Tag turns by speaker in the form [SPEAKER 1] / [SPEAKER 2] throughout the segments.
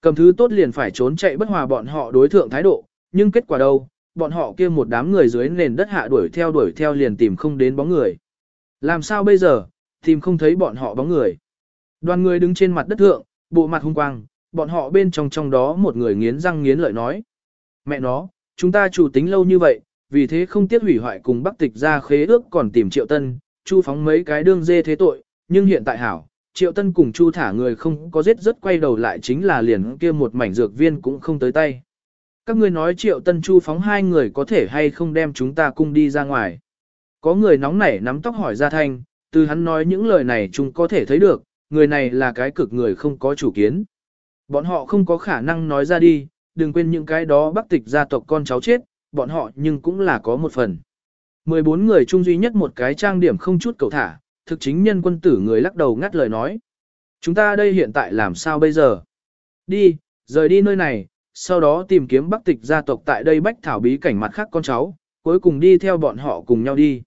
[SPEAKER 1] Cầm thứ tốt liền phải trốn chạy bất hòa bọn họ đối thượng thái độ, nhưng kết quả đâu, bọn họ kia một đám người dưới nền đất hạ đuổi theo đuổi theo liền tìm không đến bóng người. Làm sao bây giờ, tìm không thấy bọn họ bóng người. Đoàn người đứng trên mặt đất thượng, bộ mặt hung quang, bọn họ bên trong trong đó một người nghiến răng nghiến lợi nói. Mẹ nó, chúng ta chủ tính lâu như vậy, vì thế không tiếc hủy hoại cùng bắc tịch ra khế ước còn tìm triệu tân, chu phóng mấy cái đương dê thế tội, nhưng hiện tại hảo, triệu tân cùng chu thả người không có giết rất quay đầu lại chính là liền kia một mảnh dược viên cũng không tới tay. Các ngươi nói triệu tân chu phóng hai người có thể hay không đem chúng ta cung đi ra ngoài. Có người nóng nảy nắm tóc hỏi ra thanh, từ hắn nói những lời này chúng có thể thấy được, người này là cái cực người không có chủ kiến. Bọn họ không có khả năng nói ra đi, đừng quên những cái đó bắc tịch gia tộc con cháu chết, bọn họ nhưng cũng là có một phần. 14 người chung duy nhất một cái trang điểm không chút cầu thả, thực chính nhân quân tử người lắc đầu ngắt lời nói. Chúng ta đây hiện tại làm sao bây giờ? Đi, rời đi nơi này, sau đó tìm kiếm bắc tịch gia tộc tại đây bách thảo bí cảnh mặt khác con cháu, cuối cùng đi theo bọn họ cùng nhau đi.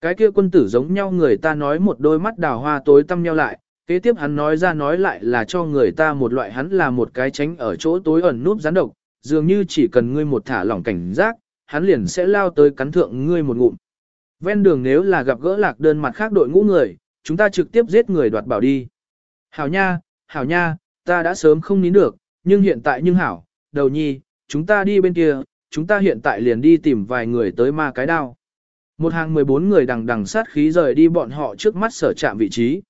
[SPEAKER 1] Cái kia quân tử giống nhau người ta nói một đôi mắt đào hoa tối tăm nhau lại, kế tiếp hắn nói ra nói lại là cho người ta một loại hắn là một cái tránh ở chỗ tối ẩn núp gián độc, dường như chỉ cần ngươi một thả lỏng cảnh giác, hắn liền sẽ lao tới cắn thượng ngươi một ngụm. Ven đường nếu là gặp gỡ lạc đơn mặt khác đội ngũ người, chúng ta trực tiếp giết người đoạt bảo đi. Hảo nha, hảo nha, ta đã sớm không nín được, nhưng hiện tại nhưng hảo, đầu nhi, chúng ta đi bên kia, chúng ta hiện tại liền đi tìm vài người tới ma cái đao. Một hàng 14 người đằng đằng sát khí rời đi bọn họ trước mắt sở trạm vị trí.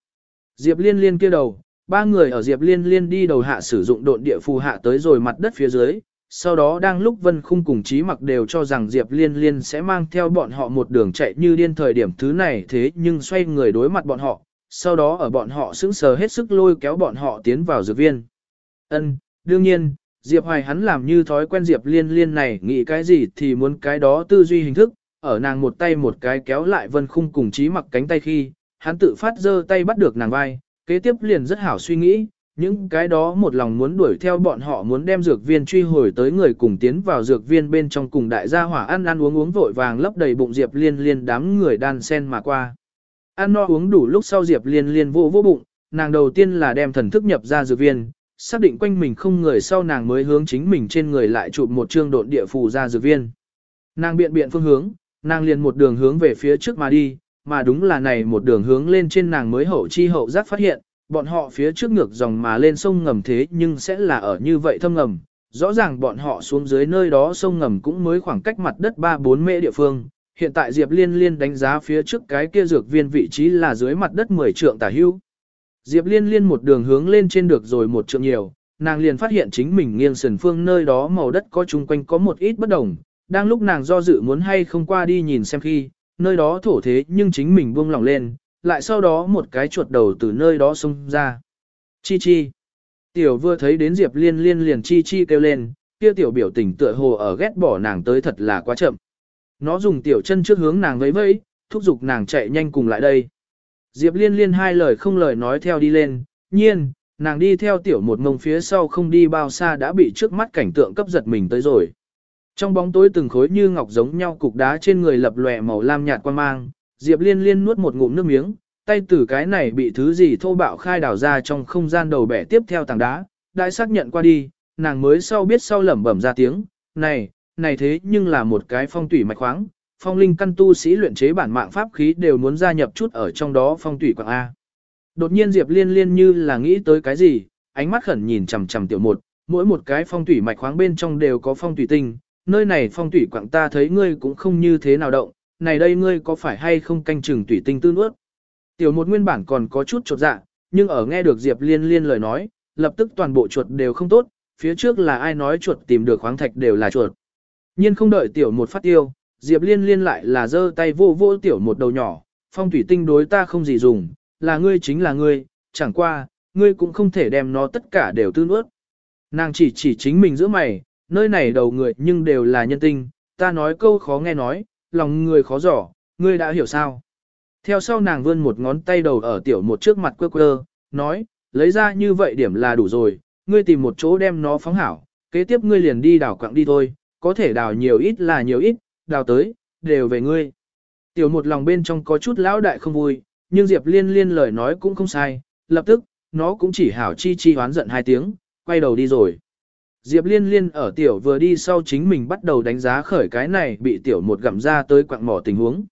[SPEAKER 1] Diệp liên liên kia đầu, ba người ở Diệp liên liên đi đầu hạ sử dụng độn địa phù hạ tới rồi mặt đất phía dưới. Sau đó đang lúc Vân Khung cùng Trí Mặc đều cho rằng Diệp Liên Liên sẽ mang theo bọn họ một đường chạy như điên thời điểm thứ này thế nhưng xoay người đối mặt bọn họ, sau đó ở bọn họ sững sờ hết sức lôi kéo bọn họ tiến vào dược viên. Ân, đương nhiên, Diệp Hoài hắn làm như thói quen Diệp Liên Liên này nghĩ cái gì thì muốn cái đó tư duy hình thức, ở nàng một tay một cái kéo lại Vân Khung cùng Trí Mặc cánh tay khi, hắn tự phát giơ tay bắt được nàng vai, kế tiếp liền rất hảo suy nghĩ, những cái đó một lòng muốn đuổi theo bọn họ muốn đem dược viên truy hồi tới người cùng tiến vào dược viên bên trong cùng đại gia hỏa ăn ăn uống uống vội vàng lấp đầy bụng Diệp Liên Liên đám người đan sen mà qua. Ăn no uống đủ lúc sau Diệp Liên Liên vô vô bụng, nàng đầu tiên là đem thần thức nhập ra dược viên, xác định quanh mình không người sau nàng mới hướng chính mình trên người lại chụp một chương độn địa phù ra dược viên. Nàng biện biện phương hướng, nàng liền một đường hướng về phía trước mà đi, mà đúng là này một đường hướng lên trên nàng mới hậu chi hậu giác phát hiện, bọn họ phía trước ngược dòng mà lên sông ngầm thế nhưng sẽ là ở như vậy thâm ngầm. Rõ ràng bọn họ xuống dưới nơi đó sông ngầm cũng mới khoảng cách mặt đất 3-4 mễ địa phương. Hiện tại Diệp Liên Liên đánh giá phía trước cái kia dược viên vị trí là dưới mặt đất 10 trượng tả hưu. Diệp Liên Liên một đường hướng lên trên được rồi một trượng nhiều, nàng liền phát hiện chính mình nghiêng sườn phương nơi đó màu đất có chung quanh có một ít bất đồng. Đang lúc nàng do dự muốn hay không qua đi nhìn xem khi, nơi đó thổ thế nhưng chính mình buông lỏng lên, lại sau đó một cái chuột đầu từ nơi đó xông ra. Chi chi. Tiểu vừa thấy đến Diệp Liên Liên liền chi chi kêu lên, kia tiểu biểu tình tựa hồ ở ghét bỏ nàng tới thật là quá chậm. Nó dùng tiểu chân trước hướng nàng vẫy vẫy, thúc giục nàng chạy nhanh cùng lại đây. Diệp Liên Liên hai lời không lời nói theo đi lên, nhiên, nàng đi theo tiểu một mông phía sau không đi bao xa đã bị trước mắt cảnh tượng cấp giật mình tới rồi. Trong bóng tối từng khối như ngọc giống nhau cục đá trên người lập lòe màu lam nhạt quan mang, Diệp Liên Liên nuốt một ngụm nước miếng, tay từ cái này bị thứ gì thô bạo khai đảo ra trong không gian đầu bẻ tiếp theo tảng đá, đại xác nhận qua đi, nàng mới sau biết sau lẩm bẩm ra tiếng, này, này thế nhưng là một cái phong tủy mạch khoáng, phong linh căn tu sĩ luyện chế bản mạng pháp khí đều muốn gia nhập chút ở trong đó phong tủy quảng A. Đột nhiên Diệp Liên Liên như là nghĩ tới cái gì, ánh mắt khẩn nhìn chằm chằm tiểu một, mỗi một cái phong thủy mạch khoáng bên trong đều có phong thủy tinh, nơi này phong thủy quảng ta thấy ngươi cũng không như thế nào động, này đây ngươi có phải hay không canh chừng thủy tinh tư nuốt. Tiểu một nguyên bản còn có chút chột dạ, nhưng ở nghe được Diệp Liên Liên lời nói, lập tức toàn bộ chuột đều không tốt, phía trước là ai nói chuột tìm được khoáng thạch đều là chuột. nhiên không đợi tiểu một phát tiêu, Diệp Liên Liên lại là giơ tay vô vô tiểu một đầu nhỏ, phong thủy tinh đối ta không gì dùng, là ngươi chính là ngươi, chẳng qua, ngươi cũng không thể đem nó tất cả đều tư nuốt. Nàng chỉ chỉ chính mình giữa mày, nơi này đầu người nhưng đều là nhân tinh, ta nói câu khó nghe nói, lòng người khó giỏ, ngươi đã hiểu sao. Theo sau nàng vươn một ngón tay đầu ở tiểu một trước mặt quơ quơ, nói, lấy ra như vậy điểm là đủ rồi, ngươi tìm một chỗ đem nó phóng hảo, kế tiếp ngươi liền đi đào quặng đi thôi, có thể đào nhiều ít là nhiều ít, đào tới, đều về ngươi. Tiểu một lòng bên trong có chút lão đại không vui, nhưng Diệp liên liên lời nói cũng không sai, lập tức, nó cũng chỉ hảo chi chi hoán giận hai tiếng, quay đầu đi rồi. Diệp liên liên ở tiểu vừa đi sau chính mình bắt đầu đánh giá khởi cái này bị tiểu một gặm ra tới quặng mỏ tình huống.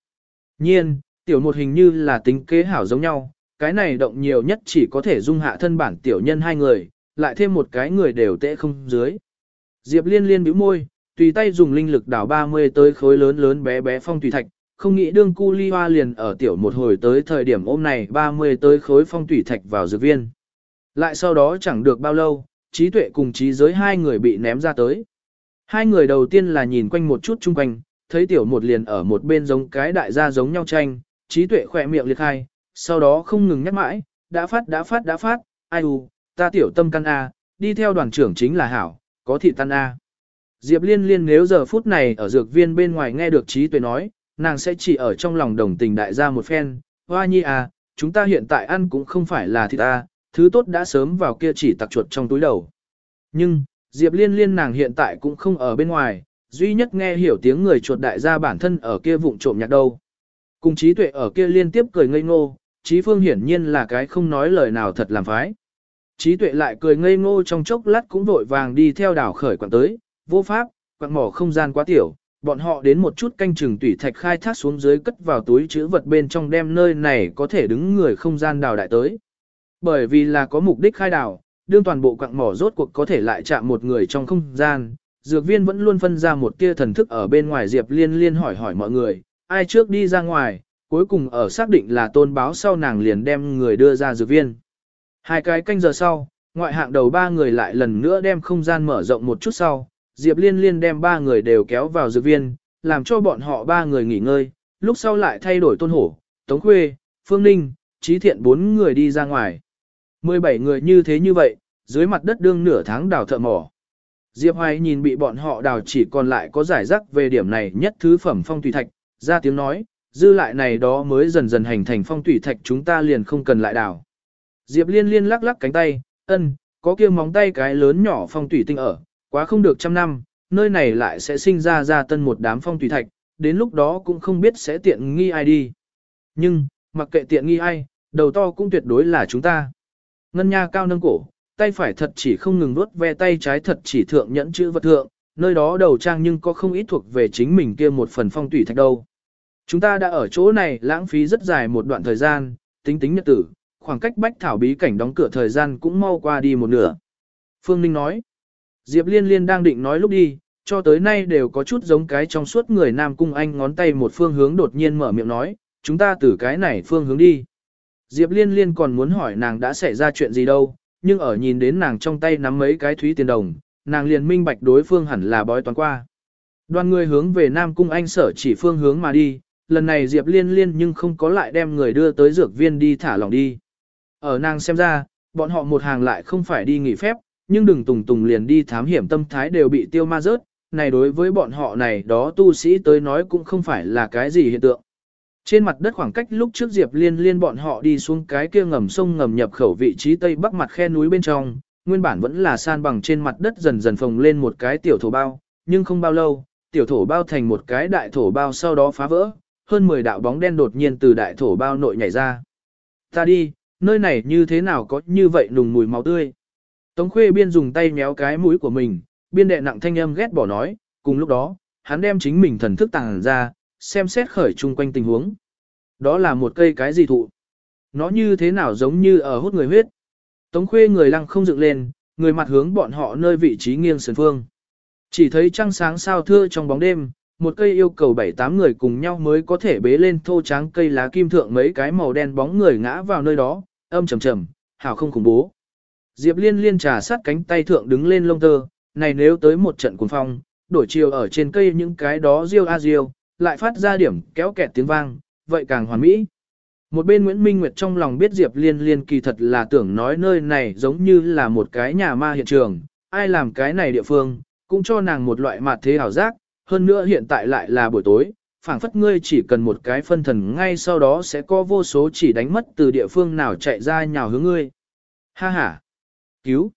[SPEAKER 1] Nhiên, tiểu một hình như là tính kế hảo giống nhau, cái này động nhiều nhất chỉ có thể dung hạ thân bản tiểu nhân hai người, lại thêm một cái người đều tệ không dưới. Diệp liên liên bĩu môi, tùy tay dùng linh lực đảo 30 tới khối lớn lớn bé bé phong thủy thạch, không nghĩ đương cu ly hoa liền ở tiểu một hồi tới thời điểm ôm này 30 tới khối phong thủy thạch vào dược viên. Lại sau đó chẳng được bao lâu, trí tuệ cùng trí giới hai người bị ném ra tới. Hai người đầu tiên là nhìn quanh một chút chung quanh, thấy tiểu một liền ở một bên giống cái đại gia giống nhau tranh, trí tuệ khỏe miệng liệt hai, sau đó không ngừng nhắc mãi, đã phát đã phát đã phát, ai u, ta tiểu tâm căn A, đi theo đoàn trưởng chính là hảo, có thị tan A. Diệp liên liên nếu giờ phút này ở dược viên bên ngoài nghe được trí tuệ nói, nàng sẽ chỉ ở trong lòng đồng tình đại gia một phen, hoa nhi à, chúng ta hiện tại ăn cũng không phải là thịt a thứ tốt đã sớm vào kia chỉ tặc chuột trong túi đầu. Nhưng, Diệp liên liên nàng hiện tại cũng không ở bên ngoài, duy nhất nghe hiểu tiếng người chuột đại gia bản thân ở kia vụng trộm nhạc đâu. Cùng trí tuệ ở kia liên tiếp cười ngây ngô, trí phương hiển nhiên là cái không nói lời nào thật làm phái. Trí tuệ lại cười ngây ngô trong chốc lát cũng vội vàng đi theo đảo khởi quảng tới, vô pháp, quặng mỏ không gian quá tiểu, bọn họ đến một chút canh chừng tủy thạch khai thác xuống dưới cất vào túi chữ vật bên trong đem nơi này có thể đứng người không gian đào đại tới. Bởi vì là có mục đích khai đào, đương toàn bộ quặng mỏ rốt cuộc có thể lại chạm một người trong không gian, dược viên vẫn luôn phân ra một tia thần thức ở bên ngoài Diệp Liên Liên hỏi hỏi mọi người, ai trước đi ra ngoài, cuối cùng ở xác định là tôn báo sau nàng liền đem người đưa ra dược viên. Hai cái canh giờ sau, ngoại hạng đầu ba người lại lần nữa đem không gian mở rộng một chút sau, Diệp Liên Liên đem ba người đều kéo vào dược viên, làm cho bọn họ ba người nghỉ ngơi, lúc sau lại thay đổi tôn hổ, Tống Khuê, Phương Ninh, Trí Thiện bốn người đi ra ngoài. 17 người như thế như vậy, dưới mặt đất đương nửa tháng đào thợ mỏ. Diệp Hoài nhìn bị bọn họ đào chỉ còn lại có giải rắc về điểm này nhất thứ phẩm phong thủy thạch, ra tiếng nói, dư lại này đó mới dần dần hành thành phong thủy thạch chúng ta liền không cần lại đào. Diệp liên liên lắc lắc cánh tay, ân, có kia móng tay cái lớn nhỏ phong thủy tinh ở, quá không được trăm năm, nơi này lại sẽ sinh ra ra tân một đám phong thủy thạch, đến lúc đó cũng không biết sẽ tiện nghi ai đi. Nhưng, mặc kệ tiện nghi ai, đầu to cũng tuyệt đối là chúng ta. Ngân nha cao nâng cổ, tay phải thật chỉ không ngừng nuốt ve tay trái thật chỉ thượng nhẫn chữ vật thượng, nơi đó đầu trang nhưng có không ít thuộc về chính mình kia một phần phong thủy thạch đâu. Chúng ta đã ở chỗ này lãng phí rất dài một đoạn thời gian, tính tính nhật tử, khoảng cách bách thảo bí cảnh đóng cửa thời gian cũng mau qua đi một nửa. Phương Ninh nói, Diệp Liên Liên đang định nói lúc đi, cho tới nay đều có chút giống cái trong suốt người Nam Cung Anh ngón tay một phương hướng đột nhiên mở miệng nói, chúng ta từ cái này phương hướng đi. Diệp Liên Liên còn muốn hỏi nàng đã xảy ra chuyện gì đâu, nhưng ở nhìn đến nàng trong tay nắm mấy cái thúy tiền đồng, nàng liền minh bạch đối phương hẳn là bói toán qua. Đoàn người hướng về Nam Cung Anh sở chỉ phương hướng mà đi, lần này Diệp Liên Liên nhưng không có lại đem người đưa tới dược viên đi thả lòng đi. Ở nàng xem ra, bọn họ một hàng lại không phải đi nghỉ phép, nhưng đừng tùng tùng liền đi thám hiểm tâm thái đều bị tiêu ma rớt, này đối với bọn họ này đó tu sĩ tới nói cũng không phải là cái gì hiện tượng. Trên mặt đất khoảng cách lúc trước Diệp Liên Liên bọn họ đi xuống cái kia ngầm sông ngầm nhập khẩu vị trí tây bắc mặt khe núi bên trong, nguyên bản vẫn là san bằng trên mặt đất dần dần phồng lên một cái tiểu thổ bao, nhưng không bao lâu, tiểu thổ bao thành một cái đại thổ bao sau đó phá vỡ, hơn 10 đạo bóng đen đột nhiên từ đại thổ bao nội nhảy ra. Ta đi, nơi này như thế nào có như vậy nùng mùi máu tươi. Tống khuê biên dùng tay méo cái mũi của mình, biên đệ nặng thanh âm ghét bỏ nói, cùng lúc đó, hắn đem chính mình thần thức tàng ra, xem xét khởi chung quanh tình huống. Đó là một cây cái gì thụ? Nó như thế nào giống như ở hút người huyết? Tống khuê người lăng không dựng lên, người mặt hướng bọn họ nơi vị trí nghiêng sườn phương. Chỉ thấy trăng sáng sao thưa trong bóng đêm, một cây yêu cầu bảy tám người cùng nhau mới có thể bế lên thô tráng cây lá kim thượng mấy cái màu đen bóng người ngã vào nơi đó, âm trầm trầm, hảo không khủng bố. Diệp liên liên trà sát cánh tay thượng đứng lên lông tơ, này nếu tới một trận cuồng phong, đổi chiều ở trên cây những cái đó riêu a riêu, lại phát ra điểm kéo kẹt tiếng vang, vậy càng hoàn mỹ. Một bên Nguyễn Minh Nguyệt trong lòng biết Diệp Liên Liên kỳ thật là tưởng nói nơi này giống như là một cái nhà ma hiện trường, ai làm cái này địa phương, cũng cho nàng một loại mặt thế hảo giác, hơn nữa hiện tại lại là buổi tối, phảng phất ngươi chỉ cần một cái phân thần ngay sau đó sẽ có vô số chỉ đánh mất từ địa phương nào chạy ra nhào hướng ngươi. Ha ha! Cứu!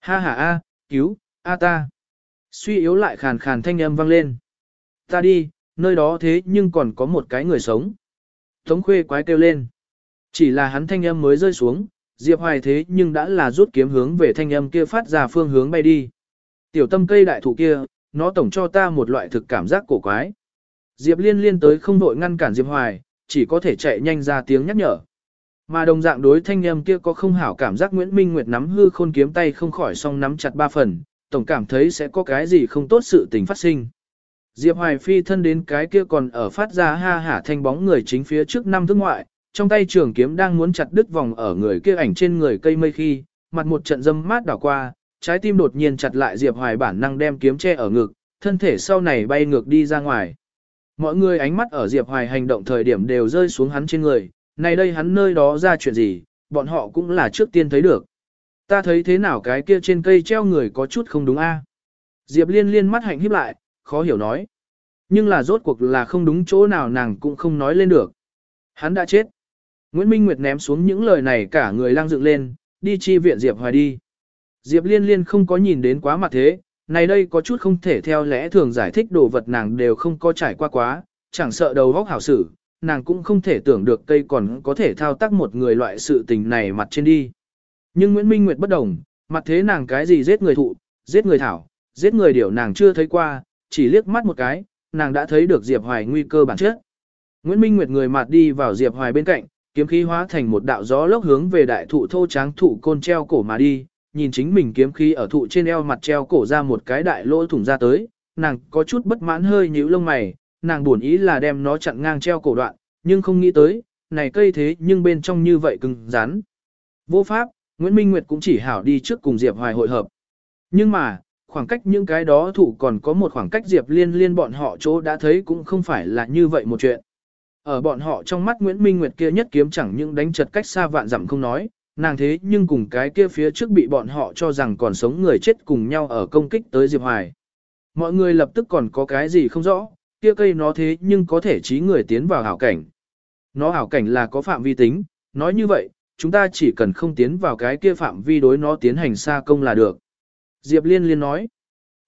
[SPEAKER 1] Ha ha a, cứu, a ta! Suy yếu lại khàn khàn thanh âm vang lên. Ta đi, nơi đó thế nhưng còn có một cái người sống. Tống khuê quái kêu lên. Chỉ là hắn thanh âm mới rơi xuống, Diệp Hoài thế nhưng đã là rút kiếm hướng về thanh âm kia phát ra phương hướng bay đi. Tiểu tâm cây đại thụ kia, nó tổng cho ta một loại thực cảm giác cổ quái. Diệp Liên liên tới không đội ngăn cản Diệp Hoài, chỉ có thể chạy nhanh ra tiếng nhắc nhở. Mà đồng dạng đối thanh âm kia có không hảo cảm giác Nguyễn Minh Nguyệt nắm hư khôn kiếm tay không khỏi song nắm chặt ba phần, tổng cảm thấy sẽ có cái gì không tốt sự tình phát sinh. Diệp Hoài phi thân đến cái kia còn ở phát ra ha hả thanh bóng người chính phía trước năm thước ngoại, trong tay trường kiếm đang muốn chặt đứt vòng ở người kia ảnh trên người cây mây khi, mặt một trận dâm mát đảo qua, trái tim đột nhiên chặt lại Diệp Hoài bản năng đem kiếm che ở ngực, thân thể sau này bay ngược đi ra ngoài. Mọi người ánh mắt ở Diệp Hoài hành động thời điểm đều rơi xuống hắn trên người, này đây hắn nơi đó ra chuyện gì, bọn họ cũng là trước tiên thấy được. Ta thấy thế nào cái kia trên cây treo người có chút không đúng a? Diệp liên liên mắt hạnh híp lại, khó hiểu nói. Nhưng là rốt cuộc là không đúng chỗ nào nàng cũng không nói lên được. Hắn đã chết. Nguyễn Minh Nguyệt ném xuống những lời này cả người lang dựng lên, đi chi viện Diệp Hoài đi. Diệp liên liên không có nhìn đến quá mặt thế, này đây có chút không thể theo lẽ thường giải thích đồ vật nàng đều không có trải qua quá, chẳng sợ đầu vóc hảo sử, nàng cũng không thể tưởng được cây còn có thể thao tác một người loại sự tình này mặt trên đi. Nhưng Nguyễn Minh Nguyệt bất đồng, mặt thế nàng cái gì giết người thụ, giết người thảo, giết người điểu nàng chưa thấy qua, chỉ liếc mắt một cái, nàng đã thấy được Diệp Hoài nguy cơ bản chất. Nguyễn Minh Nguyệt người mặt đi vào Diệp Hoài bên cạnh, kiếm khí hóa thành một đạo gió lốc hướng về đại thụ thô tráng thụ côn treo cổ mà đi, nhìn chính mình kiếm khí ở thụ trên eo mặt treo cổ ra một cái đại lỗ thủng ra tới, nàng có chút bất mãn hơi nhíu lông mày, nàng buồn ý là đem nó chặn ngang treo cổ đoạn, nhưng không nghĩ tới, này cây thế nhưng bên trong như vậy cứng rắn. Vô pháp, Nguyễn Minh Nguyệt cũng chỉ hảo đi trước cùng Diệp Hoài hội hợp. Nhưng mà, khoảng cách những cái đó thủ còn có một khoảng cách Diệp Liên Liên bọn họ chỗ đã thấy cũng không phải là như vậy một chuyện. Ở bọn họ trong mắt Nguyễn Minh Nguyệt kia nhất kiếm chẳng những đánh chật cách xa vạn dặm không nói, nàng thế nhưng cùng cái kia phía trước bị bọn họ cho rằng còn sống người chết cùng nhau ở công kích tới Diệp Hoài. Mọi người lập tức còn có cái gì không rõ, kia cây nó thế nhưng có thể trí người tiến vào hảo cảnh. Nó hảo cảnh là có phạm vi tính, nói như vậy, chúng ta chỉ cần không tiến vào cái kia phạm vi đối nó tiến hành xa công là được. Diệp Liên Liên nói,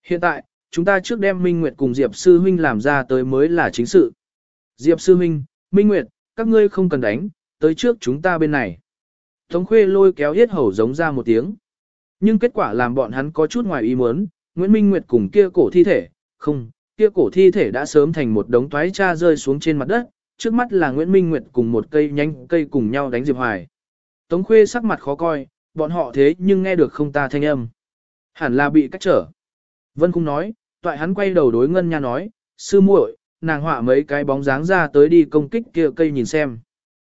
[SPEAKER 1] hiện tại, chúng ta trước đem Minh Nguyệt cùng Diệp Sư Huynh làm ra tới mới là chính sự. Diệp Sư Huynh, Minh Nguyệt, các ngươi không cần đánh, tới trước chúng ta bên này. Tống Khuê lôi kéo hết hầu giống ra một tiếng. Nhưng kết quả làm bọn hắn có chút ngoài ý muốn, Nguyễn Minh Nguyệt cùng kia cổ thi thể, không, kia cổ thi thể đã sớm thành một đống toái cha rơi xuống trên mặt đất, trước mắt là Nguyễn Minh Nguyệt cùng một cây nhánh cây cùng nhau đánh Diệp Hoài. Tống Khuê sắc mặt khó coi, bọn họ thế nhưng nghe được không ta thanh âm. Hẳn là bị cách trở. Vân Cung nói, toại hắn quay đầu đối Ngân Nha nói, sư muội, nàng họa mấy cái bóng dáng ra tới đi công kích kia cây nhìn xem.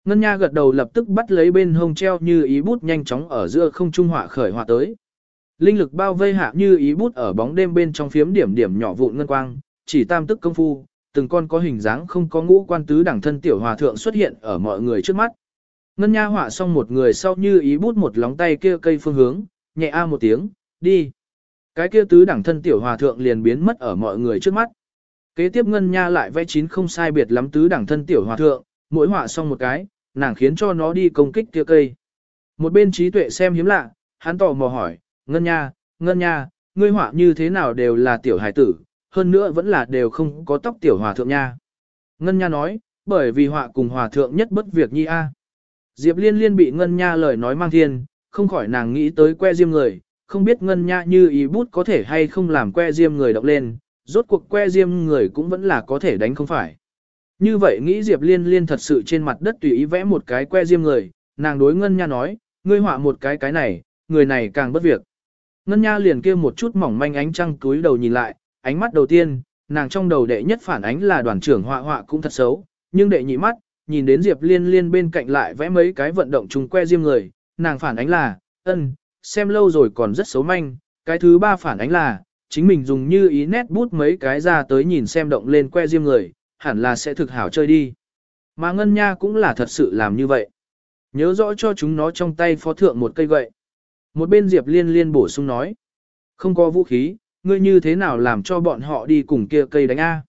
[SPEAKER 1] Ngân Nha gật đầu lập tức bắt lấy bên hông treo như ý bút nhanh chóng ở giữa không trung họa khởi họa tới. Linh lực bao vây hạ như ý bút ở bóng đêm bên trong phiếm điểm điểm nhỏ vụn ngân quang, chỉ tam tức công phu, từng con có hình dáng không có ngũ quan tứ đẳng thân tiểu hòa thượng xuất hiện ở mọi người trước mắt. Ngân Nha họa xong một người sau như ý bút một lóng tay kia cây phương hướng, nhẹ a một tiếng, đi. Cái kia tứ đẳng thân tiểu hòa thượng liền biến mất ở mọi người trước mắt. Kế tiếp Ngân Nha lại vẽ chín không sai biệt lắm tứ đẳng thân tiểu hòa thượng, mỗi họa xong một cái, nàng khiến cho nó đi công kích kia cây. Một bên trí tuệ xem hiếm lạ, hắn tò mò hỏi, Ngân Nha, Ngân Nha, ngươi họa như thế nào đều là tiểu hài tử, hơn nữa vẫn là đều không có tóc tiểu hòa thượng nha. Ngân Nha nói, bởi vì họa cùng hòa thượng nhất bất việc nhi a. Diệp Liên Liên bị Ngân Nha lời nói mang thiên, không khỏi nàng nghĩ tới que diêm người, không biết Ngân Nha như ý bút có thể hay không làm que diêm người động lên, rốt cuộc que diêm người cũng vẫn là có thể đánh không phải. Như vậy nghĩ Diệp Liên Liên thật sự trên mặt đất tùy ý vẽ một cái que diêm người, nàng đối Ngân Nha nói, ngươi họa một cái cái này, người này càng bất việc. Ngân Nha liền kia một chút mỏng manh ánh trăng túi đầu nhìn lại, ánh mắt đầu tiên, nàng trong đầu đệ nhất phản ánh là đoàn trưởng họa họa cũng thật xấu, nhưng đệ nhị mắt, nhìn đến Diệp Liên Liên bên cạnh lại vẽ mấy cái vận động trùng que diêm người, nàng phản ánh là, ân, xem lâu rồi còn rất xấu manh, cái thứ ba phản ánh là, chính mình dùng như ý nét bút mấy cái ra tới nhìn xem động lên que diêm người, hẳn là sẽ thực hảo chơi đi. Mà Ngân Nha cũng là thật sự làm như vậy. Nhớ rõ cho chúng nó trong tay phó thượng một cây gậy. Một bên Diệp Liên Liên bổ sung nói. Không có vũ khí, ngươi như thế nào làm cho bọn họ đi cùng kia cây đánh A.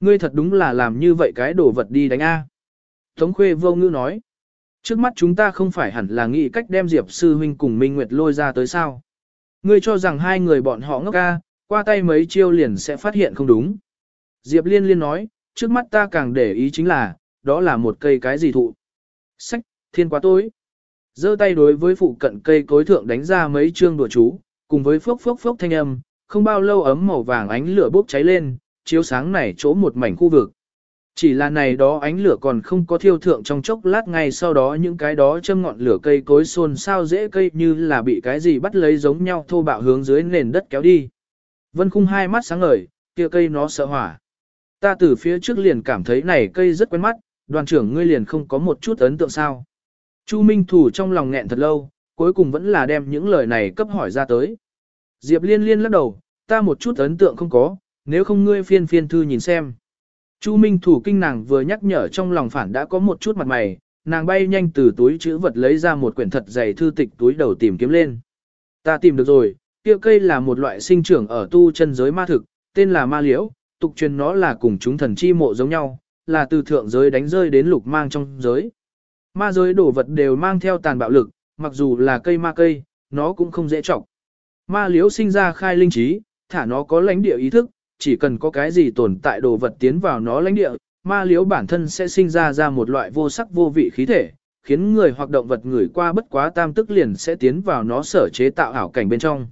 [SPEAKER 1] Ngươi thật đúng là làm như vậy cái đồ vật đi đánh A. Tống Khuê vô ngữ nói. Trước mắt chúng ta không phải hẳn là nghĩ cách đem Diệp Sư Huynh cùng Minh Nguyệt lôi ra tới sao. Ngươi cho rằng hai người bọn họ ngốc ca, qua tay mấy chiêu liền sẽ phát hiện không đúng. Diệp Liên Liên nói, trước mắt ta càng để ý chính là, đó là một cây cái gì thụ. Sách, thiên quá tối. giơ tay đối với phụ cận cây cối thượng đánh ra mấy chương đùa chú, cùng với phốc phốc phốc thanh âm, không bao lâu ấm màu vàng ánh lửa bốc cháy lên, chiếu sáng này chỗ một mảnh khu vực. Chỉ là này đó ánh lửa còn không có thiêu thượng trong chốc lát ngay sau đó những cái đó châm ngọn lửa cây cối xôn sao dễ cây như là bị cái gì bắt lấy giống nhau thô bạo hướng dưới nền đất kéo đi. Vân khung hai mắt sáng ngời, kia cây nó sợ hỏa. Ta từ phía trước liền cảm thấy này cây rất quen mắt, đoàn trưởng ngươi liền không có một chút ấn tượng sao. Chu Minh Thủ trong lòng nghẹn thật lâu, cuối cùng vẫn là đem những lời này cấp hỏi ra tới. Diệp liên liên lắc đầu, ta một chút ấn tượng không có, nếu không ngươi phiên phiên thư nhìn xem. Chu Minh Thủ kinh nàng vừa nhắc nhở trong lòng phản đã có một chút mặt mày, nàng bay nhanh từ túi chữ vật lấy ra một quyển thật dày thư tịch túi đầu tìm kiếm lên. Ta tìm được rồi, kia cây là một loại sinh trưởng ở tu chân giới ma thực, tên là ma liễu, tục truyền nó là cùng chúng thần chi mộ giống nhau, là từ thượng giới đánh rơi đến lục mang trong giới. Ma giới đổ vật đều mang theo tàn bạo lực, mặc dù là cây ma cây, nó cũng không dễ trọng. Ma liễu sinh ra khai linh trí, thả nó có lãnh địa ý thức, chỉ cần có cái gì tồn tại đồ vật tiến vào nó lãnh địa, ma liếu bản thân sẽ sinh ra ra một loại vô sắc vô vị khí thể, khiến người hoặc động vật người qua bất quá tam tức liền sẽ tiến vào nó sở chế tạo ảo cảnh bên trong.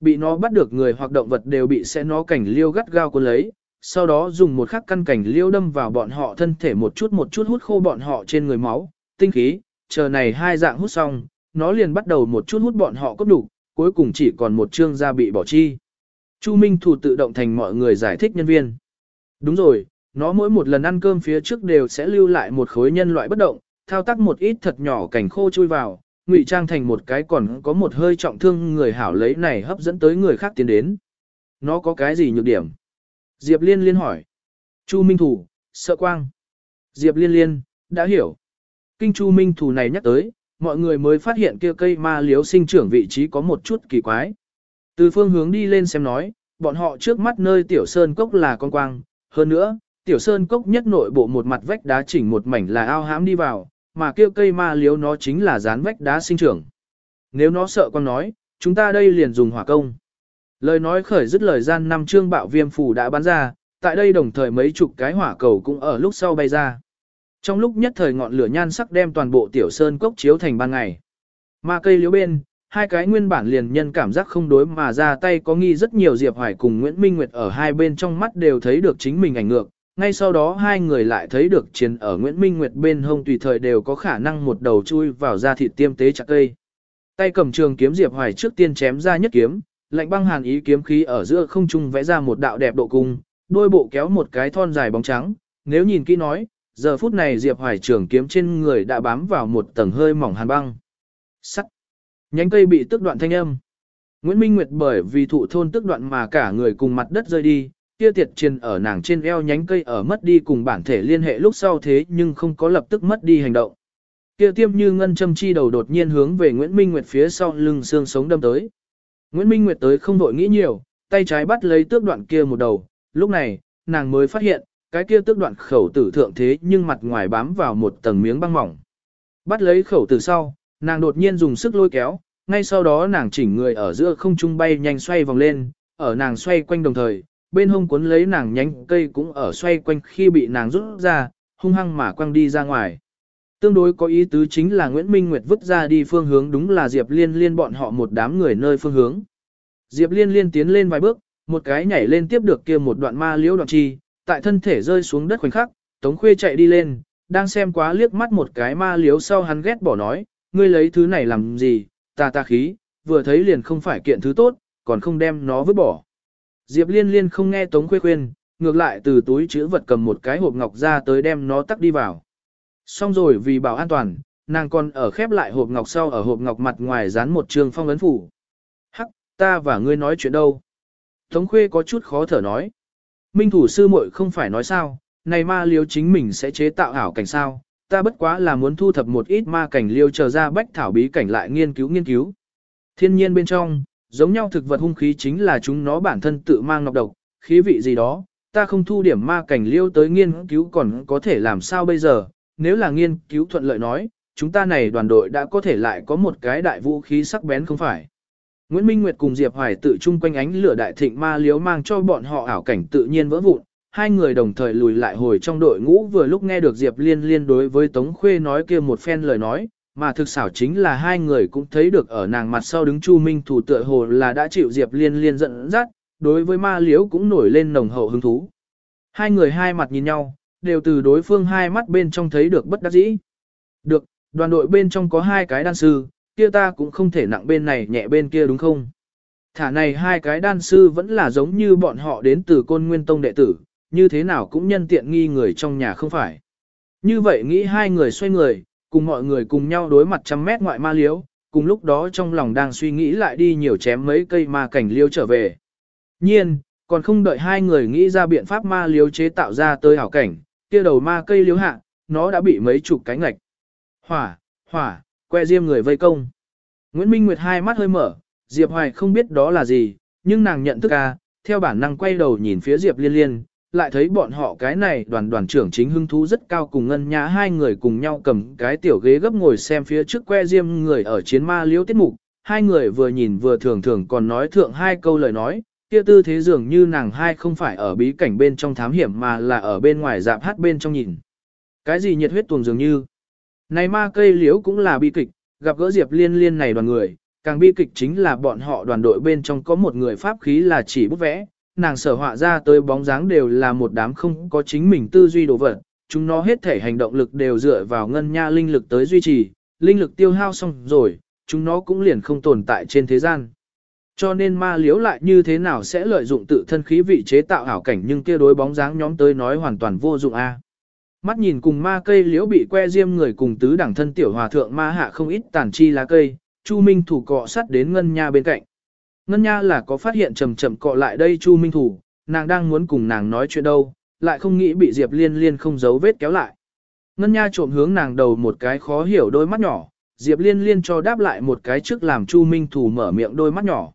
[SPEAKER 1] Bị nó bắt được người hoặc động vật đều bị sẽ nó cảnh liêu gắt gao cuốn lấy, sau đó dùng một khắc căn cảnh liêu đâm vào bọn họ thân thể một chút một chút hút khô bọn họ trên người máu, tinh khí, chờ này hai dạng hút xong, nó liền bắt đầu một chút hút bọn họ cốt đủ, cuối cùng chỉ còn một chương da bị bỏ chi. Chu Minh Thủ tự động thành mọi người giải thích nhân viên. Đúng rồi, nó mỗi một lần ăn cơm phía trước đều sẽ lưu lại một khối nhân loại bất động, thao tác một ít thật nhỏ cảnh khô chui vào, ngụy trang thành một cái còn có một hơi trọng thương người hảo lấy này hấp dẫn tới người khác tiến đến. Nó có cái gì nhược điểm? Diệp Liên Liên hỏi. Chu Minh Thủ, sợ quang. Diệp Liên Liên, đã hiểu. Kinh Chu Minh Thủ này nhắc tới, mọi người mới phát hiện kia cây ma liếu sinh trưởng vị trí có một chút kỳ quái. Từ phương hướng đi lên xem nói, bọn họ trước mắt nơi tiểu sơn cốc là con quang, hơn nữa, tiểu sơn cốc nhất nội bộ một mặt vách đá chỉnh một mảnh là ao hãm đi vào, mà kêu cây ma liếu nó chính là dán vách đá sinh trưởng. Nếu nó sợ con nói, chúng ta đây liền dùng hỏa công. Lời nói khởi dứt lời gian năm trương bạo viêm phù đã bắn ra, tại đây đồng thời mấy chục cái hỏa cầu cũng ở lúc sau bay ra. Trong lúc nhất thời ngọn lửa nhan sắc đem toàn bộ tiểu sơn cốc chiếu thành ban ngày. Ma cây liếu bên, hai cái nguyên bản liền nhân cảm giác không đối mà ra tay có nghi rất nhiều Diệp Hoài cùng Nguyễn Minh Nguyệt ở hai bên trong mắt đều thấy được chính mình ảnh ngược. Ngay sau đó hai người lại thấy được chiến ở Nguyễn Minh Nguyệt bên hông tùy thời đều có khả năng một đầu chui vào da thịt tiêm tế chặt cây. Tay cầm trường kiếm Diệp Hoài trước tiên chém ra nhất kiếm, lạnh băng hàn ý kiếm khí ở giữa không trung vẽ ra một đạo đẹp độ cung, đôi bộ kéo một cái thon dài bóng trắng. Nếu nhìn kỹ nói, giờ phút này Diệp Hoài trường kiếm trên người đã bám vào một tầng hơi mỏng hàn băng. Sắt. Nhánh cây bị tức đoạn thanh âm. Nguyễn Minh Nguyệt bởi vì thụ thôn tức đoạn mà cả người cùng mặt đất rơi đi, kia tiệt triền ở nàng trên eo nhánh cây ở mất đi cùng bản thể liên hệ lúc sau thế nhưng không có lập tức mất đi hành động. Kia tiêm như ngân châm chi đầu đột nhiên hướng về Nguyễn Minh Nguyệt phía sau lưng xương sống đâm tới. Nguyễn Minh Nguyệt tới không đội nghĩ nhiều, tay trái bắt lấy tước đoạn kia một đầu, lúc này, nàng mới phát hiện, cái kia tước đoạn khẩu tử thượng thế nhưng mặt ngoài bám vào một tầng miếng băng mỏng. Bắt lấy khẩu tử sau, Nàng đột nhiên dùng sức lôi kéo, ngay sau đó nàng chỉnh người ở giữa không trung bay nhanh xoay vòng lên, ở nàng xoay quanh đồng thời, bên hông cuốn lấy nàng nhánh cây cũng ở xoay quanh khi bị nàng rút ra, hung hăng mà quăng đi ra ngoài. Tương đối có ý tứ chính là Nguyễn Minh Nguyệt vứt ra đi phương hướng đúng là Diệp Liên Liên bọn họ một đám người nơi phương hướng. Diệp Liên Liên tiến lên vài bước, một cái nhảy lên tiếp được kia một đoạn ma liễu đoạn chi, tại thân thể rơi xuống đất khoảnh khắc, Tống Khuê chạy đi lên, đang xem quá liếc mắt một cái ma liếu sau hắn ghét bỏ nói, ngươi lấy thứ này làm gì, ta ta khí, vừa thấy liền không phải kiện thứ tốt, còn không đem nó vứt bỏ. Diệp liên liên không nghe Tống Khuê khuyên, ngược lại từ túi chữ vật cầm một cái hộp ngọc ra tới đem nó tắt đi vào. Xong rồi vì bảo an toàn, nàng còn ở khép lại hộp ngọc sau ở hộp ngọc mặt ngoài dán một trường phong ấn phủ. Hắc, ta và ngươi nói chuyện đâu? Tống Khuê có chút khó thở nói. Minh thủ sư muội không phải nói sao, này ma liếu chính mình sẽ chế tạo ảo cảnh sao, ta bất quá là muốn thu thập một ít ma cảnh liêu chờ ra bách thảo bí cảnh lại nghiên cứu nghiên cứu. Thiên nhiên bên trong, giống nhau thực vật hung khí chính là chúng nó bản thân tự mang ngọc độc, khí vị gì đó, ta không thu điểm ma cảnh liêu tới nghiên cứu còn có thể làm sao bây giờ, nếu là nghiên cứu thuận lợi nói, chúng ta này đoàn đội đã có thể lại có một cái đại vũ khí sắc bén không phải. Nguyễn Minh Nguyệt cùng Diệp Hoài tự chung quanh ánh lửa đại thịnh ma liếu mang cho bọn họ ảo cảnh tự nhiên vỡ vụn, hai người đồng thời lùi lại hồi trong đội ngũ vừa lúc nghe được Diệp Liên liên đối với Tống Khuê nói kia một phen lời nói, mà thực xảo chính là hai người cũng thấy được ở nàng mặt sau đứng Chu Minh thủ tựa hồ là đã chịu Diệp Liên Liên giận dắt, đối với ma liếu cũng nổi lên nồng hậu hứng thú. Hai người hai mặt nhìn nhau, đều từ đối phương hai mắt bên trong thấy được bất đắc dĩ. Được, đoàn đội bên trong có hai cái đan sư, kia ta cũng không thể nặng bên này nhẹ bên kia đúng không? Thả này hai cái đan sư vẫn là giống như bọn họ đến từ côn nguyên tông đệ tử, như thế nào cũng nhân tiện nghi người trong nhà không phải. Như vậy nghĩ hai người xoay người, cùng mọi người cùng nhau đối mặt trăm mét ngoại ma liếu, cùng lúc đó trong lòng đang suy nghĩ lại đi nhiều chém mấy cây ma cảnh liêu trở về. Nhiên, còn không đợi hai người nghĩ ra biện pháp ma liếu chế tạo ra tới hảo cảnh, kia đầu ma cây liếu hạ, nó đã bị mấy chục cánh ngạch. Hỏa, hỏa, que diêm người vây công. Nguyễn Minh Nguyệt hai mắt hơi mở, Diệp Hoài không biết đó là gì, nhưng nàng nhận thức ra, theo bản năng quay đầu nhìn phía Diệp Liên Liên, lại thấy bọn họ cái này đoàn đoàn trưởng chính hưng thú rất cao cùng ngân nhã hai người cùng nhau cầm cái tiểu ghế gấp ngồi xem phía trước que diêm người ở chiến ma liễu tiết mục, hai người vừa nhìn vừa thường thường còn nói thượng hai câu lời nói, kia tư thế dường như nàng hai không phải ở bí cảnh bên trong thám hiểm mà là ở bên ngoài dạp hát bên trong nhìn. Cái gì nhiệt huyết tuồng dường như. Này ma cây liễu cũng là bi kịch, gặp gỡ Diệp Liên Liên này đoàn người, càng bi kịch chính là bọn họ đoàn đội bên trong có một người pháp khí là chỉ bút vẽ, nàng sở họa ra tới bóng dáng đều là một đám không có chính mình tư duy đồ vật, chúng nó hết thể hành động lực đều dựa vào ngân nha linh lực tới duy trì, linh lực tiêu hao xong rồi, chúng nó cũng liền không tồn tại trên thế gian. Cho nên ma liếu lại như thế nào sẽ lợi dụng tự thân khí vị chế tạo ảo cảnh nhưng kia đối bóng dáng nhóm tới nói hoàn toàn vô dụng a. Mắt nhìn cùng ma cây liễu bị que diêm người cùng tứ đẳng thân tiểu hòa thượng ma hạ không ít tàn chi lá cây, Chu Minh thủ cọ sắt đến ngân nha bên cạnh. Ngân Nha là có phát hiện chậm chậm cọ lại đây Chu Minh Thủ, nàng đang muốn cùng nàng nói chuyện đâu, lại không nghĩ bị Diệp Liên Liên không giấu vết kéo lại. Ngân Nha trộm hướng nàng đầu một cái khó hiểu đôi mắt nhỏ, Diệp Liên Liên cho đáp lại một cái trước làm Chu Minh Thủ mở miệng đôi mắt nhỏ.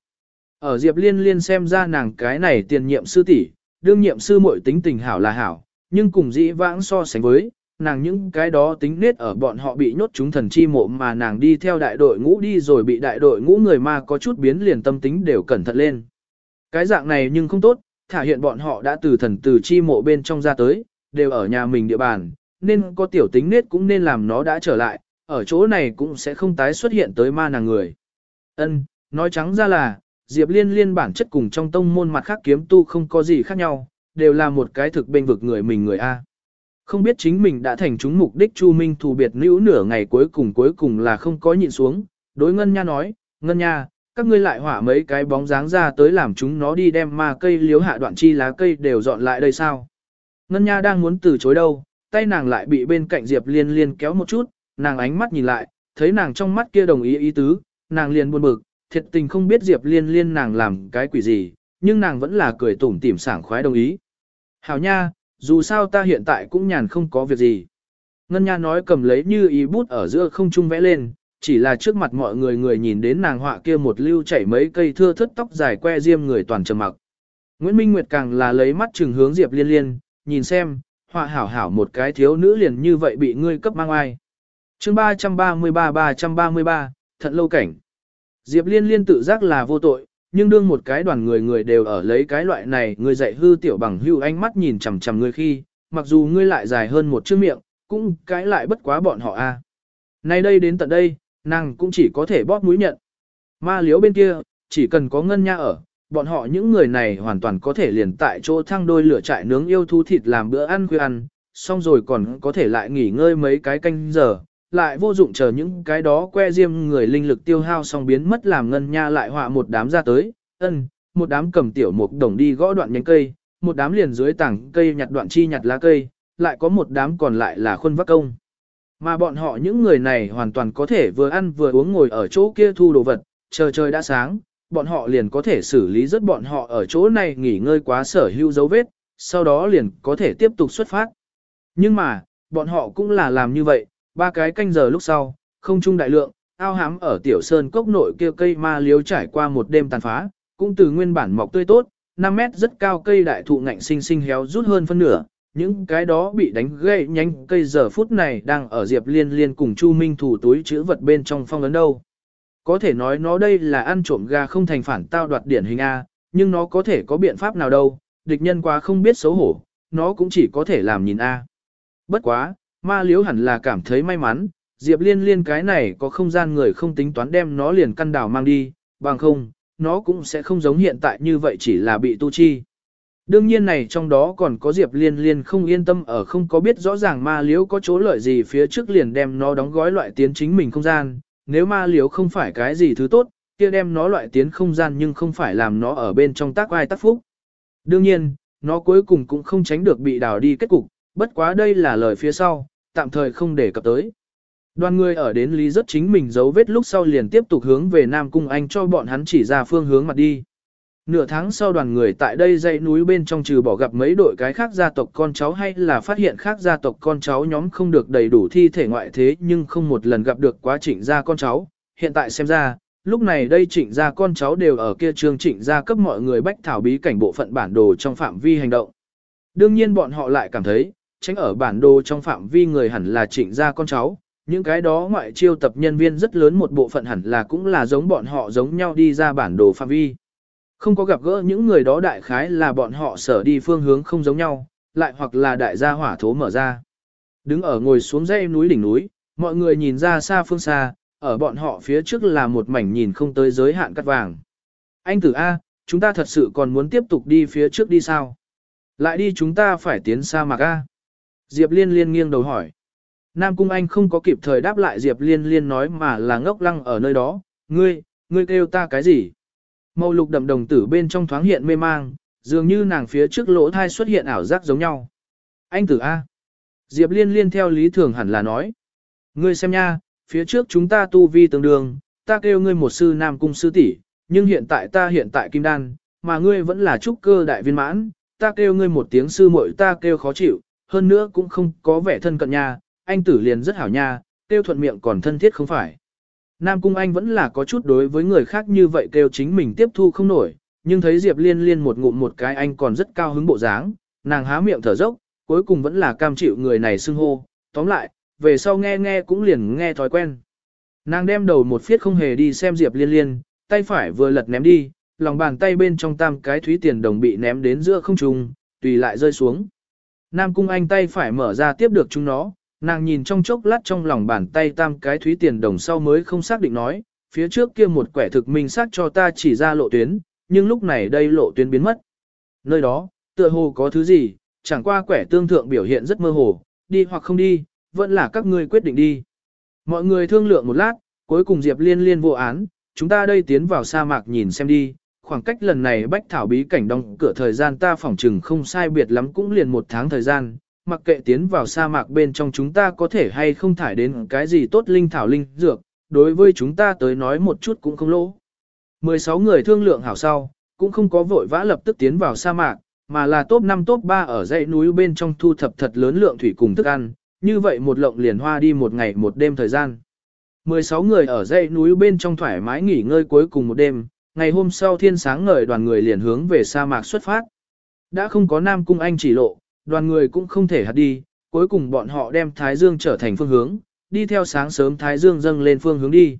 [SPEAKER 1] Ở Diệp Liên Liên xem ra nàng cái này tiền nhiệm sư tỷ, đương nhiệm sư muội tính tình hảo là hảo, nhưng cùng dĩ vãng so sánh với, nàng những cái đó tính nết ở bọn họ bị nhốt chúng thần chi mộ mà nàng đi theo đại đội ngũ đi rồi bị đại đội ngũ người ma có chút biến liền tâm tính đều cẩn thận lên. Cái dạng này nhưng không tốt, thả hiện bọn họ đã từ thần từ chi mộ bên trong ra tới, đều ở nhà mình địa bàn, nên có tiểu tính nết cũng nên làm nó đã trở lại, ở chỗ này cũng sẽ không tái xuất hiện tới ma nàng người. Ân, nói trắng ra là, Diệp Liên liên bản chất cùng trong tông môn mặt khác kiếm tu không có gì khác nhau, đều là một cái thực bên vực người mình người A. Không biết chính mình đã thành chúng mục đích Chu Minh thù biệt nữ nửa ngày cuối cùng cuối cùng là không có nhịn xuống. Đối Ngân Nha nói, Ngân Nha, các ngươi lại hỏa mấy cái bóng dáng ra tới làm chúng nó đi đem ma cây liếu hạ đoạn chi lá cây đều dọn lại đây sao. Ngân Nha đang muốn từ chối đâu, tay nàng lại bị bên cạnh Diệp Liên Liên kéo một chút, nàng ánh mắt nhìn lại, thấy nàng trong mắt kia đồng ý ý tứ, nàng liền buồn bực, thiệt tình không biết Diệp Liên Liên nàng làm cái quỷ gì, nhưng nàng vẫn là cười tủm tỉm sảng khoái đồng ý. Hảo nha, dù sao ta hiện tại cũng nhàn không có việc gì. Ngân Nha nói cầm lấy như ý bút ở giữa không trung vẽ lên, chỉ là trước mặt mọi người người nhìn đến nàng họa kia một lưu chảy mấy cây thưa thất tóc dài que diêm người toàn trầm mặc. Nguyễn Minh Nguyệt càng là lấy mắt trừng hướng Diệp Liên Liên, nhìn xem, họa hảo hảo một cái thiếu nữ liền như vậy bị ngươi cấp mang ai. chương 333-333, thận lâu cảnh. Diệp Liên Liên tự giác là vô tội, nhưng đương một cái đoàn người người đều ở lấy cái loại này, người dạy hư tiểu bằng hưu ánh mắt nhìn chằm chằm người khi, mặc dù ngươi lại dài hơn một chữ miệng, cũng cái lại bất quá bọn họ a. À. Nay đây đến tận đây, nàng cũng chỉ có thể bóp mũi nhận. Ma liếu bên kia, chỉ cần có ngân nha ở, bọn họ những người này hoàn toàn có thể liền tại chỗ thăng đôi lửa trại nướng yêu thú thịt làm bữa ăn khuya ăn, xong rồi còn có thể lại nghỉ ngơi mấy cái canh giờ, lại vô dụng chờ những cái đó que diêm người linh lực tiêu hao xong biến mất làm ngân nha lại họa một đám ra tới, ân, một đám cầm tiểu mục đồng đi gõ đoạn nhánh cây, một đám liền dưới tảng cây nhặt đoạn chi nhặt lá cây, lại có một đám còn lại là khuôn vác công. Mà bọn họ những người này hoàn toàn có thể vừa ăn vừa uống ngồi ở chỗ kia thu đồ vật, chờ trời đã sáng, bọn họ liền có thể xử lý rất bọn họ ở chỗ này nghỉ ngơi quá sở hữu dấu vết, sau đó liền có thể tiếp tục xuất phát. Nhưng mà, bọn họ cũng là làm như vậy, ba cái canh giờ lúc sau, không trung đại lượng, ao hám ở tiểu sơn cốc nội kia cây ma liếu trải qua một đêm tàn phá, cũng từ nguyên bản mọc tươi tốt, 5 mét rất cao cây đại thụ ngạnh sinh sinh héo rút hơn phân nửa, những cái đó bị đánh gãy nhanh cây giờ phút này đang ở Diệp Liên Liên cùng Chu Minh thủ túi chữ vật bên trong phong ấn đâu. Có thể nói nó đây là ăn trộm gà không thành phản tao đoạt điển hình A, nhưng nó có thể có biện pháp nào đâu, địch nhân quá không biết xấu hổ, nó cũng chỉ có thể làm nhìn A. Bất quá, Ma liếu hẳn là cảm thấy may mắn, Diệp Liên Liên cái này có không gian người không tính toán đem nó liền căn đảo mang đi, bằng không, nó cũng sẽ không giống hiện tại như vậy chỉ là bị tu chi. Đương nhiên này trong đó còn có Diệp Liên Liên không yên tâm ở không có biết rõ ràng ma liếu có chỗ lợi gì phía trước liền đem nó đóng gói loại tiến chính mình không gian, nếu ma liếu không phải cái gì thứ tốt, kia đem nó loại tiến không gian nhưng không phải làm nó ở bên trong tác ai tác phúc. Đương nhiên, nó cuối cùng cũng không tránh được bị đào đi kết cục, bất quá đây là lời phía sau, tạm thời không để cập tới. Đoàn người ở đến lý rất chính mình dấu vết lúc sau liền tiếp tục hướng về Nam Cung Anh cho bọn hắn chỉ ra phương hướng mặt đi. Nửa tháng sau đoàn người tại đây dãy núi bên trong trừ bỏ gặp mấy đội cái khác gia tộc con cháu hay là phát hiện khác gia tộc con cháu nhóm không được đầy đủ thi thể ngoại thế nhưng không một lần gặp được quá trịnh gia con cháu. Hiện tại xem ra, lúc này đây trịnh gia con cháu đều ở kia trường trịnh gia cấp mọi người bách thảo bí cảnh bộ phận bản đồ trong phạm vi hành động. Đương nhiên bọn họ lại cảm thấy, tránh ở bản đồ trong phạm vi người hẳn là trịnh gia con cháu, những cái đó ngoại chiêu tập nhân viên rất lớn một bộ phận hẳn là cũng là giống bọn họ giống nhau đi ra bản đồ phạm vi. Không có gặp gỡ những người đó đại khái là bọn họ sở đi phương hướng không giống nhau, lại hoặc là đại gia hỏa thố mở ra. Đứng ở ngồi xuống dãy núi đỉnh núi, mọi người nhìn ra xa phương xa, ở bọn họ phía trước là một mảnh nhìn không tới giới hạn cắt vàng. Anh tử A, chúng ta thật sự còn muốn tiếp tục đi phía trước đi sao? Lại đi chúng ta phải tiến xa mạc A. Diệp Liên liên nghiêng đầu hỏi. Nam Cung Anh không có kịp thời đáp lại Diệp Liên Liên nói mà là ngốc lăng ở nơi đó, ngươi, ngươi kêu ta cái gì? Màu lục đậm đồng tử bên trong thoáng hiện mê mang, dường như nàng phía trước lỗ thai xuất hiện ảo giác giống nhau. Anh tử A. Diệp Liên Liên theo lý thường hẳn là nói. Ngươi xem nha, phía trước chúng ta tu vi tương đương, ta kêu ngươi một sư Nam Cung sư tỷ, nhưng hiện tại ta hiện tại kim đan, mà ngươi vẫn là trúc cơ đại viên mãn, ta kêu ngươi một tiếng sư muội ta kêu khó chịu, hơn nữa cũng không có vẻ thân cận nha, anh tử liền rất hảo nha, kêu thuận miệng còn thân thiết không phải. Nam Cung Anh vẫn là có chút đối với người khác như vậy kêu chính mình tiếp thu không nổi, nhưng thấy Diệp Liên Liên một ngụm một cái anh còn rất cao hứng bộ dáng, nàng há miệng thở dốc, cuối cùng vẫn là cam chịu người này xưng hô, tóm lại, về sau nghe nghe cũng liền nghe thói quen. Nàng đem đầu một phiết không hề đi xem Diệp Liên Liên, tay phải vừa lật ném đi, lòng bàn tay bên trong tam cái thúy tiền đồng bị ném đến giữa không trung, tùy lại rơi xuống. Nam Cung Anh tay phải mở ra tiếp được chúng nó, nàng nhìn trong chốc lát trong lòng bàn tay tam cái thúy tiền đồng sau mới không xác định nói, phía trước kia một quẻ thực minh xác cho ta chỉ ra lộ tuyến, nhưng lúc này đây lộ tuyến biến mất. Nơi đó, tựa hồ có thứ gì, chẳng qua quẻ tương thượng biểu hiện rất mơ hồ, đi hoặc không đi, vẫn là các ngươi quyết định đi. Mọi người thương lượng một lát, cuối cùng Diệp Liên liên vô án, chúng ta đây tiến vào sa mạc nhìn xem đi, khoảng cách lần này bách thảo bí cảnh đóng cửa thời gian ta phỏng chừng không sai biệt lắm cũng liền một tháng thời gian, mặc kệ tiến vào sa mạc bên trong chúng ta có thể hay không thải đến cái gì tốt linh thảo linh dược, đối với chúng ta tới nói một chút cũng không lỗ. 16 người thương lượng hảo sau, cũng không có vội vã lập tức tiến vào sa mạc, mà là top 5 top 3 ở dãy núi bên trong thu thập thật lớn lượng thủy cùng thức ăn, như vậy một lộng liền hoa đi một ngày một đêm thời gian. 16 người ở dãy núi bên trong thoải mái nghỉ ngơi cuối cùng một đêm, ngày hôm sau thiên sáng ngời đoàn người liền hướng về sa mạc xuất phát. Đã không có Nam Cung Anh chỉ lộ, đoàn người cũng không thể hạt đi, cuối cùng bọn họ đem Thái Dương trở thành phương hướng, đi theo sáng sớm Thái Dương dâng lên phương hướng đi.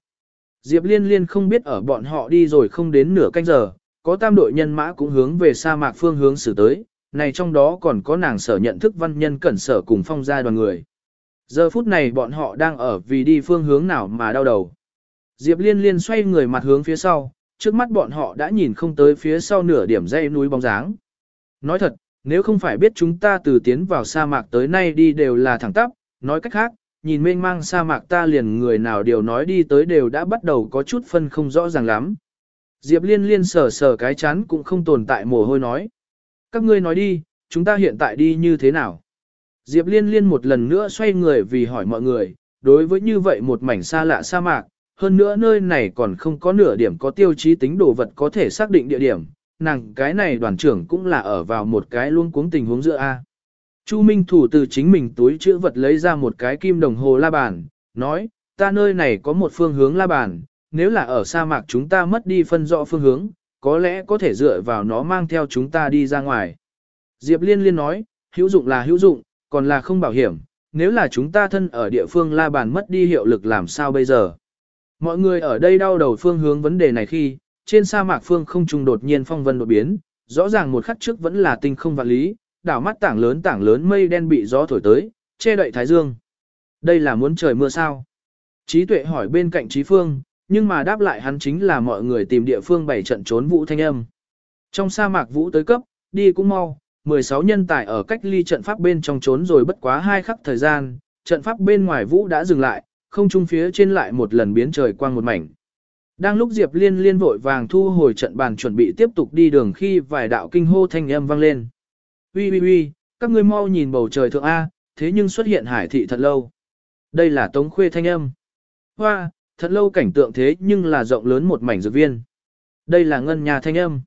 [SPEAKER 1] Diệp Liên Liên không biết ở bọn họ đi rồi không đến nửa canh giờ, có tam đội nhân mã cũng hướng về sa mạc phương hướng xử tới, này trong đó còn có nàng sở nhận thức văn nhân cẩn sở cùng phong gia đoàn người. Giờ phút này bọn họ đang ở vì đi phương hướng nào mà đau đầu. Diệp Liên Liên xoay người mặt hướng phía sau, trước mắt bọn họ đã nhìn không tới phía sau nửa điểm dây núi bóng dáng. Nói thật, nếu không phải biết chúng ta từ tiến vào sa mạc tới nay đi đều là thẳng tắp, nói cách khác, nhìn mênh mang sa mạc ta liền người nào điều nói đi tới đều đã bắt đầu có chút phân không rõ ràng lắm. Diệp liên liên sờ sờ cái chán cũng không tồn tại mồ hôi nói. Các ngươi nói đi, chúng ta hiện tại đi như thế nào? Diệp liên liên một lần nữa xoay người vì hỏi mọi người, đối với như vậy một mảnh xa lạ sa mạc, hơn nữa nơi này còn không có nửa điểm có tiêu chí tính đồ vật có thể xác định địa điểm, nàng cái này đoàn trưởng cũng là ở vào một cái luôn cuống tình huống giữa A. Chu Minh Thủ từ chính mình túi chữ vật lấy ra một cái kim đồng hồ la bàn, nói, ta nơi này có một phương hướng la bàn, nếu là ở sa mạc chúng ta mất đi phân rõ phương hướng, có lẽ có thể dựa vào nó mang theo chúng ta đi ra ngoài. Diệp Liên Liên nói, hữu dụng là hữu dụng, còn là không bảo hiểm, nếu là chúng ta thân ở địa phương la bàn mất đi hiệu lực làm sao bây giờ. Mọi người ở đây đau đầu phương hướng vấn đề này khi, trên sa mạc phương không trung đột nhiên phong vân đột biến, rõ ràng một khắc trước vẫn là tinh không vạn lý, đảo mắt tảng lớn tảng lớn mây đen bị gió thổi tới, che đậy thái dương. Đây là muốn trời mưa sao? Trí tuệ hỏi bên cạnh trí phương, nhưng mà đáp lại hắn chính là mọi người tìm địa phương bày trận trốn vũ thanh âm. Trong sa mạc vũ tới cấp, đi cũng mau, 16 nhân tài ở cách ly trận pháp bên trong trốn rồi bất quá hai khắc thời gian, trận pháp bên ngoài vũ đã dừng lại, không trung phía trên lại một lần biến trời quang một mảnh. Đang lúc Diệp Liên liên vội vàng thu hồi trận bàn chuẩn bị tiếp tục đi đường khi vài đạo kinh hô thanh âm vang lên. Ui ui ui, các ngươi mau nhìn bầu trời thượng A, thế nhưng xuất hiện hải thị thật lâu. Đây là tống khuê thanh âm. Hoa, thật lâu cảnh tượng thế nhưng là rộng lớn một mảnh dược viên. Đây là ngân nhà thanh âm.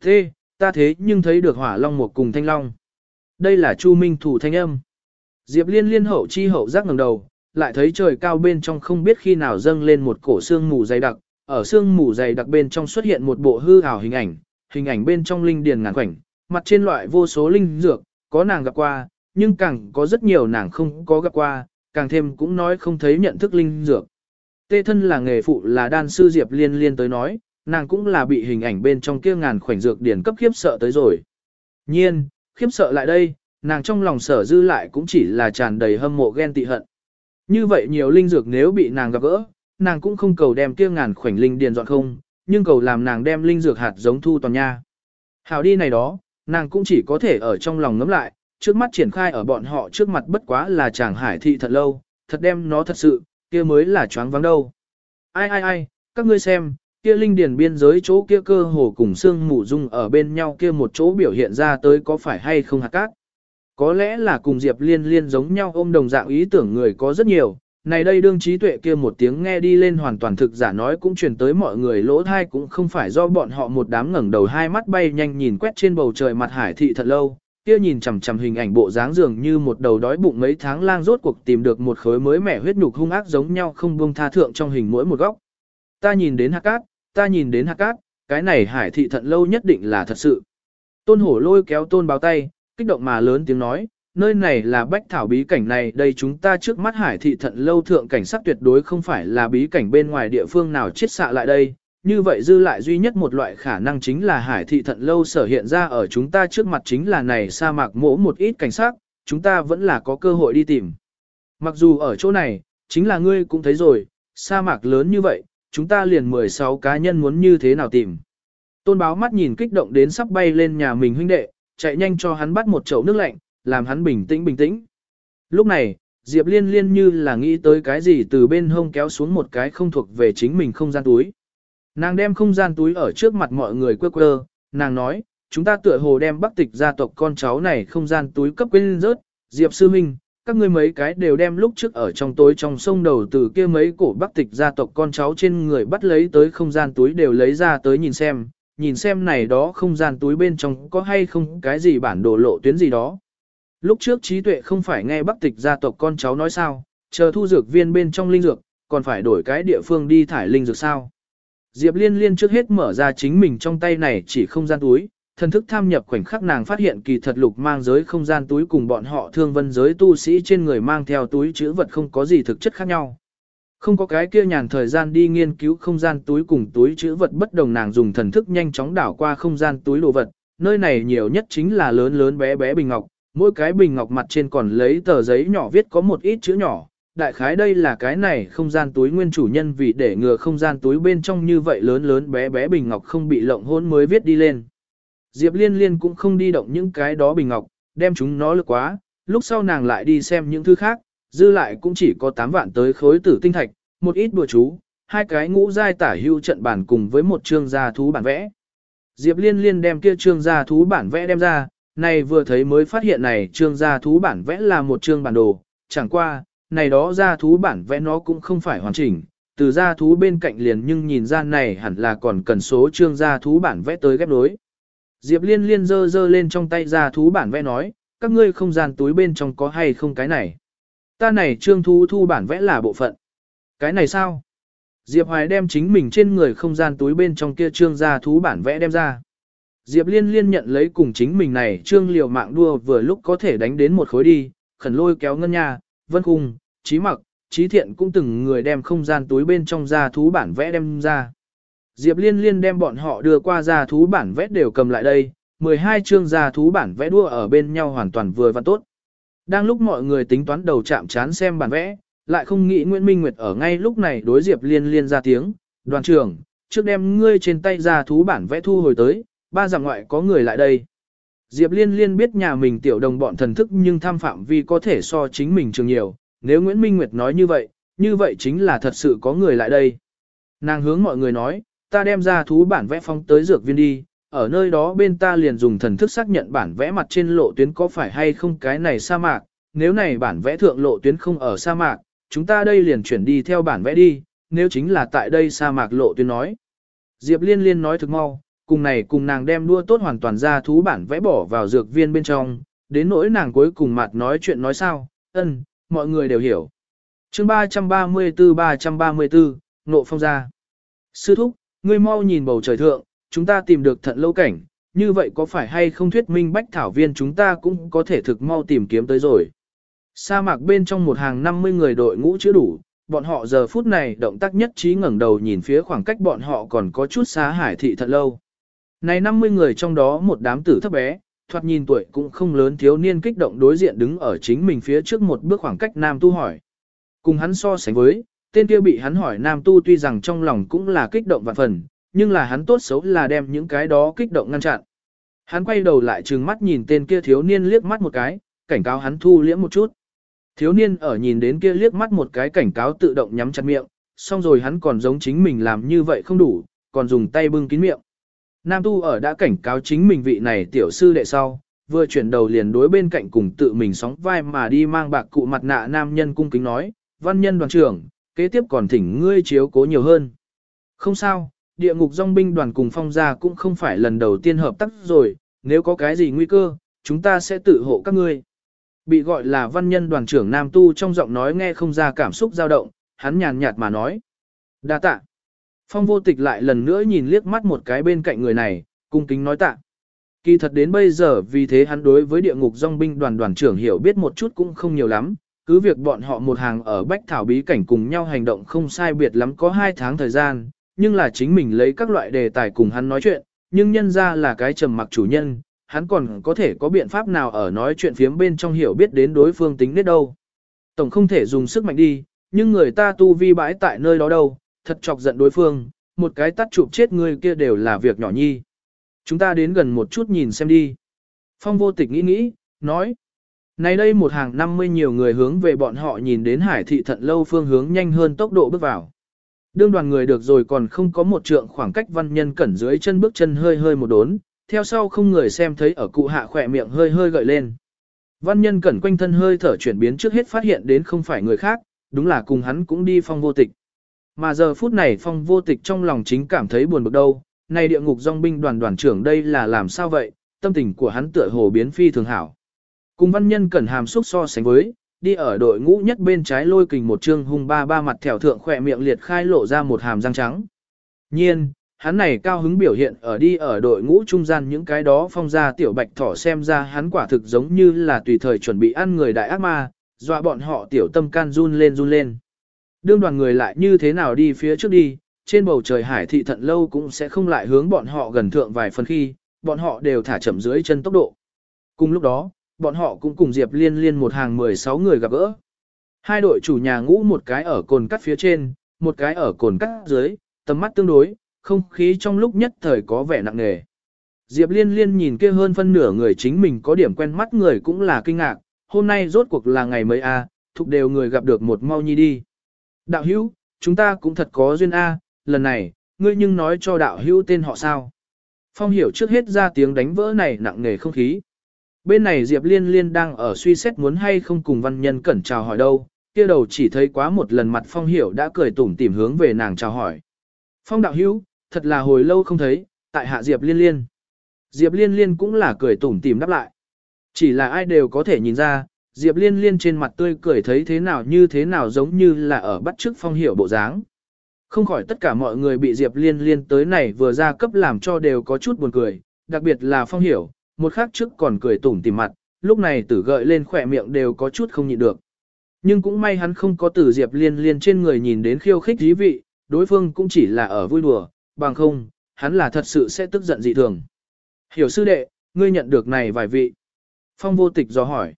[SPEAKER 1] Thế, ta thế nhưng thấy được hỏa long một cùng thanh long. Đây là chu minh thủ thanh âm. Diệp liên liên hậu chi hậu giác ngẩng đầu, lại thấy trời cao bên trong không biết khi nào dâng lên một cổ xương mù dày đặc, ở xương mù dày đặc bên trong xuất hiện một bộ hư ảo hình ảnh, hình ảnh bên trong linh điền ngàn khoảnh, mặt trên loại vô số linh dược, có nàng gặp qua, nhưng càng có rất nhiều nàng không có gặp qua, càng thêm cũng nói không thấy nhận thức linh dược. Tê thân là nghề phụ là đan sư Diệp Liên Liên tới nói, nàng cũng là bị hình ảnh bên trong kia ngàn khoảnh dược điển cấp khiếp sợ tới rồi. Nhiên, khiếp sợ lại đây, nàng trong lòng sở dư lại cũng chỉ là tràn đầy hâm mộ ghen tị hận. Như vậy nhiều linh dược nếu bị nàng gặp gỡ, nàng cũng không cầu đem kia ngàn khoảnh linh điền dọn không, nhưng cầu làm nàng đem linh dược hạt giống thu toàn nha. Hảo đi này đó, nàng cũng chỉ có thể ở trong lòng ngấm lại, trước mắt triển khai ở bọn họ trước mặt bất quá là chàng hải thị thật lâu, thật đem nó thật sự, kia mới là choáng vắng đâu. Ai ai ai, các ngươi xem, kia linh điền biên giới chỗ kia cơ hồ cùng xương mù dung ở bên nhau kia một chỗ biểu hiện ra tới có phải hay không hạt cát. Có lẽ là cùng Diệp Liên Liên giống nhau ôm đồng dạng ý tưởng người có rất nhiều, này đây đương trí tuệ kia một tiếng nghe đi lên hoàn toàn thực giả nói cũng truyền tới mọi người lỗ thai cũng không phải do bọn họ một đám ngẩng đầu hai mắt bay nhanh nhìn quét trên bầu trời mặt hải thị thật lâu, kia nhìn chằm chằm hình ảnh bộ dáng dường như một đầu đói bụng mấy tháng lang rốt cuộc tìm được một khối mới mẻ huyết nhục hung ác giống nhau không buông tha thượng trong hình mỗi một góc. Ta nhìn đến hạt cát, ta nhìn đến hạt cát, cái này hải thị thận lâu nhất định là thật sự. Tôn hổ lôi kéo tôn báo tay, kích động mà lớn tiếng nói, nơi này là bách thảo bí cảnh này đây chúng ta trước mắt hải thị thận lâu thượng cảnh sắc tuyệt đối không phải là bí cảnh bên ngoài địa phương nào chết xạ lại đây. Như vậy dư lại duy nhất một loại khả năng chính là hải thị thận lâu sở hiện ra ở chúng ta trước mặt chính là này sa mạc mỗ một ít cảnh sát, chúng ta vẫn là có cơ hội đi tìm. Mặc dù ở chỗ này, chính là ngươi cũng thấy rồi, sa mạc lớn như vậy, chúng ta liền 16 cá nhân muốn như thế nào tìm. Tôn báo mắt nhìn kích động đến sắp bay lên nhà mình huynh đệ, chạy nhanh cho hắn bắt một chậu nước lạnh, làm hắn bình tĩnh bình tĩnh. Lúc này, Diệp Liên Liên như là nghĩ tới cái gì từ bên hông kéo xuống một cái không thuộc về chính mình không gian túi. Nàng đem không gian túi ở trước mặt mọi người quơ quơ, nàng nói, chúng ta tựa hồ đem bắc tịch gia tộc con cháu này không gian túi cấp quên rớt, Diệp Sư Minh, các ngươi mấy cái đều đem lúc trước ở trong tối trong sông đầu từ kia mấy cổ bắc tịch gia tộc con cháu trên người bắt lấy tới không gian túi đều lấy ra tới nhìn xem, nhìn xem này đó không gian túi bên trong có hay không cái gì bản đồ lộ tuyến gì đó. Lúc trước trí tuệ không phải nghe bắc tịch gia tộc con cháu nói sao, chờ thu dược viên bên trong linh dược, còn phải đổi cái địa phương đi thải linh dược sao. Diệp liên liên trước hết mở ra chính mình trong tay này chỉ không gian túi, thần thức tham nhập khoảnh khắc nàng phát hiện kỳ thật lục mang giới không gian túi cùng bọn họ thương vân giới tu sĩ trên người mang theo túi chữ vật không có gì thực chất khác nhau. Không có cái kia nhàn thời gian đi nghiên cứu không gian túi cùng túi chữ vật bất đồng nàng dùng thần thức nhanh chóng đảo qua không gian túi đồ vật, nơi này nhiều nhất chính là lớn lớn bé bé bình ngọc, mỗi cái bình ngọc mặt trên còn lấy tờ giấy nhỏ viết có một ít chữ nhỏ. Đại khái đây là cái này không gian túi nguyên chủ nhân vì để ngừa không gian túi bên trong như vậy lớn lớn bé bé bình ngọc không bị lộng hôn mới viết đi lên. Diệp liên liên cũng không đi động những cái đó bình ngọc, đem chúng nó lực quá, lúc sau nàng lại đi xem những thứ khác, dư lại cũng chỉ có 8 vạn tới khối tử tinh thạch, một ít bùa chú, hai cái ngũ giai tả hưu trận bản cùng với một chương gia thú bản vẽ. Diệp liên liên đem kia chương gia thú bản vẽ đem ra, này vừa thấy mới phát hiện này chương gia thú bản vẽ là một chương bản đồ, chẳng qua, này đó gia thú bản vẽ nó cũng không phải hoàn chỉnh, từ gia thú bên cạnh liền nhưng nhìn ra này hẳn là còn cần số chương gia thú bản vẽ tới ghép nối. Diệp liên liên giơ giơ lên trong tay gia thú bản vẽ nói, các ngươi không gian túi bên trong có hay không cái này. Ta này trương thú thu bản vẽ là bộ phận. Cái này sao? Diệp Hoài đem chính mình trên người không gian túi bên trong kia trương gia thú bản vẽ đem ra. Diệp Liên Liên nhận lấy cùng chính mình này trương liều mạng đua vừa lúc có thể đánh đến một khối đi, khẩn lôi kéo ngân nha, vân khung, trí mặc, trí thiện cũng từng người đem không gian túi bên trong gia thú bản vẽ đem ra. Diệp Liên Liên đem bọn họ đưa qua gia thú bản vẽ đều cầm lại đây, 12 chương gia thú bản vẽ đua ở bên nhau hoàn toàn vừa và tốt. Đang lúc mọi người tính toán đầu chạm chán xem bản vẽ, lại không nghĩ Nguyễn Minh Nguyệt ở ngay lúc này đối Diệp Liên Liên ra tiếng, đoàn trưởng, trước đem ngươi trên tay ra thú bản vẽ thu hồi tới, ba dặm ngoại có người lại đây. Diệp Liên Liên biết nhà mình tiểu đồng bọn thần thức nhưng tham phạm vì có thể so chính mình trường nhiều, nếu Nguyễn Minh Nguyệt nói như vậy, như vậy chính là thật sự có người lại đây. Nàng hướng mọi người nói, ta đem ra thú bản vẽ phong tới dược viên đi, ở nơi đó bên ta liền dùng thần thức xác nhận bản vẽ mặt trên lộ tuyến có phải hay không cái này sa mạc, nếu này bản vẽ thượng lộ tuyến không ở sa mạc, chúng ta đây liền chuyển đi theo bản vẽ đi, nếu chính là tại đây sa mạc lộ tuyến nói. Diệp Liên Liên nói thực mau, cùng này cùng nàng đem đua tốt hoàn toàn ra thú bản vẽ bỏ vào dược viên bên trong, đến nỗi nàng cuối cùng mặt nói chuyện nói sao, ân, mọi người đều hiểu. chương 334-334, nộ phong ra. Sư thúc, ngươi mau nhìn bầu trời thượng, chúng ta tìm được thận lâu cảnh, như vậy có phải hay không thuyết minh bách thảo viên chúng ta cũng có thể thực mau tìm kiếm tới rồi. Sa mạc bên trong một hàng 50 người đội ngũ chưa đủ, bọn họ giờ phút này động tác nhất trí ngẩng đầu nhìn phía khoảng cách bọn họ còn có chút xa hải thị thật lâu. Này 50 người trong đó một đám tử thấp bé, thoạt nhìn tuổi cũng không lớn thiếu niên kích động đối diện đứng ở chính mình phía trước một bước khoảng cách nam tu hỏi. Cùng hắn so sánh với, tên kia bị hắn hỏi nam tu tuy rằng trong lòng cũng là kích động vạn phần, nhưng là hắn tốt xấu là đem những cái đó kích động ngăn chặn. Hắn quay đầu lại trừng mắt nhìn tên kia thiếu niên liếc mắt một cái, cảnh cáo hắn thu liễm một chút. Thiếu niên ở nhìn đến kia liếc mắt một cái cảnh cáo tự động nhắm chặt miệng, xong rồi hắn còn giống chính mình làm như vậy không đủ, còn dùng tay bưng kín miệng. Nam tu ở đã cảnh cáo chính mình vị này tiểu sư đệ sau, vừa chuyển đầu liền đối bên cạnh cùng tự mình sóng vai mà đi mang bạc cụ mặt nạ nam nhân cung kính nói, văn nhân đoàn trưởng, kế tiếp còn thỉnh ngươi chiếu cố nhiều hơn. Không sao, địa ngục dòng binh đoàn cùng phong gia cũng không phải lần đầu tiên hợp tác rồi, nếu có cái gì nguy cơ, chúng ta sẽ tự hộ các ngươi. Bị gọi là văn nhân đoàn trưởng Nam Tu trong giọng nói nghe không ra cảm xúc dao động, hắn nhàn nhạt mà nói. đa tạ. Phong vô tịch lại lần nữa nhìn liếc mắt một cái bên cạnh người này, cung kính nói tạ. Kỳ thật đến bây giờ vì thế hắn đối với địa ngục dòng binh đoàn đoàn trưởng hiểu biết một chút cũng không nhiều lắm, cứ việc bọn họ một hàng ở Bách Thảo Bí Cảnh cùng nhau hành động không sai biệt lắm có hai tháng thời gian, nhưng là chính mình lấy các loại đề tài cùng hắn nói chuyện, nhưng nhân ra là cái trầm mặc chủ nhân, hắn còn có thể có biện pháp nào ở nói chuyện phiếm bên trong hiểu biết đến đối phương tính nết đâu. Tổng không thể dùng sức mạnh đi, nhưng người ta tu vi bãi tại nơi đó đâu, thật chọc giận đối phương, một cái tắt chụp chết người kia đều là việc nhỏ nhi. Chúng ta đến gần một chút nhìn xem đi. Phong vô tịch nghĩ nghĩ, nói. Này đây một hàng 50 nhiều người hướng về bọn họ nhìn đến hải thị thận lâu phương hướng nhanh hơn tốc độ bước vào. Đương đoàn người được rồi còn không có một trượng khoảng cách văn nhân cẩn dưới chân bước chân hơi hơi một đốn, theo sau không người xem thấy ở cụ hạ khỏe miệng hơi hơi gợi lên. Văn nhân cẩn quanh thân hơi thở chuyển biến trước hết phát hiện đến không phải người khác, đúng là cùng hắn cũng đi phong vô tịch. Mà giờ phút này phong vô tịch trong lòng chính cảm thấy buồn bực đâu, này địa ngục dòng binh đoàn đoàn trưởng đây là làm sao vậy, tâm tình của hắn tựa hồ biến phi thường hảo. Cùng văn nhân cẩn hàm xúc so sánh với, đi ở đội ngũ nhất bên trái lôi kình một trương hung ba ba mặt thẻo thượng khỏe miệng liệt khai lộ ra một hàm răng trắng. Nhiên, hắn này cao hứng biểu hiện ở đi ở đội ngũ trung gian những cái đó phong ra tiểu bạch thỏ xem ra hắn quả thực giống như là tùy thời chuẩn bị ăn người đại ác ma, dọa bọn họ tiểu tâm can run lên run lên. Đương đoàn người lại như thế nào đi phía trước đi, trên bầu trời hải thị thận lâu cũng sẽ không lại hướng bọn họ gần thượng vài phần khi, bọn họ đều thả chậm dưới chân tốc độ. Cùng lúc đó, bọn họ cũng cùng Diệp Liên Liên một hàng 16 người gặp gỡ. Hai đội chủ nhà ngũ một cái ở cồn cắt phía trên, một cái ở cồn cắt dưới, tầm mắt tương đối, không khí trong lúc nhất thời có vẻ nặng nề. Diệp Liên Liên nhìn kia hơn phân nửa người chính mình có điểm quen mắt người cũng là kinh ngạc, hôm nay rốt cuộc là ngày mấy a, à, thuộc đều người gặp được một mau nhi đi. Đạo hữu, chúng ta cũng thật có duyên a, lần này, ngươi nhưng nói cho đạo hữu tên họ sao. Phong hiểu trước hết ra tiếng đánh vỡ này nặng nề không khí. Bên này Diệp Liên Liên đang ở suy xét muốn hay không cùng văn nhân cẩn chào hỏi đâu, kia đầu chỉ thấy quá một lần mặt Phong hiểu đã cười tủm tỉm hướng về nàng chào hỏi. Phong đạo hữu, thật là hồi lâu không thấy, tại hạ Diệp Liên Liên. Diệp Liên Liên cũng là cười tủm tỉm đáp lại. Chỉ là ai đều có thể nhìn ra, Diệp Liên Liên trên mặt tươi cười thấy thế nào như thế nào giống như là ở bắt chước phong hiểu bộ dáng. Không khỏi tất cả mọi người bị Diệp Liên Liên tới này vừa ra cấp làm cho đều có chút buồn cười, đặc biệt là phong hiểu, một khắc trước còn cười tủm tỉm mặt, lúc này tử gợi lên khỏe miệng đều có chút không nhịn được. Nhưng cũng may hắn không có tử Diệp Liên Liên trên người nhìn đến khiêu khích dí vị, đối phương cũng chỉ là ở vui đùa, bằng không, hắn là thật sự sẽ tức giận dị thường. Hiểu sư đệ, ngươi nhận được này vài vị. Phong vô tịch do hỏi.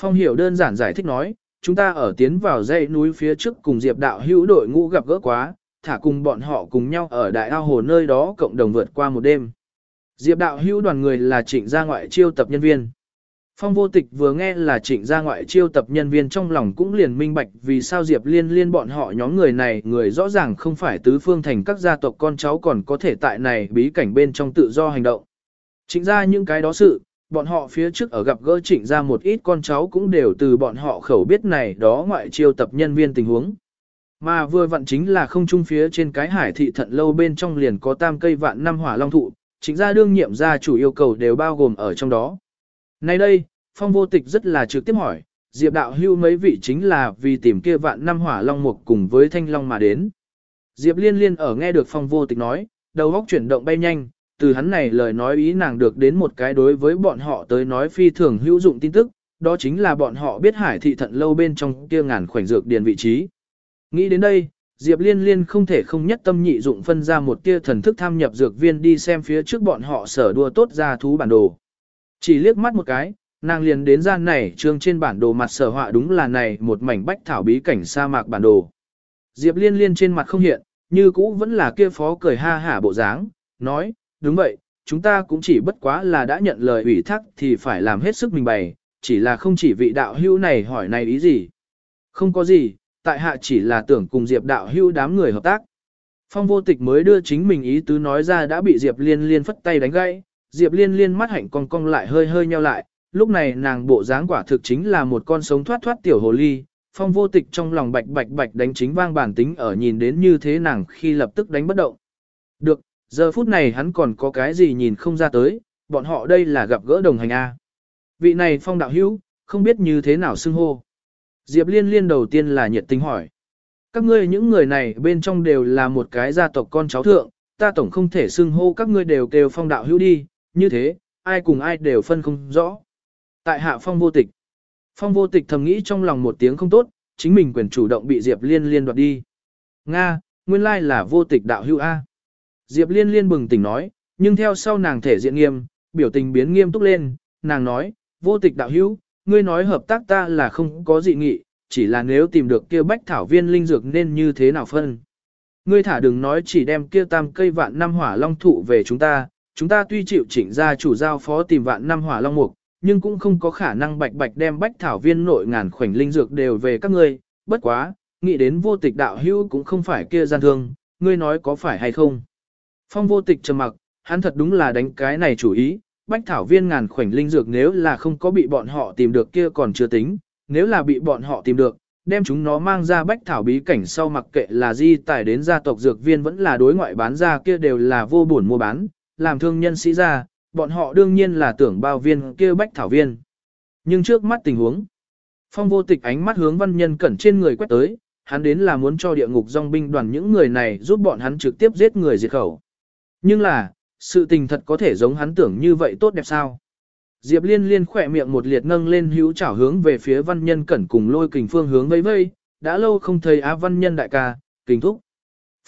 [SPEAKER 1] Phong hiểu đơn giản giải thích nói, chúng ta ở tiến vào dãy núi phía trước cùng Diệp đạo hữu đội ngũ gặp gỡ quá, thả cùng bọn họ cùng nhau ở đại ao hồ nơi đó cộng đồng vượt qua một đêm. Diệp đạo hữu đoàn người là trịnh gia ngoại chiêu tập nhân viên. Phong vô tịch vừa nghe là trịnh gia ngoại chiêu tập nhân viên trong lòng cũng liền minh bạch vì sao Diệp liên liên bọn họ nhóm người này người rõ ràng không phải tứ phương thành các gia tộc con cháu còn có thể tại này bí cảnh bên trong tự do hành động. Trịnh ra những cái đó sự, bọn họ phía trước ở gặp gỡ trịnh ra một ít con cháu cũng đều từ bọn họ khẩu biết này đó ngoại chiêu tập nhân viên tình huống. Mà vừa vặn chính là không trung phía trên cái hải thị thận lâu bên trong liền có tam cây vạn năm hỏa long thụ, chính gia đương nhiệm gia chủ yêu cầu đều bao gồm ở trong đó. Nay đây, phong vô tịch rất là trực tiếp hỏi, Diệp đạo hưu mấy vị chính là vì tìm kia vạn năm hỏa long mục cùng với thanh long mà đến. Diệp liên liên ở nghe được phong vô tịch nói, đầu óc chuyển động bay nhanh, từ hắn này lời nói ý nàng được đến một cái đối với bọn họ tới nói phi thường hữu dụng tin tức, đó chính là bọn họ biết hải thị thận lâu bên trong kia ngàn khoảnh dược điền vị trí. Nghĩ đến đây, Diệp Liên Liên không thể không nhất tâm nhị dụng phân ra một tia thần thức tham nhập dược viên đi xem phía trước bọn họ sở đua tốt ra thú bản đồ. Chỉ liếc mắt một cái, nàng liền đến gian này trương trên bản đồ mặt sở họa đúng là này một mảnh bách thảo bí cảnh sa mạc bản đồ. Diệp Liên Liên trên mặt không hiện, như cũ vẫn là kia phó cười ha hả bộ dáng, nói, đúng vậy, chúng ta cũng chỉ bất quá là đã nhận lời ủy thác thì phải làm hết sức mình bày, chỉ là không chỉ vị đạo hữu này hỏi này ý gì. Không có gì, tại hạ chỉ là tưởng cùng Diệp đạo hưu đám người hợp tác. Phong vô tịch mới đưa chính mình ý tứ nói ra đã bị Diệp liên liên phất tay đánh gãy, Diệp liên liên mắt hạnh cong cong lại hơi hơi nheo lại, lúc này nàng bộ dáng quả thực chính là một con sống thoát thoát tiểu hồ ly. Phong vô tịch trong lòng bạch bạch bạch đánh chính vang bản tính ở nhìn đến như thế nàng khi lập tức đánh bất động. Được, giờ phút này hắn còn có cái gì nhìn không ra tới, bọn họ đây là gặp gỡ đồng hành A. Vị này phong đạo hữu, không biết như thế nào xưng hô. Diệp liên liên đầu tiên là nhiệt tình hỏi. Các ngươi những người này bên trong đều là một cái gia tộc con cháu thượng, ta tổng không thể xưng hô các ngươi đều kêu phong đạo hữu đi, như thế, ai cùng ai đều phân không rõ. Tại hạ phong vô tịch. Phong vô tịch thầm nghĩ trong lòng một tiếng không tốt, chính mình quyền chủ động bị Diệp liên liên đoạt đi. Nga, nguyên lai là vô tịch đạo hữu A. Diệp liên liên bừng tỉnh nói, nhưng theo sau nàng thể diện nghiêm, biểu tình biến nghiêm túc lên, nàng nói, vô tịch đạo hữu, ngươi nói hợp tác ta là không có dị nghị, chỉ là nếu tìm được kia bách thảo viên linh dược nên như thế nào phân. Ngươi thả đừng nói chỉ đem kia tam cây vạn năm hỏa long thụ về chúng ta, chúng ta tuy chịu chỉnh ra chủ giao phó tìm vạn năm hỏa long mục, nhưng cũng không có khả năng bạch bạch đem bách thảo viên nội ngàn khoảnh linh dược đều về các ngươi, bất quá, nghĩ đến vô tịch đạo hữu cũng không phải kia gian thương, ngươi nói có phải hay không. Phong vô tịch trầm mặc, hắn thật đúng là đánh cái này chủ ý, bách thảo viên ngàn khoảnh linh dược nếu là không có bị bọn họ tìm được kia còn chưa tính, nếu là bị bọn họ tìm được, đem chúng nó mang ra bách thảo bí cảnh sau mặc kệ là di tải đến gia tộc dược viên vẫn là đối ngoại bán ra kia đều là vô buồn mua bán, làm thương nhân sĩ ra, bọn họ đương nhiên là tưởng bao viên kia bách thảo viên. Nhưng trước mắt tình huống, phong vô tịch ánh mắt hướng văn nhân cẩn trên người quét tới, hắn đến là muốn cho địa ngục dòng binh đoàn những người này giúp bọn hắn trực tiếp giết người diệt khẩu. Nhưng là, sự tình thật có thể giống hắn tưởng như vậy tốt đẹp sao? Diệp liên liên khỏe miệng một liệt nâng lên hữu chảo hướng về phía văn nhân cẩn cùng lôi kình phương hướng vây vây, đã lâu không thấy á văn nhân đại ca, kình thúc.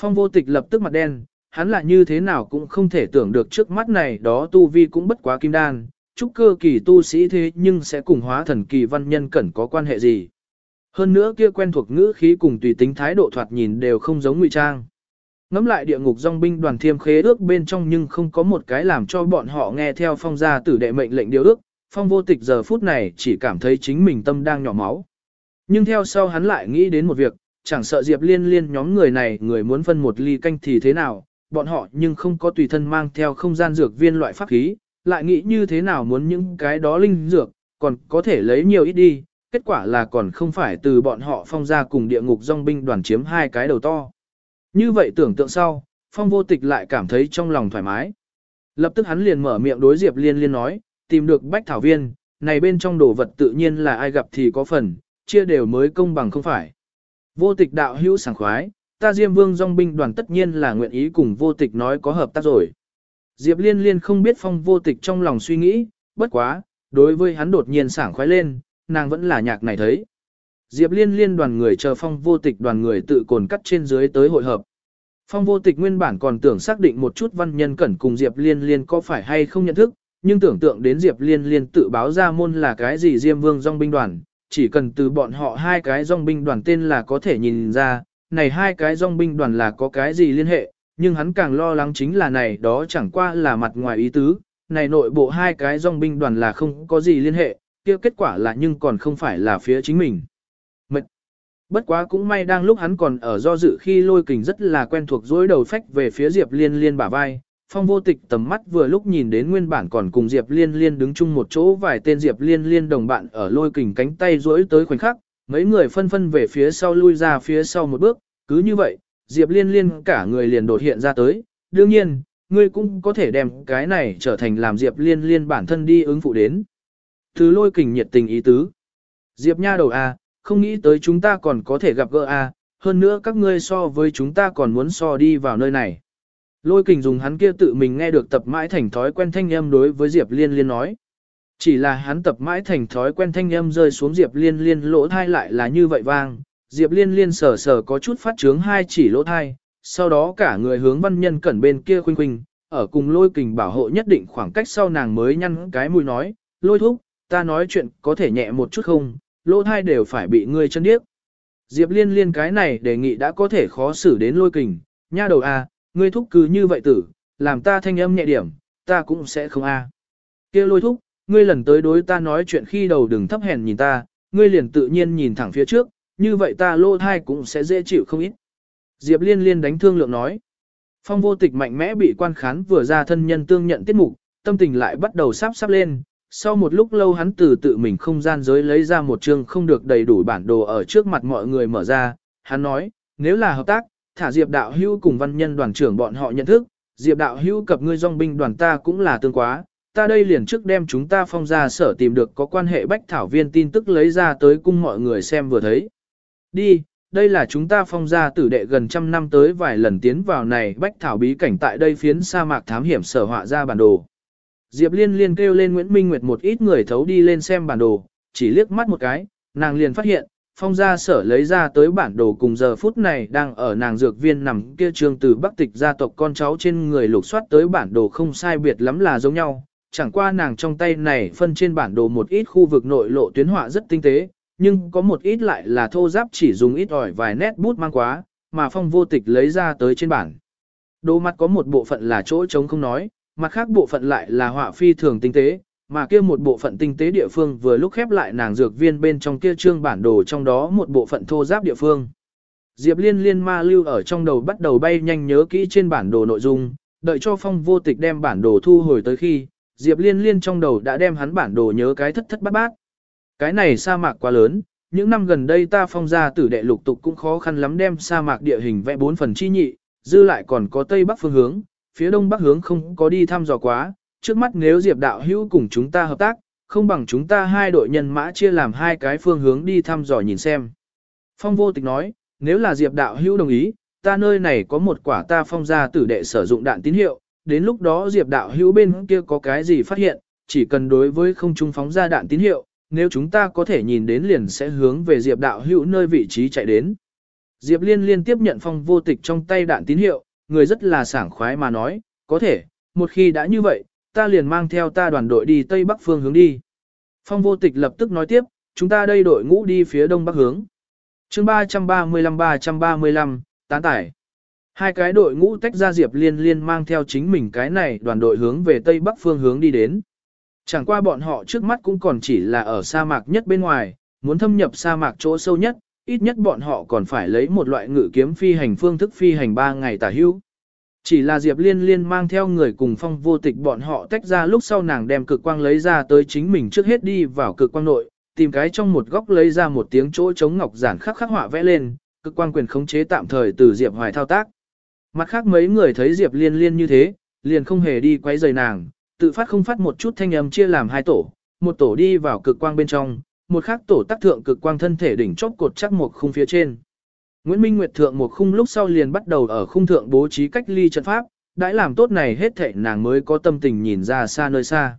[SPEAKER 1] Phong vô tịch lập tức mặt đen, hắn là như thế nào cũng không thể tưởng được trước mắt này đó tu vi cũng bất quá kim đan, trúc cơ kỳ tu sĩ thế nhưng sẽ cùng hóa thần kỳ văn nhân cẩn có quan hệ gì. Hơn nữa kia quen thuộc ngữ khí cùng tùy tính thái độ thoạt nhìn đều không giống ngụy trang. Ngắm lại địa ngục dòng binh đoàn thiêm khế ước bên trong nhưng không có một cái làm cho bọn họ nghe theo phong gia tử đệ mệnh lệnh điều ước, phong vô tịch giờ phút này chỉ cảm thấy chính mình tâm đang nhỏ máu. Nhưng theo sau hắn lại nghĩ đến một việc, chẳng sợ Diệp liên liên nhóm người này người muốn phân một ly canh thì thế nào, bọn họ nhưng không có tùy thân mang theo không gian dược viên loại pháp khí, lại nghĩ như thế nào muốn những cái đó linh dược, còn có thể lấy nhiều ít đi, kết quả là còn không phải từ bọn họ phong ra cùng địa ngục dòng binh đoàn chiếm hai cái đầu to. Như vậy tưởng tượng sau, phong vô tịch lại cảm thấy trong lòng thoải mái. Lập tức hắn liền mở miệng đối Diệp Liên Liên nói, tìm được bách thảo viên, này bên trong đồ vật tự nhiên là ai gặp thì có phần, chia đều mới công bằng không phải. Vô tịch đạo hữu sảng khoái, ta Diêm Vương dòng binh đoàn tất nhiên là nguyện ý cùng vô tịch nói có hợp tác rồi. Diệp Liên Liên không biết phong vô tịch trong lòng suy nghĩ, bất quá, đối với hắn đột nhiên sảng khoái lên, nàng vẫn là nhạc này thấy. Diệp Liên Liên đoàn người chờ phong vô tịch đoàn người tự cồn cắt trên dưới tới hội hợp. Phong vô tịch nguyên bản còn tưởng xác định một chút văn nhân cẩn cùng Diệp Liên Liên có phải hay không nhận thức, nhưng tưởng tượng đến Diệp Liên Liên tự báo ra môn là cái gì Diêm Vương dòng binh đoàn, chỉ cần từ bọn họ hai cái dòng binh đoàn tên là có thể nhìn ra, này hai cái dòng binh đoàn là có cái gì liên hệ, nhưng hắn càng lo lắng chính là này đó chẳng qua là mặt ngoài ý tứ, này nội bộ hai cái dòng binh đoàn là không có gì liên hệ, kia kết quả là nhưng còn không phải là phía chính mình. Bất quá cũng may đang lúc hắn còn ở do dự khi lôi kình rất là quen thuộc dối đầu phách về phía Diệp Liên Liên bả vai, phong vô tịch tầm mắt vừa lúc nhìn đến nguyên bản còn cùng Diệp Liên Liên đứng chung một chỗ vài tên Diệp Liên Liên đồng bạn ở lôi kình cánh tay dối tới khoảnh khắc, mấy người phân phân về phía sau lui ra phía sau một bước, cứ như vậy, Diệp Liên Liên cả người liền đột hiện ra tới, đương nhiên, ngươi cũng có thể đem cái này trở thành làm Diệp Liên Liên bản thân đi ứng phụ đến. Thứ lôi kình nhiệt tình ý tứ. Diệp nha đầu a, à, không nghĩ tới chúng ta còn có thể gặp gỡ a, à, hơn nữa các ngươi so với chúng ta còn muốn so đi vào nơi này. Lôi kình dùng hắn kia tự mình nghe được tập mãi thành thói quen thanh âm đối với Diệp Liên Liên nói. Chỉ là hắn tập mãi thành thói quen thanh âm rơi xuống Diệp Liên Liên lỗ thai lại là như vậy vang. Diệp Liên Liên sờ sờ có chút phát trướng hai chỉ lỗ thai, sau đó cả người hướng văn nhân cẩn bên kia khuynh khuynh, ở cùng lôi kình bảo hộ nhất định khoảng cách sau nàng mới nhăn cái mũi nói, lôi thúc, ta nói chuyện có thể nhẹ một chút không, lỗ thai đều phải bị ngươi chân điếc. Diệp liên liên cái này đề nghị đã có thể khó xử đến lôi kình, nha đầu a, ngươi thúc cứ như vậy tử, làm ta thanh âm nhẹ điểm, ta cũng sẽ không a. Kia lôi thúc, ngươi lần tới đối ta nói chuyện khi đầu đừng thấp hèn nhìn ta, ngươi liền tự nhiên nhìn thẳng phía trước, như vậy ta lô thai cũng sẽ dễ chịu không ít. Diệp liên liên đánh thương lượng nói. Phong vô tịch mạnh mẽ bị quan khán vừa ra thân nhân tương nhận tiết mục, tâm tình lại bắt đầu sắp sắp lên. Sau một lúc lâu hắn từ tự mình không gian giới lấy ra một chương không được đầy đủ bản đồ ở trước mặt mọi người mở ra. Hắn nói, nếu là hợp tác, thả Diệp đạo hưu cùng văn nhân đoàn trưởng bọn họ nhận thức, Diệp đạo hưu cập ngươi dòng binh đoàn ta cũng là tương quá. Ta đây liền trước đem chúng ta phong ra sở tìm được có quan hệ bách thảo viên tin tức lấy ra tới cung mọi người xem vừa thấy. Đi, đây là chúng ta phong gia tử đệ gần trăm năm tới vài lần tiến vào này bách thảo bí cảnh tại đây phiến sa mạc thám hiểm sở họa ra bản đồ. Diệp Liên liên kêu lên Nguyễn Minh Nguyệt một ít người thấu đi lên xem bản đồ, chỉ liếc mắt một cái, nàng liền phát hiện, phong gia sở lấy ra tới bản đồ cùng giờ phút này đang ở nàng dược viên nằm kia trường từ bắc tịch gia tộc con cháu trên người lục soát tới bản đồ không sai biệt lắm là giống nhau, chẳng qua nàng trong tay này phân trên bản đồ một ít khu vực nội lộ tuyến họa rất tinh tế, nhưng có một ít lại là thô giáp chỉ dùng ít ỏi vài nét bút mang quá, mà phong vô tịch lấy ra tới trên bản. Đồ mặt có một bộ phận là chỗ trống không nói, mặt khác bộ phận lại là họa phi thường tinh tế, mà kia một bộ phận tinh tế địa phương vừa lúc khép lại nàng dược viên bên trong kia trương bản đồ trong đó một bộ phận thô giáp địa phương. Diệp liên liên ma lưu ở trong đầu bắt đầu bay nhanh nhớ kỹ trên bản đồ nội dung, đợi cho phong vô tịch đem bản đồ thu hồi tới khi, Diệp liên liên trong đầu đã đem hắn bản đồ nhớ cái thất thất bát bát. Cái này sa mạc quá lớn, những năm gần đây ta phong ra tử đệ lục tục cũng khó khăn lắm đem sa mạc địa hình vẽ bốn phần chi nhị, dư lại còn có tây bắc phương hướng, phía đông bắc hướng không có đi thăm dò quá, trước mắt nếu Diệp đạo hữu cùng chúng ta hợp tác, không bằng chúng ta hai đội nhân mã chia làm hai cái phương hướng đi thăm dò nhìn xem. Phong vô tịch nói, nếu là Diệp đạo hữu đồng ý, ta nơi này có một quả ta phong ra tử đệ sử dụng đạn tín hiệu, đến lúc đó Diệp đạo hữu bên kia có cái gì phát hiện, chỉ cần đối với không trung phóng ra đạn tín hiệu, nếu chúng ta có thể nhìn đến liền sẽ hướng về Diệp đạo hữu nơi vị trí chạy đến. Diệp liên liên tiếp nhận phong vô tịch trong tay đạn tín hiệu, người rất là sảng khoái mà nói, có thể, một khi đã như vậy, ta liền mang theo ta đoàn đội đi Tây Bắc phương hướng đi. Phong vô tịch lập tức nói tiếp, chúng ta đây đội ngũ đi phía Đông Bắc hướng. chương 335-335, tán tải. Hai cái đội ngũ tách ra Diệp liên liên mang theo chính mình cái này đoàn đội hướng về Tây Bắc phương hướng đi đến. Chẳng qua bọn họ trước mắt cũng còn chỉ là ở sa mạc nhất bên ngoài, muốn thâm nhập sa mạc chỗ sâu nhất, ít nhất bọn họ còn phải lấy một loại ngự kiếm phi hành phương thức phi hành 3 ngày tả hữu. Chỉ là Diệp Liên Liên mang theo người cùng phong vô tịch bọn họ tách ra lúc sau nàng đem cực quang lấy ra tới chính mình trước hết đi vào cực quang nội, tìm cái trong một góc lấy ra một tiếng chỗ chống ngọc giản khắc khắc họa vẽ lên, cực quang quyền khống chế tạm thời từ Diệp Hoài thao tác. Mặt khác mấy người thấy Diệp Liên Liên như thế, liền không hề đi quấy rầy nàng, tự phát không phát một chút thanh âm chia làm hai tổ, một tổ đi vào cực quang bên trong, một khác tổ tác thượng cực quang thân thể đỉnh chóp cột chắc một khung phía trên. Nguyễn Minh Nguyệt thượng một khung lúc sau liền bắt đầu ở khung thượng bố trí cách ly trận pháp, đã làm tốt này hết thảy nàng mới có tâm tình nhìn ra xa nơi xa.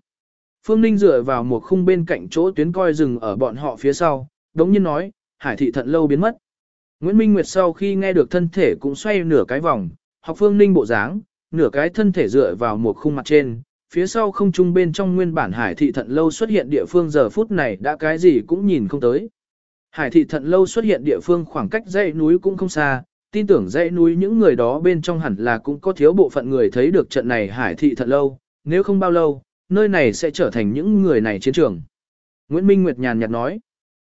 [SPEAKER 1] Phương Ninh dựa vào một khung bên cạnh chỗ tuyến coi rừng ở bọn họ phía sau, đống nhiên nói, hải thị thận lâu biến mất. Nguyễn Minh Nguyệt sau khi nghe được thân thể cũng xoay nửa cái vòng, học Phương Ninh bộ dáng, nửa cái thân thể dựa vào một khung mặt trên, phía sau không trung bên trong nguyên bản hải thị thận lâu xuất hiện địa phương giờ phút này đã cái gì cũng nhìn không tới. Hải thị thận lâu xuất hiện địa phương khoảng cách dãy núi cũng không xa, tin tưởng dãy núi những người đó bên trong hẳn là cũng có thiếu bộ phận người thấy được trận này hải thị thận lâu, nếu không bao lâu, nơi này sẽ trở thành những người này chiến trường. Nguyễn Minh Nguyệt nhàn nhạt nói.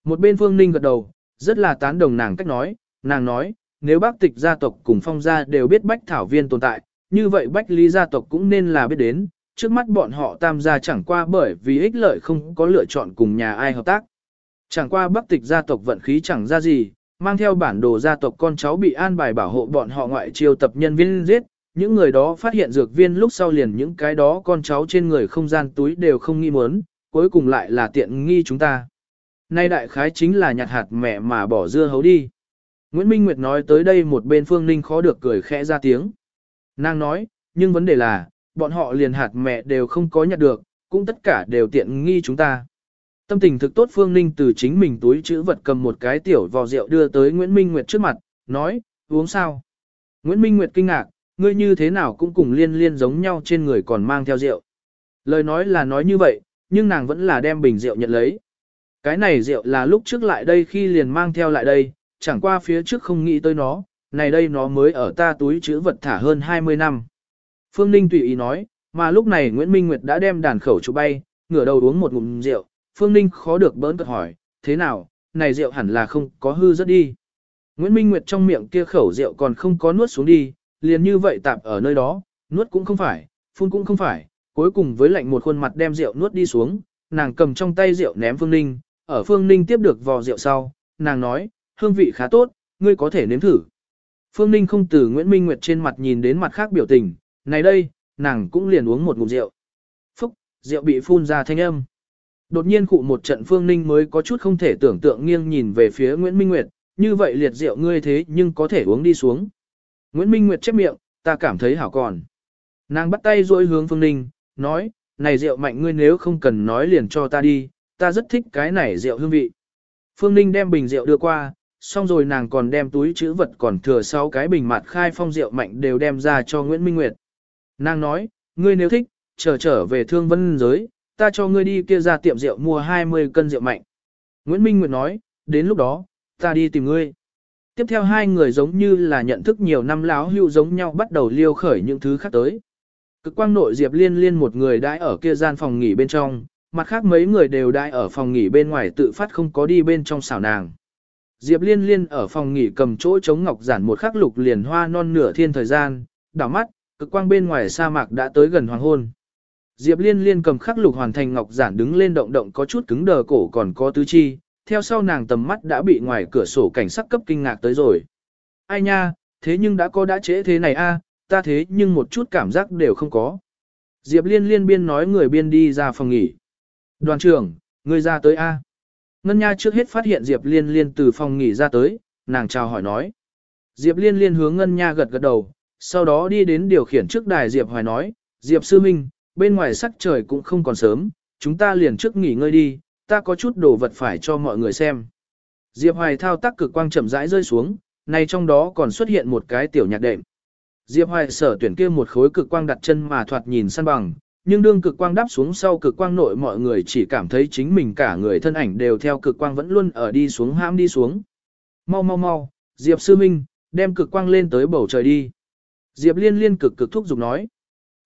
[SPEAKER 1] Một bên Phương Ninh gật đầu, rất là tán đồng nàng cách nói, nàng nói, nếu bác tịch gia tộc cùng phong gia đều biết bách thảo viên tồn tại, như vậy bách lý gia tộc cũng nên là biết đến, trước mắt bọn họ tam gia chẳng qua bởi vì ích lợi không có lựa chọn cùng nhà ai hợp tác. Chẳng qua bắc tịch gia tộc vận khí chẳng ra gì, mang theo bản đồ gia tộc con cháu bị an bài bảo hộ bọn họ ngoại chiêu tập nhân viên giết, những người đó phát hiện dược viên lúc sau liền những cái đó con cháu trên người không gian túi đều không nghi muốn, cuối cùng lại là tiện nghi chúng ta. Nay đại khái chính là nhặt hạt mẹ mà bỏ dưa hấu đi. Nguyễn Minh Nguyệt nói tới đây một bên Phương Ninh khó được cười khẽ ra tiếng. Nàng nói, nhưng vấn đề là, bọn họ liền hạt mẹ đều không có nhặt được, cũng tất cả đều tiện nghi chúng ta. Tâm tình thực tốt Phương Ninh từ chính mình túi chữ vật cầm một cái tiểu vò rượu đưa tới Nguyễn Minh Nguyệt trước mặt, nói, uống sao? Nguyễn Minh Nguyệt kinh ngạc, ngươi như thế nào cũng cùng liên liên giống nhau trên người còn mang theo rượu. Lời nói là nói như vậy, nhưng nàng vẫn là đem bình rượu nhận lấy. Cái này rượu là lúc trước lại đây khi liền mang theo lại đây, chẳng qua phía trước không nghĩ tới nó, này đây nó mới ở ta túi chữ vật thả hơn 20 năm. Phương Ninh tùy ý nói, mà lúc này Nguyễn Minh Nguyệt đã đem đàn khẩu chụp bay, ngửa đầu uống một ngụm rượu, Phương Ninh khó được bỡn cợt hỏi, thế nào, này rượu hẳn là không có hư rất đi. Nguyễn Minh Nguyệt trong miệng kia khẩu rượu còn không có nuốt xuống đi, liền như vậy tạp ở nơi đó, nuốt cũng không phải, phun cũng không phải, cuối cùng với lạnh một khuôn mặt đem rượu nuốt đi xuống, nàng cầm trong tay rượu ném Phương Ninh, ở Phương Ninh tiếp được vò rượu sau, nàng nói, hương vị khá tốt, ngươi có thể nếm thử. Phương Ninh không từ Nguyễn Minh Nguyệt trên mặt nhìn đến mặt khác biểu tình, này đây, nàng cũng liền uống một ngụm rượu. Phúc, rượu bị phun ra thanh âm. Đột nhiên cụ một trận Phương Ninh mới có chút không thể tưởng tượng nghiêng nhìn về phía Nguyễn Minh Nguyệt, như vậy liệt rượu ngươi thế nhưng có thể uống đi xuống. Nguyễn Minh Nguyệt chép miệng, ta cảm thấy hảo còn. Nàng bắt tay dối hướng Phương Ninh, nói, này rượu mạnh ngươi nếu không cần nói liền cho ta đi, ta rất thích cái này rượu hương vị. Phương Ninh đem bình rượu đưa qua, xong rồi nàng còn đem túi chữ vật còn thừa sau cái bình mặt khai phong rượu mạnh đều đem ra cho Nguyễn Minh Nguyệt. Nàng nói, ngươi nếu thích, trở trở về thương vân giới, ta cho ngươi đi kia ra tiệm rượu mua 20 cân rượu mạnh. Nguyễn Minh Nguyệt nói, đến lúc đó, ta đi tìm ngươi. Tiếp theo hai người giống như là nhận thức nhiều năm láo hưu giống nhau bắt đầu liêu khởi những thứ khác tới. Cực quang nội Diệp Liên Liên một người đãi ở kia gian phòng nghỉ bên trong, mặt khác mấy người đều đãi ở phòng nghỉ bên ngoài tự phát không có đi bên trong xảo nàng. Diệp Liên Liên ở phòng nghỉ cầm chỗ chống ngọc giản một khắc lục liền hoa non nửa thiên thời gian, đảo mắt, cực quang bên ngoài sa mạc đã tới gần hoàng hôn. Diệp Liên Liên cầm khắc lục hoàn thành ngọc giản đứng lên động động có chút cứng đờ cổ còn có tứ chi, theo sau nàng tầm mắt đã bị ngoài cửa sổ cảnh sắc cấp kinh ngạc tới rồi. Ai nha, thế nhưng đã có đã trễ thế này a, ta thế nhưng một chút cảm giác đều không có. Diệp Liên Liên biên nói người biên đi ra phòng nghỉ. Đoàn trưởng, người ra tới a. Ngân Nha trước hết phát hiện Diệp Liên Liên từ phòng nghỉ ra tới, nàng chào hỏi nói. Diệp Liên Liên hướng Ngân Nha gật gật đầu, sau đó đi đến điều khiển trước đài Diệp Hoài nói, Diệp Sư Minh, bên ngoài sắc trời cũng không còn sớm, chúng ta liền trước nghỉ ngơi đi, ta có chút đồ vật phải cho mọi người xem. Diệp Hoài thao tác cực quang chậm rãi rơi xuống, này trong đó còn xuất hiện một cái tiểu nhạc đệm. Diệp Hoài sở tuyển kia một khối cực quang đặt chân mà thoạt nhìn săn bằng, nhưng đương cực quang đáp xuống sau cực quang nội mọi người chỉ cảm thấy chính mình cả người thân ảnh đều theo cực quang vẫn luôn ở đi xuống hãm đi xuống. Mau mau mau, Diệp Sư Minh, đem cực quang lên tới bầu trời đi. Diệp Liên Liên cực cực thúc giục nói.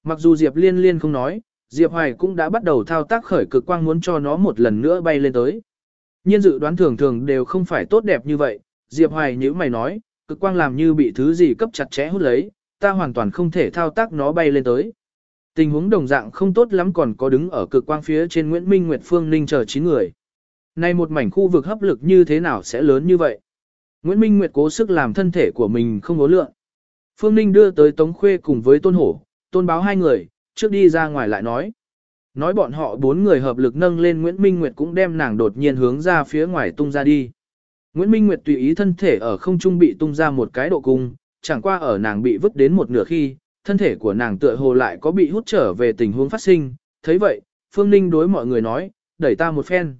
[SPEAKER 1] Mặc dù Diệp Liên Liên không nói, Diệp Hoài cũng đã bắt đầu thao tác khởi cực quang muốn cho nó một lần nữa bay lên tới. Nhiên dự đoán thường thường đều không phải tốt đẹp như vậy, Diệp Hoài nhữ mày nói, cực quang làm như bị thứ gì cấp chặt chẽ hút lấy, ta hoàn toàn không thể thao tác nó bay lên tới. Tình huống đồng dạng không tốt lắm còn có đứng ở cực quang phía trên Nguyễn Minh Nguyệt Phương Ninh chờ 9 người. Nay một mảnh khu vực hấp lực như thế nào sẽ lớn như vậy? Nguyễn Minh Nguyệt cố sức làm thân thể của mình không ố lượng. Phương Ninh đưa tới Tống Khuê cùng với Tôn Hổ, Tôn Báo hai người, trước đi ra ngoài lại nói. Nói bọn họ bốn người hợp lực nâng lên Nguyễn Minh Nguyệt cũng đem nàng đột nhiên hướng ra phía ngoài tung ra đi. Nguyễn Minh Nguyệt tùy ý thân thể ở không trung bị tung ra một cái độ cung, chẳng qua ở nàng bị vứt đến một nửa khi, thân thể của nàng tựa hồ lại có bị hút trở về tình huống phát sinh. thấy vậy, Phương Ninh đối mọi người nói, đẩy ta một phen.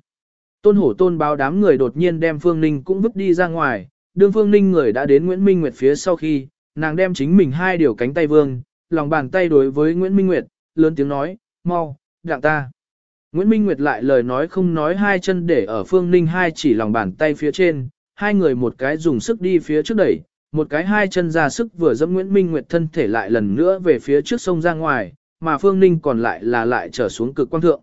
[SPEAKER 1] Tôn hổ tôn báo đám người đột nhiên đem Phương Ninh cũng vứt đi ra ngoài, đương Phương Ninh người đã đến Nguyễn Minh Nguyệt phía sau khi, nàng đem chính mình hai điều cánh tay vương, lòng bàn tay đối với Nguyễn Minh Nguyệt, lớn tiếng nói, mau, đặng ta. Nguyễn Minh Nguyệt lại lời nói không nói hai chân để ở Phương Ninh hai chỉ lòng bàn tay phía trên, hai người một cái dùng sức đi phía trước đẩy, một cái hai chân ra sức vừa dẫm Nguyễn Minh Nguyệt thân thể lại lần nữa về phía trước sông ra ngoài, mà Phương Ninh còn lại là lại trở xuống cực quang thượng.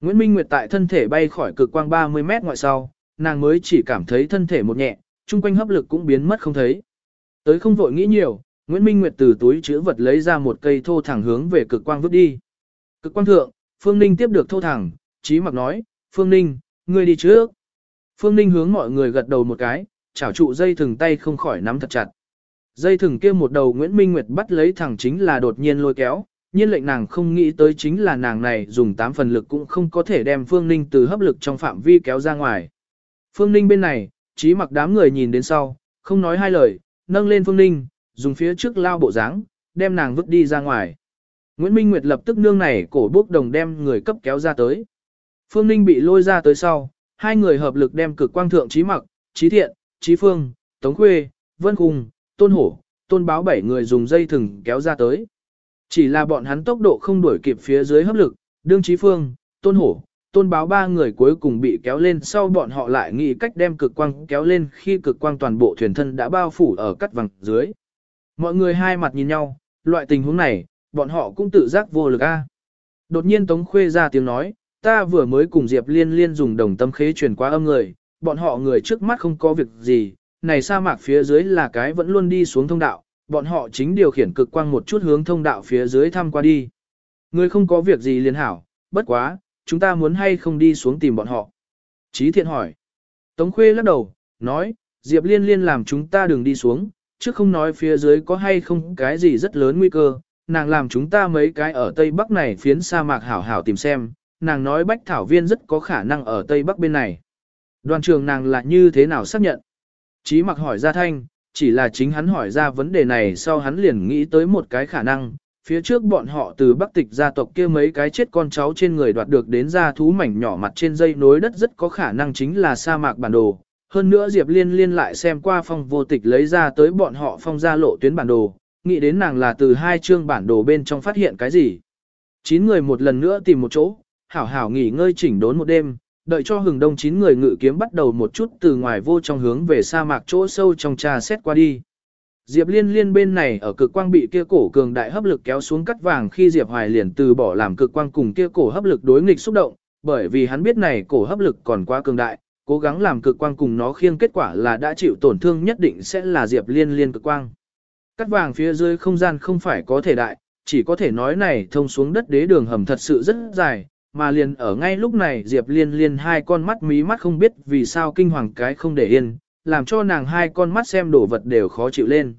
[SPEAKER 1] Nguyễn Minh Nguyệt tại thân thể bay khỏi cực quang 30 mét ngoại sau, nàng mới chỉ cảm thấy thân thể một nhẹ, chung quanh hấp lực cũng biến mất không thấy. Tới không vội nghĩ nhiều, Nguyễn Minh Nguyệt từ túi chữ vật lấy ra một cây thô thẳng hướng về cực quang vứt đi. Cực quang thượng, Phương Ninh tiếp được thô thẳng, trí mặc nói, Phương Ninh, ngươi đi trước. Phương Ninh hướng mọi người gật đầu một cái, chảo trụ dây thừng tay không khỏi nắm thật chặt. Dây thừng kia một đầu Nguyễn Minh Nguyệt bắt lấy thẳng chính là đột nhiên lôi kéo, nhiên lệnh nàng không nghĩ tới chính là nàng này dùng 8 phần lực cũng không có thể đem Phương Ninh từ hấp lực trong phạm vi kéo ra ngoài. Phương Ninh bên này, trí mặc đám người nhìn đến sau, không nói hai lời, nâng lên Phương Ninh, dùng phía trước lao bộ dáng đem nàng vứt đi ra ngoài. Nguyễn Minh Nguyệt lập tức nương này cổ bốc đồng đem người cấp kéo ra tới. Phương Ninh bị lôi ra tới sau, hai người hợp lực đem cực quang thượng trí mặc, trí thiện, trí phương, tống khuê, vân khung, tôn hổ, tôn báo bảy người dùng dây thừng kéo ra tới. Chỉ là bọn hắn tốc độ không đuổi kịp phía dưới hấp lực, đương trí phương, tôn hổ, tôn báo ba người cuối cùng bị kéo lên sau bọn họ lại nghĩ cách đem cực quang kéo lên khi cực quang toàn bộ thuyền thân đã bao phủ ở cắt vàng dưới. Mọi người hai mặt nhìn nhau, loại tình huống này, bọn họ cũng tự giác vô lực a. Đột nhiên Tống Khuê ra tiếng nói, ta vừa mới cùng Diệp Liên Liên dùng đồng tâm khế truyền qua âm người, bọn họ người trước mắt không có việc gì, này sa mạc phía dưới là cái vẫn luôn đi xuống thông đạo, bọn họ chính điều khiển cực quang một chút hướng thông đạo phía dưới thăm qua đi. Người không có việc gì liền hảo, bất quá, chúng ta muốn hay không đi xuống tìm bọn họ. Chí thiện hỏi. Tống Khuê lắc đầu, nói, Diệp Liên Liên làm chúng ta đừng đi xuống, chứ không nói phía dưới có hay không cái gì rất lớn nguy cơ, nàng làm chúng ta mấy cái ở Tây Bắc này phiến sa mạc hảo hảo tìm xem, nàng nói Bách Thảo Viên rất có khả năng ở Tây Bắc bên này. Đoàn trường nàng là như thế nào xác nhận? Chí mặc hỏi ra thanh, chỉ là chính hắn hỏi ra vấn đề này sau hắn liền nghĩ tới một cái khả năng, phía trước bọn họ từ bắc tịch gia tộc kia mấy cái chết con cháu trên người đoạt được đến ra thú mảnh nhỏ mặt trên dây nối đất rất có khả năng chính là sa mạc bản đồ. Hơn nữa Diệp Liên liên lại xem qua phong vô tịch lấy ra tới bọn họ phong ra lộ tuyến bản đồ, nghĩ đến nàng là từ hai chương bản đồ bên trong phát hiện cái gì. Chín người một lần nữa tìm một chỗ, hảo hảo nghỉ ngơi chỉnh đốn một đêm, đợi cho hừng đông chín người ngự kiếm bắt đầu một chút từ ngoài vô trong hướng về sa mạc chỗ sâu trong trà xét qua đi. Diệp Liên Liên bên này ở cực quang bị kia cổ cường đại hấp lực kéo xuống cắt vàng khi Diệp Hoài liền từ bỏ làm cực quang cùng kia cổ hấp lực đối nghịch xúc động, bởi vì hắn biết này cổ hấp lực còn quá cường đại, cố gắng làm cực quang cùng nó khiêng kết quả là đã chịu tổn thương nhất định sẽ là Diệp Liên Liên cực quang. Cắt vàng phía dưới không gian không phải có thể đại, chỉ có thể nói này thông xuống đất đế đường hầm thật sự rất dài, mà liền ở ngay lúc này Diệp Liên Liên hai con mắt mí mắt không biết vì sao kinh hoàng cái không để yên, làm cho nàng hai con mắt xem đồ vật đều khó chịu lên.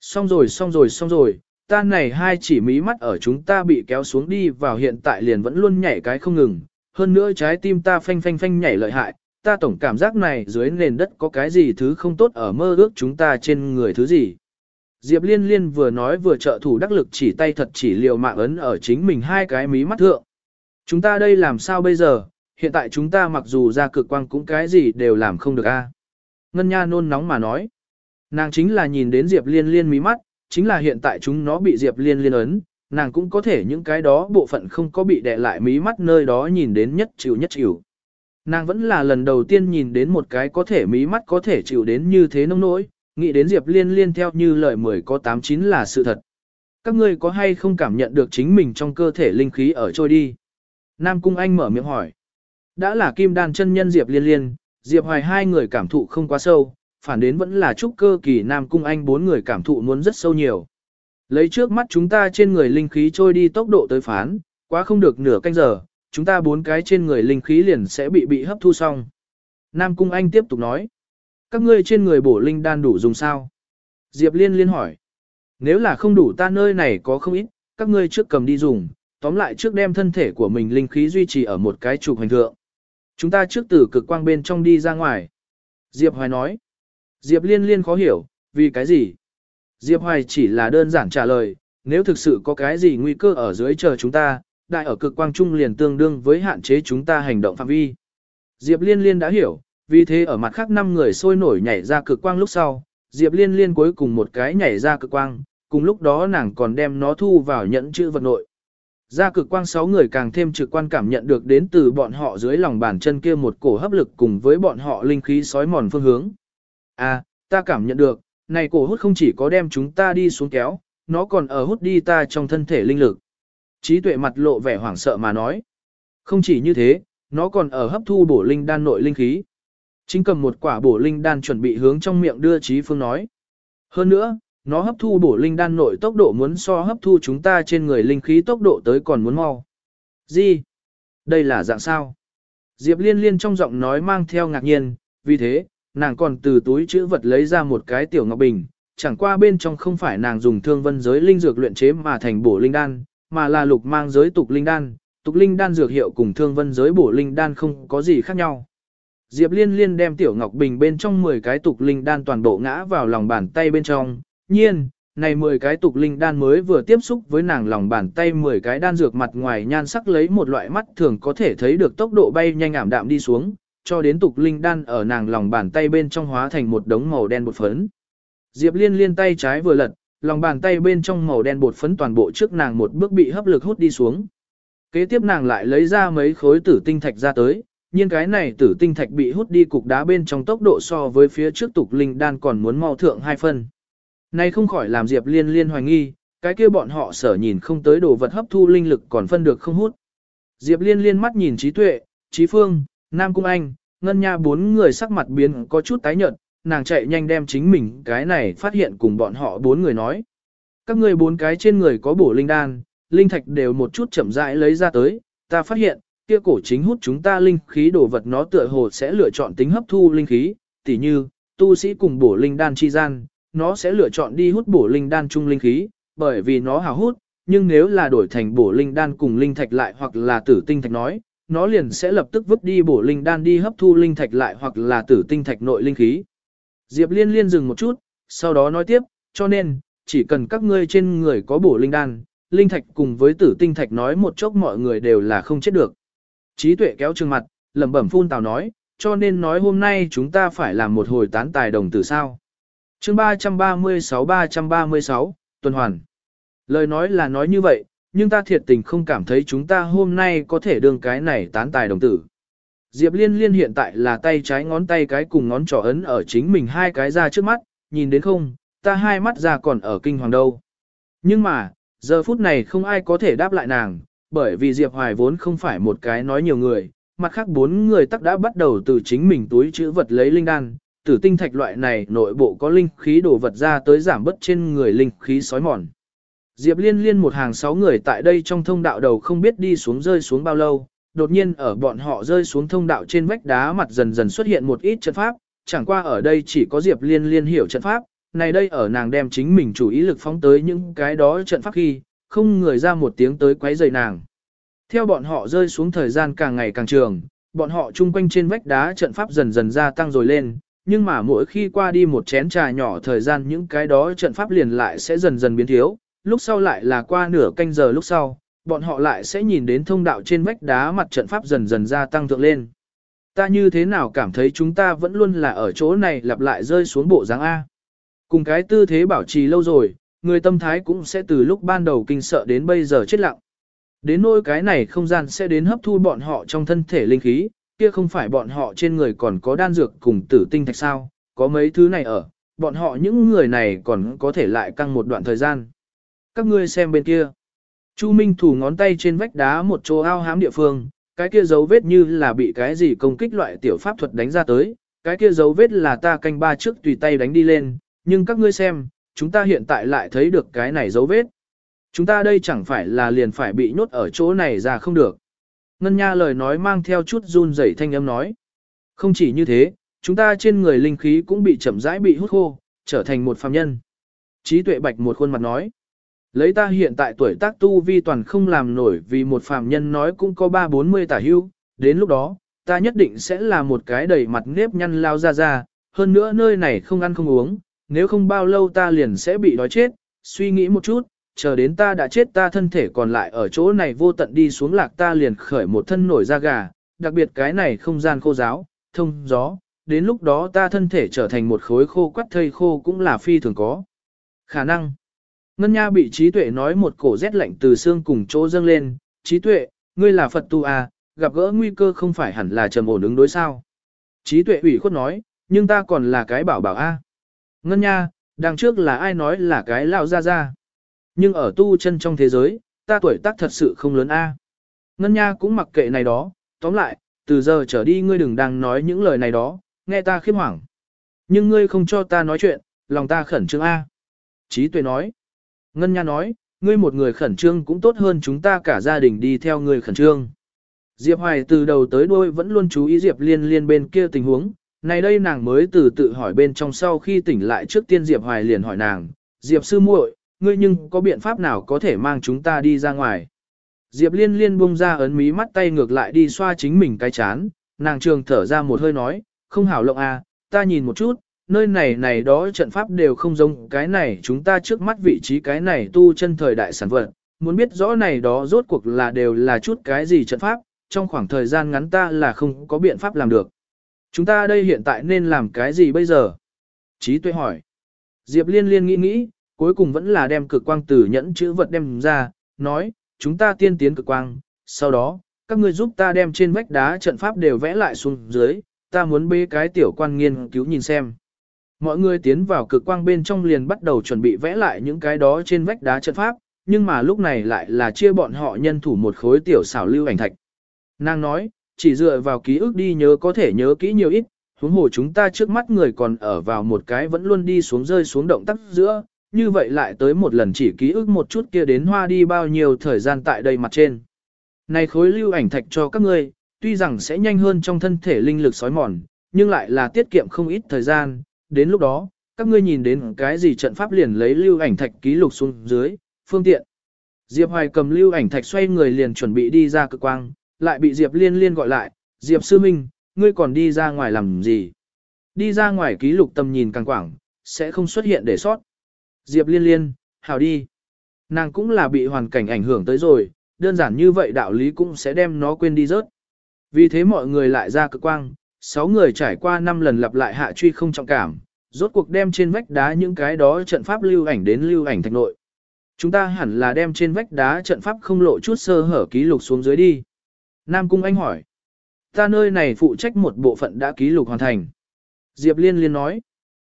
[SPEAKER 1] Xong rồi xong rồi xong rồi, ta này hai chỉ mí mắt ở chúng ta bị kéo xuống đi vào hiện tại liền vẫn luôn nhảy cái không ngừng, hơn nữa trái tim ta phanh phanh phanh nhảy lợi hại, ta tổng cảm giác này dưới nền đất có cái gì thứ không tốt ở mơ ước chúng ta trên người thứ gì. Diệp Liên Liên vừa nói vừa trợ thủ đắc lực chỉ tay thật chỉ liều mạng ấn ở chính mình hai cái mí mắt thượng. Chúng ta đây làm sao bây giờ, hiện tại chúng ta mặc dù ra cực quang cũng cái gì đều làm không được a. Ngân Nha nôn nóng mà nói. Nàng chính là nhìn đến Diệp Liên Liên mí mắt, chính là hiện tại chúng nó bị Diệp Liên Liên ấn, nàng cũng có thể những cái đó bộ phận không có bị đè lại mí mắt nơi đó nhìn đến nhất chịu nhất chịu. Nàng vẫn là lần đầu tiên nhìn đến một cái có thể mí mắt có thể chịu đến như thế nông nỗi, nghĩ đến Diệp Liên Liên theo như lời mười có tám chín là sự thật. Các ngươi có hay không cảm nhận được chính mình trong cơ thể linh khí ở trôi đi? Nam Cung Anh mở miệng hỏi. Đã là kim đan chân nhân Diệp Liên Liên, Diệp Hoài hai người cảm thụ không quá sâu, phản đến vẫn là trúc cơ kỳ Nam Cung Anh bốn người cảm thụ muốn rất sâu nhiều. Lấy trước mắt chúng ta trên người linh khí trôi đi tốc độ tới phán, quá không được nửa canh giờ, chúng ta bốn cái trên người linh khí liền sẽ bị bị hấp thu xong. Nam Cung Anh tiếp tục nói. Các ngươi trên người bổ linh đan đủ dùng sao? Diệp Liên liên hỏi. Nếu là không đủ ta nơi này có không ít, các ngươi trước cầm đi dùng, tóm lại trước đem thân thể của mình linh khí duy trì ở một cái trục hành thượng. Chúng ta trước từ cực quang bên trong đi ra ngoài. Diệp Hoài nói. Diệp Liên Liên khó hiểu, vì cái gì? Diệp Hoài chỉ là đơn giản trả lời, nếu thực sự có cái gì nguy cơ ở dưới chờ chúng ta, đại ở cực quang trung liền tương đương với hạn chế chúng ta hành động phạm vi. Diệp Liên Liên đã hiểu, vì thế ở mặt khác năm người sôi nổi nhảy ra cực quang lúc sau, Diệp Liên Liên cuối cùng một cái nhảy ra cực quang, cùng lúc đó nàng còn đem nó thu vào nhẫn chữ vật nội. Ra cực quang sáu người càng thêm trực quan cảm nhận được đến từ bọn họ dưới lòng bàn chân kia một cổ hấp lực cùng với bọn họ linh khí sói mòn phương hướng. À, ta cảm nhận được, này cổ hút không chỉ có đem chúng ta đi xuống kéo, nó còn ở hút đi ta trong thân thể linh lực. Trí tuệ mặt lộ vẻ hoảng sợ mà nói. Không chỉ như thế, nó còn ở hấp thu bổ linh đan nội linh khí. Chính cầm một quả bổ linh đan chuẩn bị hướng trong miệng đưa trí phương nói. Hơn nữa, nó hấp thu bổ linh đan nội tốc độ muốn so hấp thu chúng ta trên người linh khí tốc độ tới còn muốn mau. Gì? Đây là dạng sao? Diệp liên liên trong giọng nói mang theo ngạc nhiên, vì thế, nàng còn từ túi chữ vật lấy ra một cái tiểu ngọc bình, chẳng qua bên trong không phải nàng dùng thương vân giới linh dược luyện chế mà thành bổ linh đan, mà là lục mang giới tục linh đan, tục linh đan dược hiệu cùng thương vân giới bổ linh đan không có gì khác nhau. Diệp liên liên đem tiểu ngọc bình bên trong 10 cái tục linh đan toàn bộ ngã vào lòng bàn tay bên trong, nhiên, này 10 cái tục linh đan mới vừa tiếp xúc với nàng lòng bàn tay 10 cái đan dược mặt ngoài nhan sắc lấy một loại mắt thường có thể thấy được tốc độ bay nhanh ảm đạm đi xuống, cho đến tục linh đan ở nàng lòng bàn tay bên trong hóa thành một đống màu đen bột phấn. Diệp liên liên tay trái vừa lật, lòng bàn tay bên trong màu đen bột phấn toàn bộ trước nàng một bước bị hấp lực hút đi xuống. Kế tiếp nàng lại lấy ra mấy khối tử tinh thạch ra tới, nhưng cái này tử tinh thạch bị hút đi cục đá bên trong tốc độ so với phía trước tục linh đan còn muốn mau thượng hai phân. Này không khỏi làm Diệp Liên Liên hoài nghi, cái kia bọn họ sở nhìn không tới đồ vật hấp thu linh lực còn phân được không hút. Diệp Liên Liên mắt nhìn trí tuệ, trí phương, Nam Cung Anh, Ngân Nha bốn người sắc mặt biến có chút tái nhợt, nàng chạy nhanh đem chính mình cái này phát hiện cùng bọn họ bốn người nói. Các người bốn cái trên người có bổ linh đan, linh thạch đều một chút chậm rãi lấy ra tới, ta phát hiện, kia cổ chính hút chúng ta linh khí đồ vật nó tựa hồ sẽ lựa chọn tính hấp thu linh khí, tỉ như, tu sĩ cùng bổ linh đan chi gian, nó sẽ lựa chọn đi hút bổ linh đan trung linh khí, bởi vì nó hào hút, nhưng nếu là đổi thành bổ linh đan cùng linh thạch lại hoặc là tử tinh thạch nói, nó liền sẽ lập tức vứt đi bổ linh đan đi hấp thu linh thạch lại hoặc là tử tinh thạch nội linh khí. Diệp Liên liên dừng một chút, sau đó nói tiếp, cho nên, chỉ cần các ngươi trên người có bổ linh đan, linh thạch cùng với tử tinh thạch nói một chốc mọi người đều là không chết được. Trí tuệ kéo trừng mặt, lẩm bẩm phun tào nói, cho nên nói hôm nay chúng ta phải làm một hồi tán tài đồng tử sao chương 336-336, tuần hoàn. Lời nói là nói như vậy, nhưng ta thiệt tình không cảm thấy chúng ta hôm nay có thể đương cái này tán tài đồng tử. Diệp Liên Liên hiện tại là tay trái ngón tay cái cùng ngón trỏ ấn ở chính mình hai cái ra trước mắt, nhìn đến không, ta hai mắt ra còn ở kinh hoàng đâu. Nhưng mà, giờ phút này không ai có thể đáp lại nàng, bởi vì Diệp Hoài vốn không phải một cái nói nhiều người, mặt khác bốn người tắc đã bắt đầu từ chính mình túi chữ vật lấy linh đan, tử tinh thạch loại này nội bộ có linh khí đổ vật ra tới giảm bớt trên người linh khí sói mòn. Diệp liên liên một hàng sáu người tại đây trong thông đạo đầu không biết đi xuống rơi xuống bao lâu, đột nhiên ở bọn họ rơi xuống thông đạo trên vách đá mặt dần dần xuất hiện một ít trận pháp, chẳng qua ở đây chỉ có Diệp liên liên hiểu trận pháp, này đây ở nàng đem chính mình chủ ý lực phóng tới những cái đó trận pháp khi, không người ra một tiếng tới quấy rầy nàng. Theo bọn họ rơi xuống thời gian càng ngày càng trường, bọn họ chung quanh trên vách đá trận pháp dần dần gia tăng rồi lên, nhưng mà mỗi khi qua đi một chén trà nhỏ thời gian những cái đó trận pháp liền lại sẽ dần dần biến thiếu, lúc sau lại là qua nửa canh giờ lúc sau, bọn họ lại sẽ nhìn đến thông đạo trên vách đá mặt trận pháp dần dần gia tăng thượng lên. Ta như thế nào cảm thấy chúng ta vẫn luôn là ở chỗ này lặp lại rơi xuống bộ dáng A. Cùng cái tư thế bảo trì lâu rồi, người tâm thái cũng sẽ từ lúc ban đầu kinh sợ đến bây giờ chết lặng. Đến nỗi cái này không gian sẽ đến hấp thu bọn họ trong thân thể linh khí, kia không phải bọn họ trên người còn có đan dược cùng tử tinh thạch sao, có mấy thứ này ở, bọn họ những người này còn có thể lại căng một đoạn thời gian. Các ngươi xem bên kia. Chu Minh thủ ngón tay trên vách đá một chỗ ao hám địa phương, cái kia dấu vết như là bị cái gì công kích loại tiểu pháp thuật đánh ra tới, cái kia dấu vết là ta canh ba trước tùy tay đánh đi lên, nhưng các ngươi xem, chúng ta hiện tại lại thấy được cái này dấu vết. Chúng ta đây chẳng phải là liền phải bị nhốt ở chỗ này ra không được. Ngân Nha lời nói mang theo chút run rẩy thanh âm nói. Không chỉ như thế, chúng ta trên người linh khí cũng bị chậm rãi bị hút khô, trở thành một phàm nhân. Trí tuệ bạch một khuôn mặt nói. Lấy ta hiện tại tuổi tác tu vi toàn không làm nổi vì một phàm nhân nói cũng có ba bốn mươi tả hưu, đến lúc đó, ta nhất định sẽ là một cái đầy mặt nếp nhăn lao ra ra, hơn nữa nơi này không ăn không uống, nếu không bao lâu ta liền sẽ bị đói chết, suy nghĩ một chút, chờ đến ta đã chết ta thân thể còn lại ở chỗ này vô tận đi xuống lạc ta liền khởi một thân nổi da gà, đặc biệt cái này không gian khô giáo, thông gió, đến lúc đó ta thân thể trở thành một khối khô quắt thây khô cũng là phi thường có. Khả năng, Ngân Nha bị trí tuệ nói một cổ rét lạnh từ xương cùng chỗ dâng lên, trí tuệ, ngươi là Phật tu à, gặp gỡ nguy cơ không phải hẳn là trầm ổn ứng đối sao. Trí tuệ ủy khuất nói, nhưng ta còn là cái bảo bảo a. Ngân nha, đằng trước là ai nói là cái lao ra ra. Nhưng ở tu chân trong thế giới, ta tuổi tác thật sự không lớn a. Ngân nha cũng mặc kệ này đó, tóm lại, từ giờ trở đi ngươi đừng đang nói những lời này đó, nghe ta khiếp hoảng. Nhưng ngươi không cho ta nói chuyện, lòng ta khẩn trương a. Trí tuệ nói. Ngân nha nói, ngươi một người khẩn trương cũng tốt hơn chúng ta cả gia đình đi theo ngươi khẩn trương. Diệp Hoài từ đầu tới đuôi vẫn luôn chú ý Diệp Liên Liên bên kia tình huống, này đây nàng mới từ tự hỏi bên trong sau khi tỉnh lại trước tiên Diệp Hoài liền hỏi nàng, Diệp sư muội, ngươi nhưng có biện pháp nào có thể mang chúng ta đi ra ngoài. Diệp Liên Liên buông ra ấn mí mắt tay ngược lại đi xoa chính mình cái chán, nàng trường thở ra một hơi nói, không hảo lộng à, ta nhìn một chút, nơi này này đó trận pháp đều không giống cái này chúng ta trước mắt vị trí cái này tu chân thời đại sản vật, muốn biết rõ này đó rốt cuộc là đều là chút cái gì trận pháp, trong khoảng thời gian ngắn ta là không có biện pháp làm được. Chúng ta đây hiện tại nên làm cái gì bây giờ? Trí tuệ hỏi. Diệp liên liên nghĩ nghĩ, cuối cùng vẫn là đem cực quang tử nhẫn chữ vật đem ra, nói, chúng ta tiên tiến cực quang, sau đó, các ngươi giúp ta đem trên vách đá trận pháp đều vẽ lại xuống dưới, ta muốn bê cái tiểu quan nghiên cứu nhìn xem. Mọi người tiến vào cực quang bên trong liền bắt đầu chuẩn bị vẽ lại những cái đó trên vách đá trận pháp, nhưng mà lúc này lại là chia bọn họ nhân thủ một khối tiểu xảo lưu ảnh thạch. Nàng nói, chỉ dựa vào ký ức đi nhớ có thể nhớ kỹ nhiều ít, huống hồ chúng ta trước mắt người còn ở vào một cái vẫn luôn đi xuống rơi xuống động tác giữa, như vậy lại tới một lần chỉ ký ức một chút kia đến hoa đi bao nhiêu thời gian tại đây mặt trên. Này khối lưu ảnh thạch cho các ngươi, tuy rằng sẽ nhanh hơn trong thân thể linh lực sói mòn, nhưng lại là tiết kiệm không ít thời gian, đến lúc đó, các ngươi nhìn đến cái gì trận pháp liền lấy lưu ảnh thạch ký lục xuống dưới, phương tiện. Diệp Hoài cầm lưu ảnh thạch xoay người liền chuẩn bị đi ra cực quang, lại bị Diệp Liên Liên gọi lại, Diệp Sư Minh, ngươi còn đi ra ngoài làm gì? Đi ra ngoài ký lục tầm nhìn càng quảng, sẽ không xuất hiện để sót. Diệp Liên Liên, hào đi. Nàng cũng là bị hoàn cảnh ảnh hưởng tới rồi, đơn giản như vậy đạo lý cũng sẽ đem nó quên đi rớt. Vì thế mọi người lại ra cực quang, sáu người trải qua năm lần lặp lại hạ truy không trọng cảm, rốt cuộc đem trên vách đá những cái đó trận pháp lưu ảnh đến lưu ảnh thạch nội. Chúng ta hẳn là đem trên vách đá trận pháp không lộ chút sơ hở ký lục xuống dưới đi. Nam Cung Anh hỏi. Ta nơi này phụ trách một bộ phận đã ký lục hoàn thành. Diệp Liên Liên nói.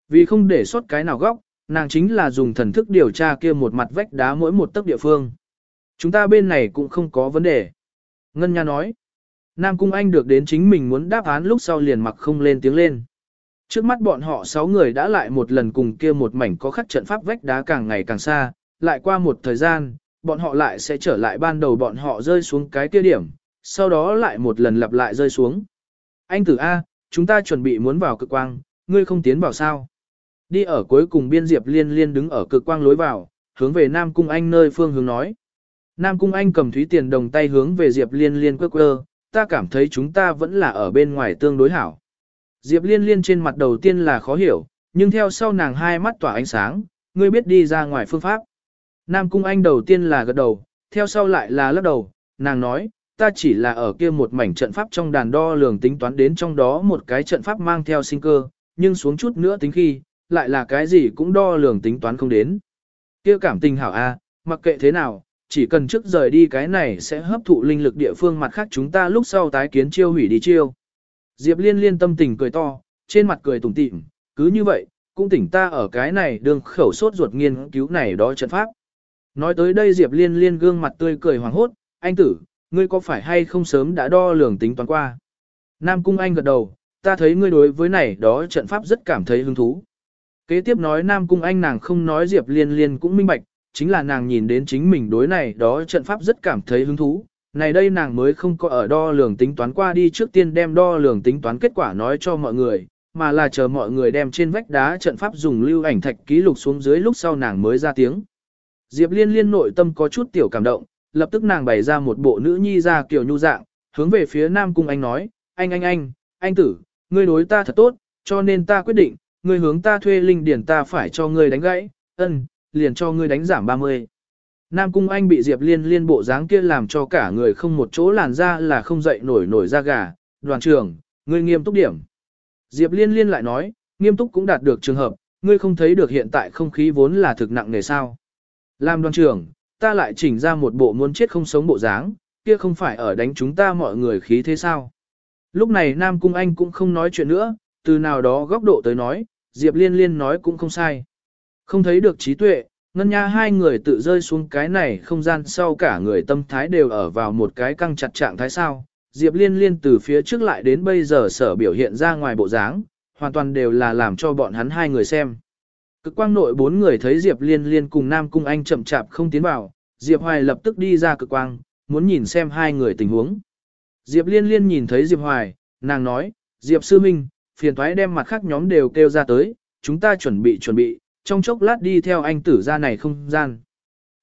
[SPEAKER 1] Vì không để sót cái nào góc, nàng chính là dùng thần thức điều tra kia một mặt vách đá mỗi một tấc địa phương. Chúng ta bên này cũng không có vấn đề. Ngân Nha nói. Nam Cung Anh được đến chính mình muốn đáp án lúc sau liền mặc không lên tiếng lên. Trước mắt bọn họ sáu người đã lại một lần cùng kia một mảnh có khắc trận pháp vách đá càng ngày càng xa, lại qua một thời gian, bọn họ lại sẽ trở lại ban đầu bọn họ rơi xuống cái kia điểm, sau đó lại một lần lặp lại rơi xuống. Anh tử A, chúng ta chuẩn bị muốn vào cực quang, ngươi không tiến vào sao. Đi ở cuối cùng biên diệp liên liên đứng ở cực quang lối vào, hướng về Nam Cung Anh nơi phương hướng nói. Nam Cung Anh cầm thúy tiền đồng tay hướng về diệp liên liên quơ quơ, ta cảm thấy chúng ta vẫn là ở bên ngoài tương đối hảo. Diệp liên liên trên mặt đầu tiên là khó hiểu, nhưng theo sau nàng hai mắt tỏa ánh sáng, ngươi biết đi ra ngoài phương pháp. Nam Cung Anh đầu tiên là gật đầu, theo sau lại là lắc đầu, nàng nói, ta chỉ là ở kia một mảnh trận pháp trong đàn đo lường tính toán đến trong đó một cái trận pháp mang theo sinh cơ, nhưng xuống chút nữa tính khi, lại là cái gì cũng đo lường tính toán không đến. Kia cảm tình hảo a, mặc kệ thế nào, chỉ cần trước rời đi cái này sẽ hấp thụ linh lực địa phương mặt khác chúng ta lúc sau tái kiến chiêu hủy đi chiêu. Diệp liên liên tâm tình cười to, trên mặt cười tủm tỉm, cứ như vậy, cũng tỉnh ta ở cái này đường khẩu sốt ruột nghiên cứu này đó trận pháp. Nói tới đây Diệp liên liên gương mặt tươi cười hoàng hốt, anh tử, ngươi có phải hay không sớm đã đo lường tính toán qua? Nam Cung Anh gật đầu, ta thấy ngươi đối với này đó trận pháp rất cảm thấy hứng thú. Kế tiếp nói Nam Cung Anh nàng không nói Diệp Liên Liên cũng minh bạch, chính là nàng nhìn đến chính mình đối này đó trận pháp rất cảm thấy hứng thú. Này đây nàng mới không có ở đo lường tính toán qua đi trước tiên đem đo lường tính toán kết quả nói cho mọi người, mà là chờ mọi người đem trên vách đá trận pháp dùng lưu ảnh thạch ký lục xuống dưới lúc sau nàng mới ra tiếng. Diệp Liên Liên nội tâm có chút tiểu cảm động, lập tức nàng bày ra một bộ nữ nhi ra kiểu nhu dạng, hướng về phía Nam Cung Anh nói, anh anh anh, anh tử, ngươi đối ta thật tốt, cho nên ta quyết định, ngươi hướng ta thuê linh điển ta phải cho ngươi đánh gãy, ân, liền cho ngươi đánh giảm 30. Nam Cung Anh bị Diệp Liên liên bộ dáng kia làm cho cả người không một chỗ làn ra là không dậy nổi nổi ra gà, đoàn trưởng, ngươi nghiêm túc điểm. Diệp Liên liên lại nói, nghiêm túc cũng đạt được trường hợp, ngươi không thấy được hiện tại không khí vốn là thực nặng nề sao. Làm đoàn trưởng, ta lại chỉnh ra một bộ muốn chết không sống bộ dáng, kia không phải ở đánh chúng ta mọi người khí thế sao. Lúc này Nam Cung Anh cũng không nói chuyện nữa, từ nào đó góc độ tới nói, Diệp Liên Liên nói cũng không sai. Không thấy được trí tuệ, ngân nha hai người tự rơi xuống cái này không gian sau cả người tâm thái đều ở vào một cái căng chặt trạng thái sao. Diệp Liên Liên từ phía trước lại đến bây giờ sở biểu hiện ra ngoài bộ dáng, hoàn toàn đều là làm cho bọn hắn hai người xem. Cực quang nội bốn người thấy Diệp Liên Liên cùng Nam Cung Anh chậm chạp không tiến vào, Diệp Hoài lập tức đi ra cực quang, muốn nhìn xem hai người tình huống. Diệp Liên Liên nhìn thấy Diệp Hoài, nàng nói, Diệp Sư Minh, phiền thoái đem mặt khác nhóm đều kêu ra tới, chúng ta chuẩn bị chuẩn bị, trong chốc lát đi theo anh tử ra này không gian.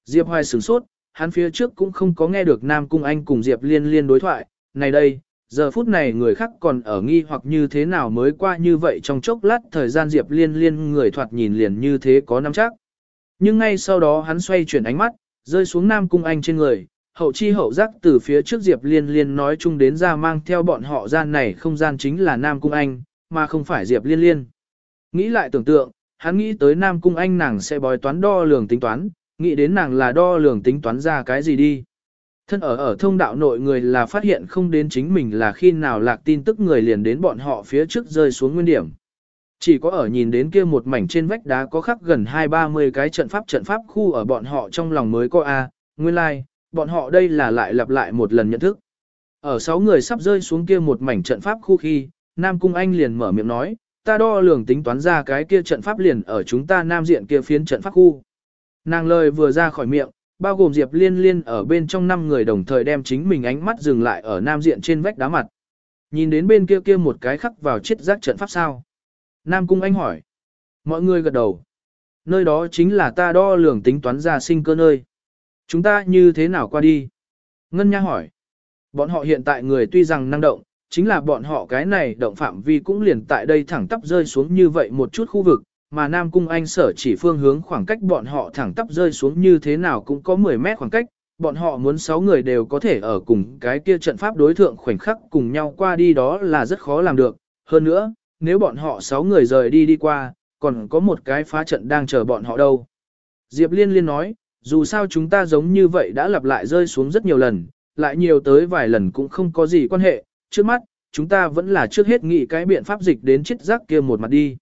[SPEAKER 1] Diệp Hoài sửng sốt, hắn phía trước cũng không có nghe được Nam Cung Anh cùng Diệp Liên Liên đối thoại, này đây, giờ phút này người khác còn ở nghi hoặc như thế nào mới qua như vậy trong chốc lát thời gian Diệp Liên Liên người thoạt nhìn liền như thế có nắm chắc. Nhưng ngay sau đó hắn xoay chuyển ánh mắt, rơi xuống Nam Cung Anh trên người, hậu chi hậu giác từ phía trước Diệp Liên Liên nói chung đến ra mang theo bọn họ ra này không gian chính là Nam Cung Anh, mà không phải Diệp Liên Liên. Nghĩ lại tưởng tượng, hắn nghĩ tới Nam Cung Anh nàng sẽ bói toán đo lường tính toán, nghĩ đến nàng là đo lường tính toán ra cái gì đi. Thân ở ở thông đạo nội người là phát hiện không đến chính mình là khi nào lạc tin tức người liền đến bọn họ phía trước rơi xuống nguyên điểm. Chỉ có ở nhìn đến kia một mảnh trên vách đá có khắc gần hai ba mươi cái trận pháp trận pháp khu ở bọn họ trong lòng mới có A, nguyên lai, like, bọn họ đây là lại lặp lại một lần nhận thức. Ở sáu người sắp rơi xuống kia một mảnh trận pháp khu khi, Nam Cung Anh liền mở miệng nói, ta đo lường tính toán ra cái kia trận pháp liền ở chúng ta nam diện kia phiến trận pháp khu. Nàng lời vừa ra khỏi miệng, bao gồm Diệp Liên Liên ở bên trong năm người đồng thời đem chính mình ánh mắt dừng lại ở nam diện trên vách đá mặt. Nhìn đến bên kia kia một cái khắc vào chiết giác trận pháp sao. Nam Cung Anh hỏi. Mọi người gật đầu. Nơi đó chính là ta đo lường tính toán ra sinh cơ nơi. Chúng ta như thế nào qua đi? Ngân Nha hỏi. Bọn họ hiện tại người tuy rằng năng động, chính là bọn họ cái này động phạm vi cũng liền tại đây thẳng tắp rơi xuống như vậy một chút khu vực, mà Nam Cung Anh sở chỉ phương hướng khoảng cách bọn họ thẳng tắp rơi xuống như thế nào cũng có 10 mét khoảng cách, bọn họ muốn 6 người đều có thể ở cùng cái kia trận pháp đối thượng khoảnh khắc cùng nhau qua đi đó là rất khó làm được. Hơn nữa, nếu bọn họ 6 người rời đi đi qua, còn có một cái phá trận đang chờ bọn họ đâu. Diệp Liên Liên nói, dù sao chúng ta giống như vậy đã lặp lại rơi xuống rất nhiều lần, lại nhiều tới vài lần cũng không có gì quan hệ, trước mắt, chúng ta vẫn là trước hết nghĩ cái biện pháp dịch đến chết rác kia một mặt đi.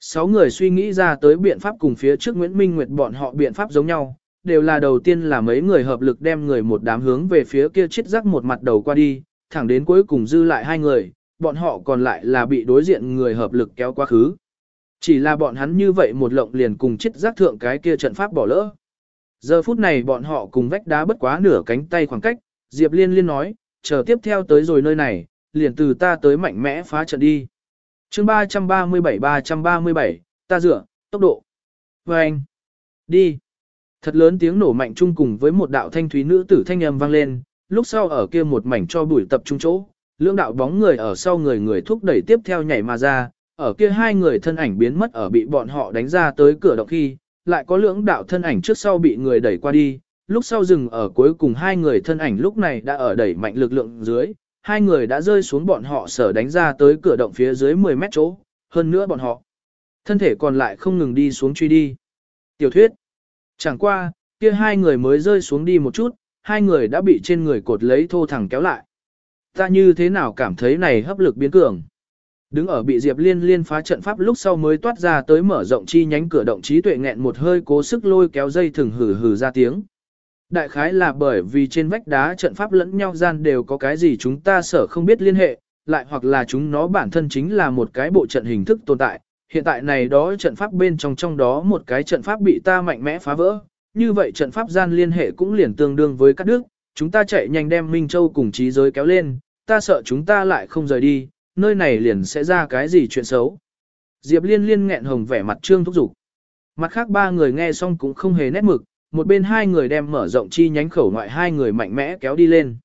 [SPEAKER 1] Sáu người suy nghĩ ra tới biện pháp cùng phía trước Nguyễn Minh Nguyệt bọn họ biện pháp giống nhau, đều là đầu tiên là mấy người hợp lực đem người một đám hướng về phía kia chết rác một mặt đầu qua đi, thẳng đến cuối cùng dư lại hai người, bọn họ còn lại là bị đối diện người hợp lực kéo quá khứ. Chỉ là bọn hắn như vậy một lộng liền cùng chết rác thượng cái kia trận pháp bỏ lỡ. Giờ phút này bọn họ cùng vách đá bất quá nửa cánh tay khoảng cách, Diệp Liên Liên nói, chờ tiếp theo tới rồi nơi này, liền từ ta tới mạnh mẽ phá trận đi. chương 337-337, ta dựa, tốc độ. Và anh, đi. Thật lớn tiếng nổ mạnh chung cùng với một đạo thanh thúy nữ tử thanh âm vang lên, lúc sau ở kia một mảnh cho bụi tập trung chỗ, lưỡng đạo bóng người ở sau người người thúc đẩy tiếp theo nhảy mà ra, ở kia hai người thân ảnh biến mất ở bị bọn họ đánh ra tới cửa động khi, lại có lưỡng đạo thân ảnh trước sau bị người đẩy qua đi, lúc sau dừng ở cuối cùng hai người thân ảnh lúc này đã ở đẩy mạnh lực lượng dưới, hai người đã rơi xuống bọn họ sở đánh ra tới cửa động phía dưới 10 mét chỗ, hơn nữa bọn họ. Thân thể còn lại không ngừng đi xuống truy đi. Tiểu thuyết. Chẳng qua, kia hai người mới rơi xuống đi một chút, hai người đã bị trên người cột lấy thô thẳng kéo lại. Ta như thế nào cảm thấy này hấp lực biến cường. Đứng ở bị Diệp Liên liên phá trận pháp lúc sau mới toát ra tới mở rộng chi nhánh cửa động trí tuệ nghẹn một hơi cố sức lôi kéo dây thừng hừ hừ ra tiếng. Đại khái là bởi vì trên vách đá trận pháp lẫn nhau gian đều có cái gì chúng ta sở không biết liên hệ, lại hoặc là chúng nó bản thân chính là một cái bộ trận hình thức tồn tại. Hiện tại này đó trận pháp bên trong trong đó một cái trận pháp bị ta mạnh mẽ phá vỡ, như vậy trận pháp gian liên hệ cũng liền tương đương với các nước, chúng ta chạy nhanh đem Minh Châu cùng trí giới kéo lên, ta sợ chúng ta lại không rời đi, nơi này liền sẽ ra cái gì chuyện xấu. Diệp liên liên nghẹn hồng vẻ mặt trương thúc giục. Mặt khác ba người nghe xong cũng không hề nét mực, một bên hai người đem mở rộng chi nhánh khẩu ngoại hai người mạnh mẽ kéo đi lên.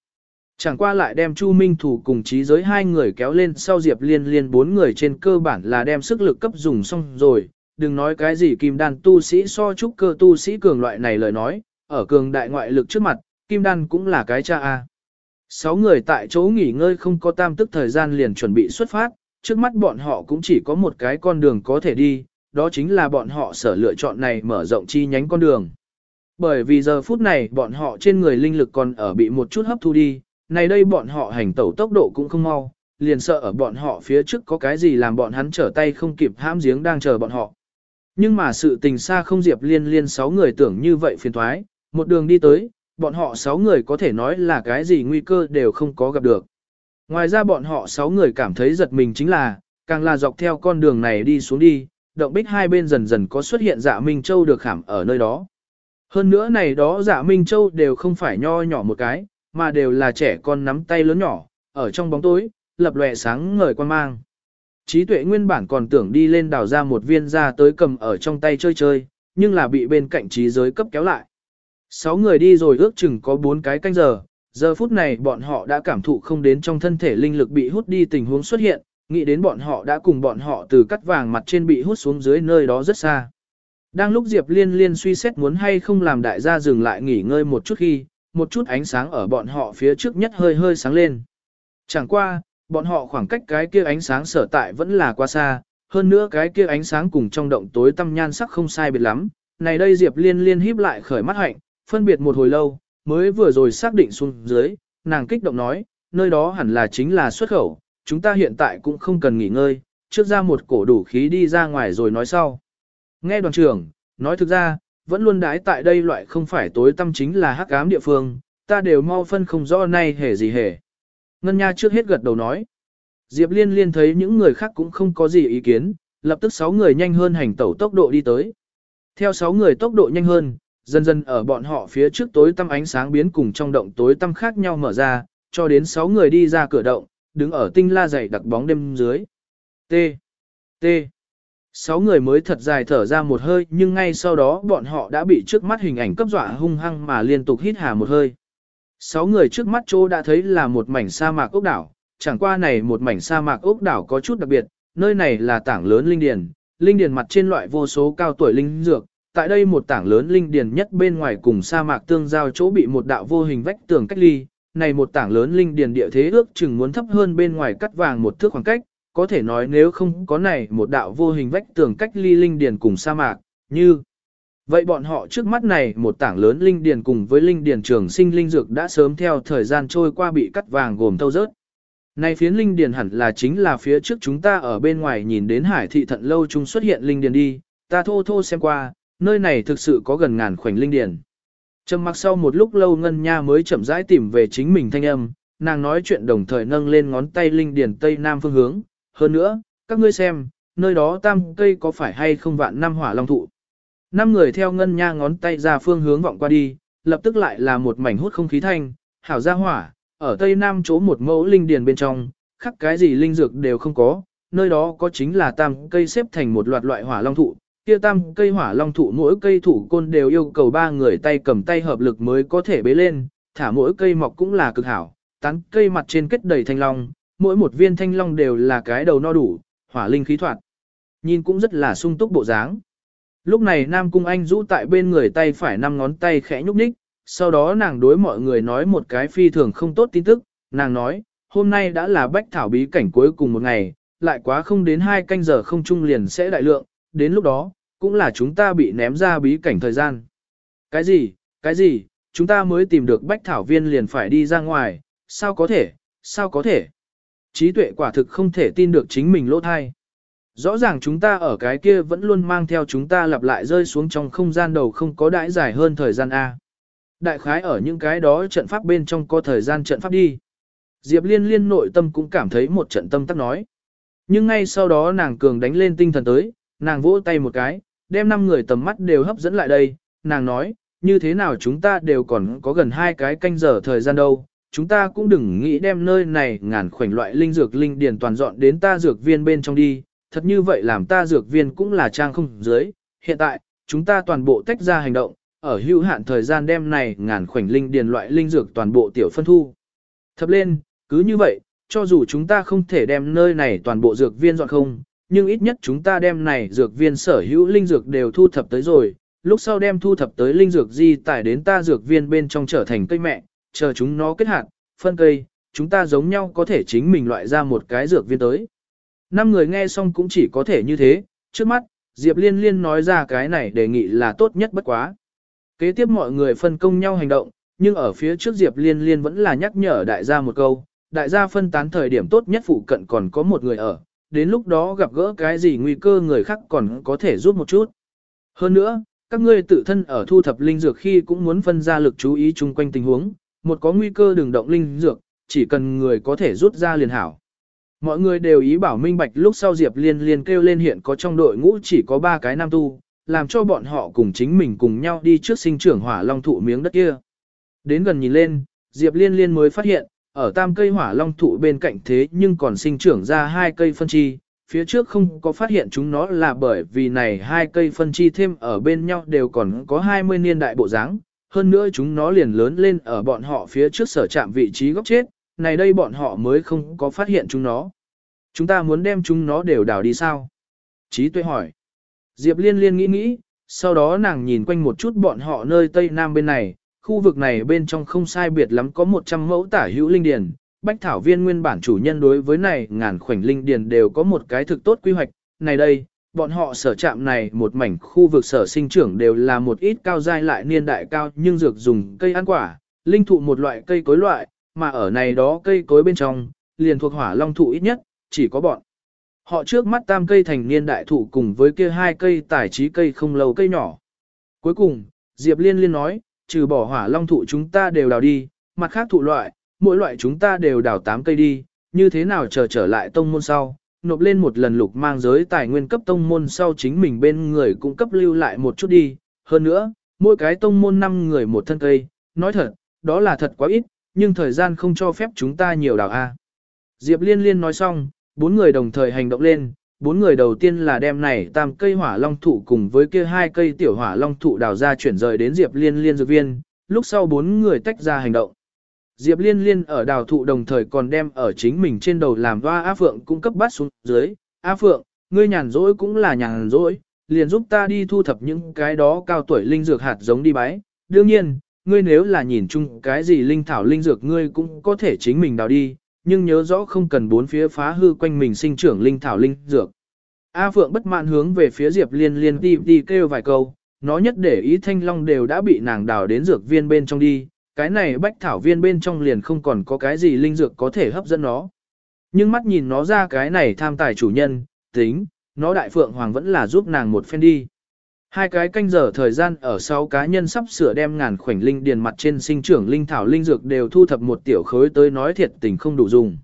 [SPEAKER 1] Chẳng qua lại đem Chu Minh Thủ cùng trí giới hai người kéo lên sau Diệp Liên Liên bốn người trên cơ bản là đem sức lực cấp dùng xong rồi, đừng nói cái gì kim đan tu sĩ so trúc cơ tu sĩ cường loại này lời nói, ở cường đại ngoại lực trước mặt, kim đan cũng là cái cha A. Sáu người tại chỗ nghỉ ngơi không có tam tức thời gian liền chuẩn bị xuất phát, trước mắt bọn họ cũng chỉ có một cái con đường có thể đi, đó chính là bọn họ sở lựa chọn này mở rộng chi nhánh con đường. Bởi vì giờ phút này bọn họ trên người linh lực còn ở bị một chút hấp thu đi, này đây bọn họ hành tẩu tốc độ cũng không mau, liền sợ ở bọn họ phía trước có cái gì làm bọn hắn trở tay không kịp hãm giếng đang chờ bọn họ. Nhưng mà sự tình xa không diệp liên liên sáu người tưởng như vậy phiền thoái, một đường đi tới, bọn họ sáu người có thể nói là cái gì nguy cơ đều không có gặp được. Ngoài ra bọn họ sáu người cảm thấy giật mình chính là, càng là dọc theo con đường này đi xuống đi, động bích hai bên dần dần có xuất hiện dạ Minh Châu được khảm ở nơi đó. Hơn nữa này đó giả Minh Châu đều không phải nho nhỏ một cái, mà đều là trẻ con nắm tay lớn nhỏ, ở trong bóng tối, lập lòe sáng ngời quan mang. Trí tuệ nguyên bản còn tưởng đi lên đào ra một viên ra tới cầm ở trong tay chơi chơi, nhưng là bị bên cạnh trí giới cấp kéo lại. Sáu người đi rồi ước chừng có bốn cái canh giờ, giờ phút này bọn họ đã cảm thụ không đến trong thân thể linh lực bị hút đi tình huống xuất hiện, nghĩ đến bọn họ đã cùng bọn họ từ cắt vàng mặt trên bị hút xuống dưới nơi đó rất xa. Đang lúc Diệp Liên Liên suy xét muốn hay không làm đại gia dừng lại nghỉ ngơi một chút khi, một chút ánh sáng ở bọn họ phía trước nhất hơi hơi sáng lên. Chẳng qua, bọn họ khoảng cách cái kia ánh sáng sở tại vẫn là quá xa, hơn nữa cái kia ánh sáng cùng trong động tối tăm nhan sắc không sai biệt lắm. Này đây Diệp Liên Liên híp lại khởi mắt hạnh, phân biệt một hồi lâu, mới vừa rồi xác định xuống dưới, nàng kích động nói, nơi đó hẳn là chính là xuất khẩu, chúng ta hiện tại cũng không cần nghỉ ngơi, trước ra một cổ đủ khí đi ra ngoài rồi nói sau. Nghe đoàn trưởng, nói thực ra, vẫn luôn đái tại đây loại không phải tối tâm chính là hắc ám địa phương, ta đều mau phân không rõ nay hề gì hề. Ngân Nha trước hết gật đầu nói. Diệp Liên Liên thấy những người khác cũng không có gì ý kiến, lập tức 6 người nhanh hơn hành tẩu tốc độ đi tới. Theo 6 người tốc độ nhanh hơn, dần dần ở bọn họ phía trước tối tăm ánh sáng biến cùng trong động tối tăm khác nhau mở ra, cho đến 6 người đi ra cửa động, đứng ở tinh la dày đặc bóng đêm dưới. T. T. Sáu người mới thật dài thở ra một hơi nhưng ngay sau đó bọn họ đã bị trước mắt hình ảnh cấp dọa hung hăng mà liên tục hít hà một hơi. Sáu người trước mắt chỗ đã thấy là một mảnh sa mạc ốc đảo, chẳng qua này một mảnh sa mạc ốc đảo có chút đặc biệt, nơi này là tảng lớn linh điền, linh điền mặt trên loại vô số cao tuổi linh dược, tại đây một tảng lớn linh điền nhất bên ngoài cùng sa mạc tương giao chỗ bị một đạo vô hình vách tường cách ly, này một tảng lớn linh điền địa thế ước chừng muốn thấp hơn bên ngoài cắt vàng một thước khoảng cách, có thể nói nếu không có này một đạo vô hình vách tường cách ly linh điền cùng sa mạc, như Vậy bọn họ trước mắt này một tảng lớn linh điền cùng với linh điền trường sinh linh dược đã sớm theo thời gian trôi qua bị cắt vàng gồm thâu rớt. Này phiến linh điền hẳn là chính là phía trước chúng ta ở bên ngoài nhìn đến hải thị thận lâu chúng xuất hiện linh điền đi, ta thô thô xem qua, nơi này thực sự có gần ngàn khoảnh linh điền. Trầm mặc sau một lúc lâu ngân nha mới chậm rãi tìm về chính mình thanh âm, nàng nói chuyện đồng thời nâng lên ngón tay linh điền tây nam phương hướng, hơn nữa, các ngươi xem, nơi đó tam cây có phải hay không vạn năm hỏa long thụ. Năm người theo ngân nha ngón tay ra phương hướng vọng qua đi, lập tức lại là một mảnh hút không khí thanh, hảo ra hỏa, ở tây nam chỗ một mẫu linh điền bên trong, khắc cái gì linh dược đều không có, nơi đó có chính là tam cây xếp thành một loạt loại hỏa long thụ, kia tam cây hỏa long thụ mỗi cây thủ côn đều yêu cầu ba người tay cầm tay hợp lực mới có thể bế lên, thả mỗi cây mọc cũng là cực hảo, tán cây mặt trên kết đầy thanh long, mỗi một viên thanh long đều là cái đầu no đủ, hỏa linh khí thoạt. Nhìn cũng rất là sung túc bộ dáng. Lúc này Nam Cung Anh rũ tại bên người tay phải năm ngón tay khẽ nhúc nhích, sau đó nàng đối mọi người nói một cái phi thường không tốt tin tức, nàng nói, hôm nay đã là bách thảo bí cảnh cuối cùng một ngày, lại quá không đến hai canh giờ không trung liền sẽ đại lượng, đến lúc đó, cũng là chúng ta bị ném ra bí cảnh thời gian. Cái gì, cái gì, chúng ta mới tìm được bách thảo viên liền phải đi ra ngoài, sao có thể, sao có thể. Trí tuệ quả thực không thể tin được chính mình lỗ thai. Rõ ràng chúng ta ở cái kia vẫn luôn mang theo chúng ta lặp lại rơi xuống trong không gian đầu không có đãi dài hơn thời gian A. Đại khái ở những cái đó trận pháp bên trong có thời gian trận pháp đi. Diệp liên liên nội tâm cũng cảm thấy một trận tâm tắc nói. Nhưng ngay sau đó nàng cường đánh lên tinh thần tới, nàng vỗ tay một cái, đem năm người tầm mắt đều hấp dẫn lại đây, nàng nói, như thế nào chúng ta đều còn có gần hai cái canh giờ thời gian đâu, chúng ta cũng đừng nghĩ đem nơi này ngàn khoảnh loại linh dược linh điển toàn dọn đến ta dược viên bên trong đi, thật như vậy làm ta dược viên cũng là trang không dưới, hiện tại, chúng ta toàn bộ tách ra hành động, ở hữu hạn thời gian đem này ngàn khoảnh linh điền loại linh dược toàn bộ tiểu phân thu. Thập lên, cứ như vậy, cho dù chúng ta không thể đem nơi này toàn bộ dược viên dọn không, nhưng ít nhất chúng ta đem này dược viên sở hữu linh dược đều thu thập tới rồi, lúc sau đem thu thập tới linh dược di tải đến ta dược viên bên trong trở thành cây mẹ, chờ chúng nó kết hạt, phân cây, chúng ta giống nhau có thể chính mình loại ra một cái dược viên tới. Năm người nghe xong cũng chỉ có thể như thế, trước mắt, Diệp Liên Liên nói ra cái này đề nghị là tốt nhất bất quá. Kế tiếp mọi người phân công nhau hành động, nhưng ở phía trước Diệp Liên Liên vẫn là nhắc nhở đại gia một câu, đại gia phân tán thời điểm tốt nhất phụ cận còn có một người ở, đến lúc đó gặp gỡ cái gì nguy cơ người khác còn có thể giúp một chút. Hơn nữa, các ngươi tự thân ở thu thập linh dược khi cũng muốn phân ra lực chú ý chung quanh tình huống, một có nguy cơ đừng động linh dược, chỉ cần người có thể rút ra liền hảo. Mọi người đều ý bảo minh bạch lúc sau Diệp Liên Liên kêu lên hiện có trong đội ngũ chỉ có ba cái nam tu, làm cho bọn họ cùng chính mình cùng nhau đi trước sinh trưởng hỏa long thụ miếng đất kia. Đến gần nhìn lên, Diệp Liên Liên mới phát hiện, ở tam cây hỏa long thụ bên cạnh thế nhưng còn sinh trưởng ra hai cây phân chi, phía trước không có phát hiện chúng nó là bởi vì này hai cây phân chi thêm ở bên nhau đều còn có 20 niên đại bộ dáng, hơn nữa chúng nó liền lớn lên ở bọn họ phía trước sở chạm vị trí góc chết, này đây bọn họ mới không có phát hiện chúng nó. Chúng ta muốn đem chúng nó đều đào đi sao? Trí tuệ hỏi. Diệp liên liên nghĩ nghĩ, sau đó nàng nhìn quanh một chút bọn họ nơi tây nam bên này, khu vực này bên trong không sai biệt lắm có 100 mẫu tả hữu linh điền. Bách thảo viên nguyên bản chủ nhân đối với này ngàn khoảnh linh điền đều có một cái thực tốt quy hoạch. Này đây, bọn họ sở trạm này một mảnh khu vực sở sinh trưởng đều là một ít cao dai lại niên đại cao nhưng dược dùng cây ăn quả, linh thụ một loại cây cối loại, mà ở này đó cây cối bên trong, liền thuộc hỏa long thụ ít nhất, chỉ có bọn. Họ trước mắt tam cây thành niên đại thụ cùng với kia hai cây tài trí cây không lâu cây nhỏ. Cuối cùng, Diệp Liên Liên nói, trừ bỏ hỏa long thụ chúng ta đều đào đi, mặt khác thụ loại, mỗi loại chúng ta đều đào 8 cây đi, như thế nào chờ trở, trở lại tông môn sau, nộp lên một lần lục mang giới tài nguyên cấp tông môn sau chính mình bên người cũng cấp lưu lại một chút đi, hơn nữa, mỗi cái tông môn 5 người một thân cây, nói thật, đó là thật quá ít, nhưng thời gian không cho phép chúng ta nhiều đào A. Diệp Liên Liên nói xong, bốn người đồng thời hành động lên, bốn người đầu tiên là đem này tam cây hỏa long thụ cùng với kia hai cây tiểu hỏa long thụ đào ra chuyển rời đến Diệp Liên Liên dược viên, lúc sau bốn người tách ra hành động. Diệp Liên Liên ở đào thụ đồng thời còn đem ở chính mình trên đầu làm hoa Á Phượng cung cấp bắt xuống dưới. Á Phượng, ngươi nhàn rỗi cũng là nhàn rỗi, liền giúp ta đi thu thập những cái đó cao tuổi linh dược hạt giống đi bái. Đương nhiên, ngươi nếu là nhìn chung cái gì linh thảo linh dược ngươi cũng có thể chính mình đào đi, nhưng nhớ rõ không cần bốn phía phá hư quanh mình sinh trưởng linh thảo linh dược. A Phượng bất mãn hướng về phía Diệp Liên Liên đi đi kêu vài câu, nó nhất để ý thanh long đều đã bị nàng đào đến dược viên bên trong đi, cái này bách thảo viên bên trong liền không còn có cái gì linh dược có thể hấp dẫn nó. Nhưng mắt nhìn nó ra cái này tham tài chủ nhân, tính, nó đại phượng hoàng vẫn là giúp nàng một phen đi. Hai cái canh giờ thời gian ở sau cá nhân sắp sửa đem ngàn khoảnh linh điền mặt trên sinh trưởng linh thảo linh dược đều thu thập một tiểu khối tới nói thiệt tình không đủ dùng.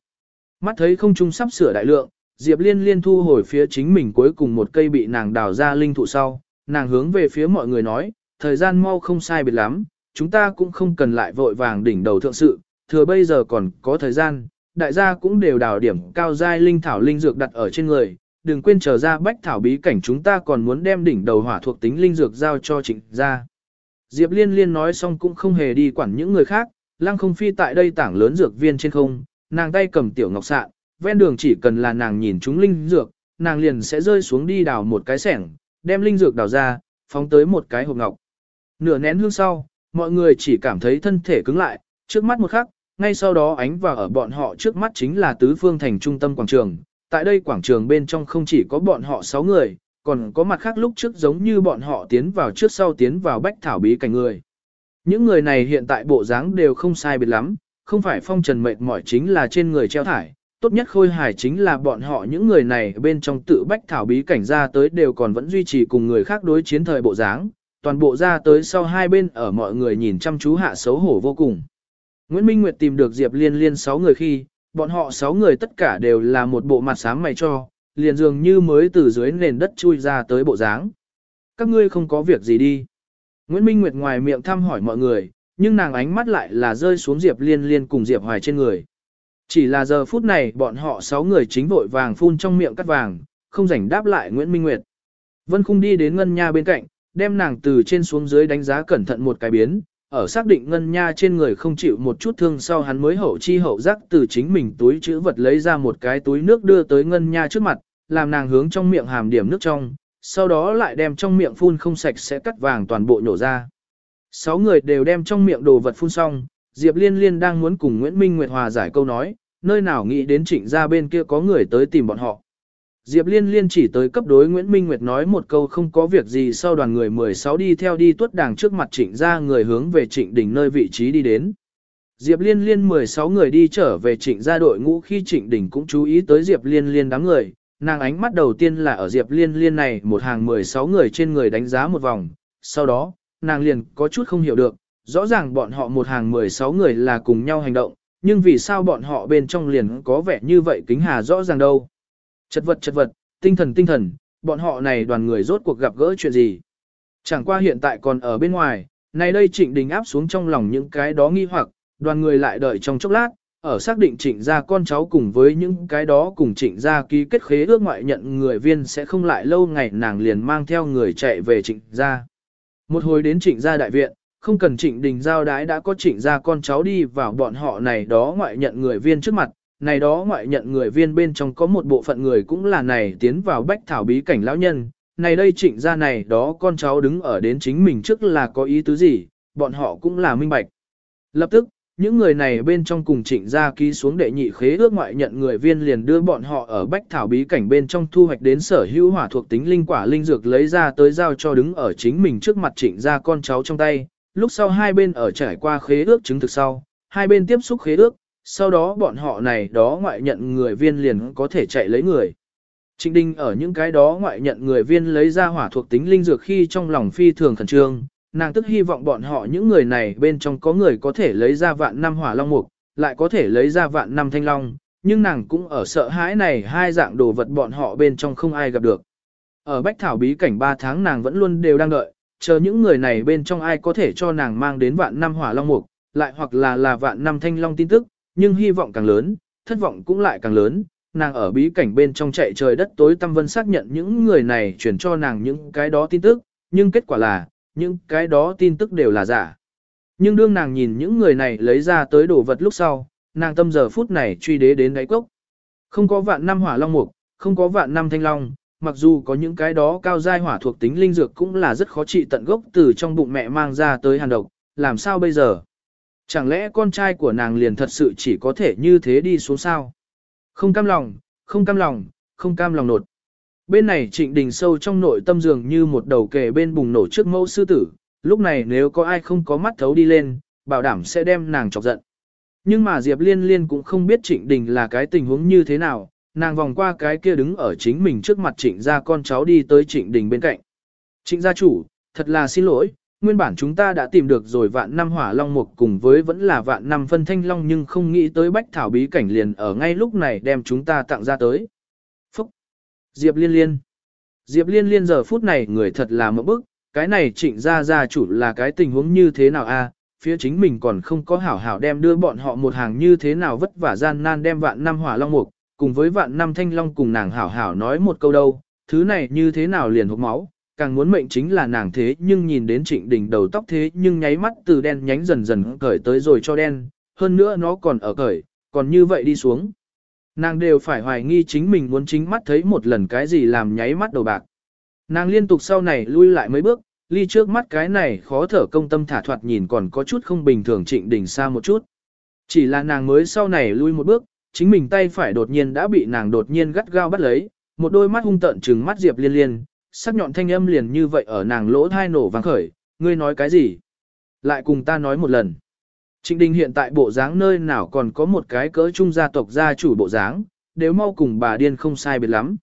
[SPEAKER 1] Mắt thấy không trung sắp sửa đại lượng, Diệp Liên liên thu hồi phía chính mình cuối cùng một cây bị nàng đào ra linh thụ sau, nàng hướng về phía mọi người nói, thời gian mau không sai biệt lắm, chúng ta cũng không cần lại vội vàng đỉnh đầu thượng sự, thừa bây giờ còn có thời gian, đại gia cũng đều đào điểm cao giai linh thảo linh dược đặt ở trên người, đừng quên chờ ra bách thảo bí cảnh chúng ta còn muốn đem đỉnh đầu hỏa thuộc tính linh dược giao cho trịnh ra. Diệp liên liên nói xong cũng không hề đi quản những người khác, lăng không phi tại đây tảng lớn dược viên trên không, nàng tay cầm tiểu ngọc sạn, ven đường chỉ cần là nàng nhìn chúng linh dược, nàng liền sẽ rơi xuống đi đào một cái sẻng, đem linh dược đào ra, phóng tới một cái hộp ngọc. Nửa nén hương sau, mọi người chỉ cảm thấy thân thể cứng lại, trước mắt một khắc, ngay sau đó ánh vào ở bọn họ trước mắt chính là tứ phương thành trung tâm quảng trường, tại đây quảng trường bên trong không chỉ có bọn họ 6 người, còn có mặt khác lúc trước giống như bọn họ tiến vào trước sau tiến vào bách thảo bí cảnh người. Những người này hiện tại bộ dáng đều không sai biệt lắm, không phải phong trần mệt mỏi chính là trên người treo thải, tốt nhất khôi hài chính là bọn họ những người này bên trong tự bách thảo bí cảnh ra tới đều còn vẫn duy trì cùng người khác đối chiến thời bộ dáng, toàn bộ ra tới sau hai bên ở mọi người nhìn chăm chú hạ xấu hổ vô cùng. Nguyễn Minh Nguyệt tìm được Diệp Liên Liên 6 người khi, bọn họ sáu người tất cả đều là một bộ mặt sáng mày cho, liền dường như mới từ dưới nền đất chui ra tới bộ dáng. Các ngươi không có việc gì đi. Nguyễn Minh Nguyệt ngoài miệng thăm hỏi mọi người, nhưng nàng ánh mắt lại là rơi xuống Diệp Liên Liên cùng Diệp Hoài trên người. Chỉ là giờ phút này bọn họ sáu người chính vội vàng phun trong miệng cắt vàng, không rảnh đáp lại Nguyễn Minh Nguyệt. Vân Khung đi đến Ngân Nha bên cạnh, đem nàng từ trên xuống dưới đánh giá cẩn thận một cái biến, ở xác định ngân nha trên người không chịu một chút thương sau hắn mới hậu chi hậu giác từ chính mình túi chữ vật lấy ra một cái túi nước đưa tới ngân nha trước mặt, làm nàng hướng trong miệng hàm điểm nước trong, sau đó lại đem trong miệng phun không sạch sẽ cắt vàng toàn bộ nhổ ra. Sáu người đều đem trong miệng đồ vật phun xong, Diệp Liên Liên đang muốn cùng Nguyễn Minh Nguyệt Hòa giải câu nói, nơi nào nghĩ đến trịnh ra bên kia có người tới tìm bọn họ. Diệp Liên Liên chỉ tới cấp đối Nguyễn Minh Nguyệt nói một câu không có việc gì sau đoàn người 16 đi theo đi tuất đảng trước mặt trịnh ra người hướng về trịnh đỉnh nơi vị trí đi đến. Diệp Liên Liên 16 người đi trở về trịnh gia đội ngũ khi trịnh đỉnh cũng chú ý tới Diệp Liên Liên đám người, nàng ánh mắt đầu tiên là ở Diệp Liên Liên này một hàng 16 người trên người đánh giá một vòng, sau đó, nàng liền có chút không hiểu được, rõ ràng bọn họ một hàng 16 người là cùng nhau hành động, nhưng vì sao bọn họ bên trong liền có vẻ như vậy kính hà rõ ràng đâu. Chật vật chật vật, tinh thần tinh thần, bọn họ này đoàn người rốt cuộc gặp gỡ chuyện gì. Chẳng qua hiện tại còn ở bên ngoài, này đây trịnh đình áp xuống trong lòng những cái đó nghi hoặc, đoàn người lại đợi trong chốc lát, ở xác định trịnh gia con cháu cùng với những cái đó cùng trịnh gia ký kết khế ước ngoại nhận người viên sẽ không lại lâu ngày nàng liền mang theo người chạy về trịnh gia. Một hồi đến trịnh gia đại viện, không cần trịnh đình giao đái đã có trịnh gia con cháu đi vào bọn họ này đó ngoại nhận người viên trước mặt, này đó ngoại nhận người viên bên trong có một bộ phận người cũng là này tiến vào bách thảo bí cảnh lão nhân, này đây trịnh gia này đó con cháu đứng ở đến chính mình trước là có ý tứ gì, bọn họ cũng là minh bạch. Lập tức, những người này bên trong cùng trịnh gia ký xuống đệ nhị khế ước ngoại nhận người viên liền đưa bọn họ ở bách thảo bí cảnh bên trong thu hoạch đến sở hữu hỏa thuộc tính linh quả linh dược lấy ra tới giao cho đứng ở chính mình trước mặt trịnh gia con cháu trong tay. Lúc sau hai bên ở trải qua khế ước chứng thực sau, hai bên tiếp xúc khế ước, sau đó bọn họ này đó ngoại nhận người viên liền có thể chạy lấy người. Trịnh Đinh ở những cái đó ngoại nhận người viên lấy ra hỏa thuộc tính linh dược khi trong lòng phi thường khẩn trương, nàng tức hy vọng bọn họ những người này bên trong có người có thể lấy ra vạn năm hỏa long mục, lại có thể lấy ra vạn năm thanh long, nhưng nàng cũng ở sợ hãi này hai dạng đồ vật bọn họ bên trong không ai gặp được. Ở Bách Thảo bí cảnh 3 tháng nàng vẫn luôn đều đang đợi, chờ những người này bên trong ai có thể cho nàng mang đến vạn năm hỏa long mục, lại hoặc là là vạn năm thanh long tin tức, nhưng hy vọng càng lớn, thất vọng cũng lại càng lớn. Nàng ở bí cảnh bên trong chạy trời đất tối tâm vân xác nhận những người này chuyển cho nàng những cái đó tin tức, nhưng kết quả là, những cái đó tin tức đều là giả. Nhưng đương nàng nhìn những người này lấy ra tới đồ vật lúc sau, nàng tâm giờ phút này truy đế đến đáy cốc. Không có vạn năm hỏa long mục, không có vạn năm thanh long, mặc dù có những cái đó cao giai hỏa thuộc tính linh dược cũng là rất khó trị tận gốc từ trong bụng mẹ mang ra tới hàn độc, làm sao bây giờ? Chẳng lẽ con trai của nàng liền thật sự chỉ có thể như thế đi xuống sao? Không cam lòng, không cam lòng, không cam lòng nột. Bên này trịnh đình sâu trong nội tâm dường như một đầu kề bên bùng nổ trước mẫu sư tử, lúc này nếu có ai không có mắt thấu đi lên, bảo đảm sẽ đem nàng chọc giận. Nhưng mà Diệp Liên Liên cũng không biết trịnh đình là cái tình huống như thế nào, nàng vòng qua cái kia đứng ở chính mình trước mặt trịnh gia con cháu đi tới trịnh đình bên cạnh. Trịnh gia chủ, thật là xin lỗi, nguyên bản chúng ta đã tìm được rồi vạn năm hỏa long mục cùng với vẫn là vạn năm phân thanh long nhưng không nghĩ tới bách thảo bí cảnh liền ở ngay lúc này đem chúng ta tặng ra tới. Phúc! Diệp liên liên! Diệp liên liên giờ phút này người thật là mẫu bức, cái này trịnh ra gia chủ là cái tình huống như thế nào a? À? phía chính mình còn không có hảo hảo đem đưa bọn họ một hàng như thế nào vất vả gian nan đem vạn năm hỏa long mục, cùng với vạn năm thanh long cùng nàng hảo hảo nói một câu đâu, thứ này như thế nào liền hộp máu, càng muốn mệnh chính là nàng thế nhưng nhìn đến trịnh đình đầu tóc thế nhưng nháy mắt từ đen nhánh dần dần cởi tới rồi cho đen, hơn nữa nó còn ở cởi, còn như vậy đi xuống. Nàng đều phải hoài nghi chính mình muốn chính mắt thấy một lần cái gì làm nháy mắt đầu bạc. Nàng liên tục sau này lui lại mấy bước, ly trước mắt cái này khó thở công tâm thả thoạt nhìn còn có chút không bình thường trịnh đình xa một chút. Chỉ là nàng mới sau này lui một bước, chính mình tay phải đột nhiên đã bị nàng đột nhiên gắt gao bắt lấy, một đôi mắt hung tợn trừng mắt Diệp Liên Liên, sắc nhọn thanh âm liền như vậy ở nàng lỗ thai nổ vang khởi, ngươi nói cái gì? Lại cùng ta nói một lần. Trịnh Đình hiện tại bộ dáng nơi nào còn có một cái cỡ trung gia tộc gia chủ bộ dáng, đều mau cùng bà điên không sai biệt lắm.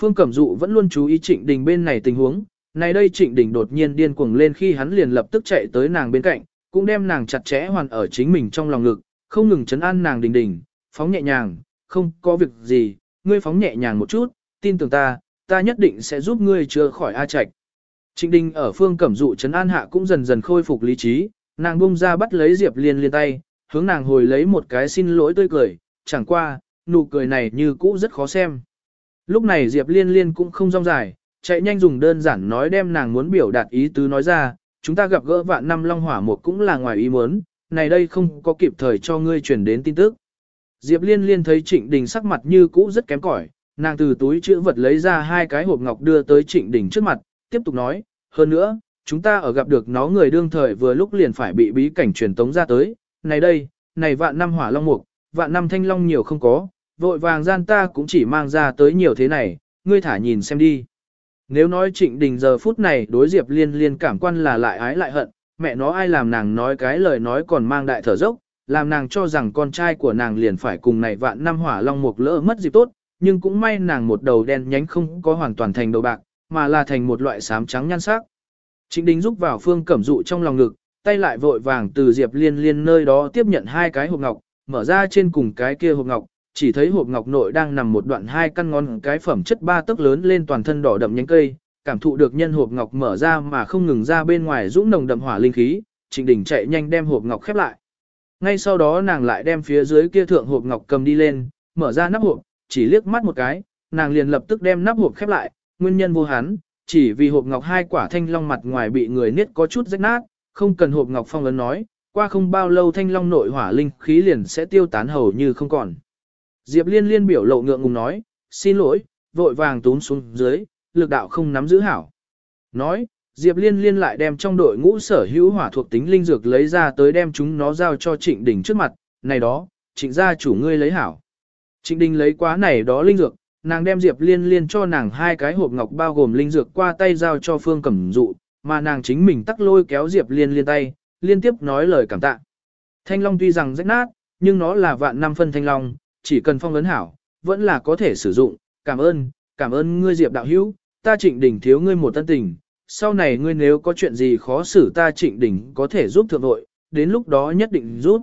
[SPEAKER 1] Phương Cẩm Dụ vẫn luôn chú ý Trịnh Đình bên này tình huống, này đây Trịnh Đình đột nhiên điên cuồng lên khi hắn liền lập tức chạy tới nàng bên cạnh, cũng đem nàng chặt chẽ hoàn ở chính mình trong lòng ngực, không ngừng chấn an nàng Đình Đình, phóng nhẹ nhàng, không có việc gì, ngươi phóng nhẹ nhàng một chút, tin tưởng ta, ta nhất định sẽ giúp ngươi chữa khỏi A Trạch. Trịnh Đình ở phương cẩm dụ trấn an hạ cũng dần dần khôi phục lý trí, nàng bung ra bắt lấy Diệp Liên liên tay, hướng nàng hồi lấy một cái xin lỗi tươi cười, chẳng qua, nụ cười này như cũ rất khó xem. Lúc này Diệp Liên liên cũng không rong dài, chạy nhanh dùng đơn giản nói đem nàng muốn biểu đạt ý tứ nói ra, chúng ta gặp gỡ vạn năm long hỏa một cũng là ngoài ý muốn, này đây không có kịp thời cho ngươi truyền đến tin tức. Diệp Liên liên thấy Trịnh Đình sắc mặt như cũ rất kém cỏi, Nàng từ túi chữ vật lấy ra hai cái hộp ngọc đưa tới Trịnh Đình trước mặt, tiếp tục nói, hơn nữa, chúng ta ở gặp được nó người đương thời vừa lúc liền phải bị bí cảnh truyền tống ra tới, này đây, này vạn năm hỏa long mục, vạn năm thanh long nhiều không có, vội vàng gian ta cũng chỉ mang ra tới nhiều thế này, ngươi thả nhìn xem đi. Nếu nói trịnh đình giờ phút này đối Diệp Liên Liên cảm quan là lại ái lại hận, mẹ nó ai làm nàng nói cái lời nói còn mang đại thở dốc, làm nàng cho rằng con trai của nàng liền phải cùng này vạn năm hỏa long mục lỡ mất dịp tốt, nhưng cũng may nàng một đầu đen nhánh không có hoàn toàn thành đầu bạc, mà là thành một loại xám trắng nhan sắc. Trịnh Đình rúc vào phương cẩm dụ trong lòng ngực, tay lại vội vàng từ Diệp Liên Liên nơi đó tiếp nhận hai cái hộp ngọc, mở ra trên cùng cái kia hộp ngọc, chỉ thấy hộp ngọc nội đang nằm một đoạn hai căn ngón cái phẩm chất ba tấc lớn lên toàn thân đỏ đậm nhánh cây, cảm thụ được nhân hộp ngọc mở ra mà không ngừng ra bên ngoài dũng nồng đậm hỏa linh khí, Trịnh Đình chạy nhanh đem hộp ngọc khép lại. Ngay sau đó nàng lại đem phía dưới kia thượng hộp ngọc cầm đi lên, mở ra nắp hộp, chỉ liếc mắt một cái, nàng liền lập tức đem nắp hộp khép lại, nguyên nhân vô hắn, chỉ vì hộp ngọc hai quả thanh long mặt ngoài bị người niết có chút rách nát, không cần hộp ngọc phong ấn nói, qua không bao lâu thanh long nội hỏa linh khí liền sẽ tiêu tán hầu như không còn. Diệp liên liên biểu lộ ngượng ngùng nói, xin lỗi, vội vàng tún xuống dưới, lực đạo không nắm giữ hảo. Nói, Diệp liên liên lại đem trong đội ngũ sở hữu hỏa thuộc tính linh dược lấy ra tới đem chúng nó giao cho trịnh đỉnh trước mặt, này đó, trịnh gia chủ ngươi lấy hảo. Trịnh đình lấy quá này đó linh dược, nàng đem Diệp Liên Liên cho nàng hai cái hộp ngọc bao gồm linh dược qua tay giao cho Phương Cẩm Dụ, mà nàng chính mình tắc lôi kéo Diệp Liên Liên tay, liên tiếp nói lời cảm tạ. Thanh Long tuy rằng rách nát, nhưng nó là vạn năm phân Thanh Long, chỉ cần phong ấn hảo, vẫn là có thể sử dụng. Cảm ơn, cảm ơn ngươi Diệp đạo hữu, ta Trịnh Đình thiếu ngươi một tân tình, sau này ngươi nếu có chuyện gì khó xử ta Trịnh Đình có thể giúp thượng nội, đến lúc đó nhất định giúp.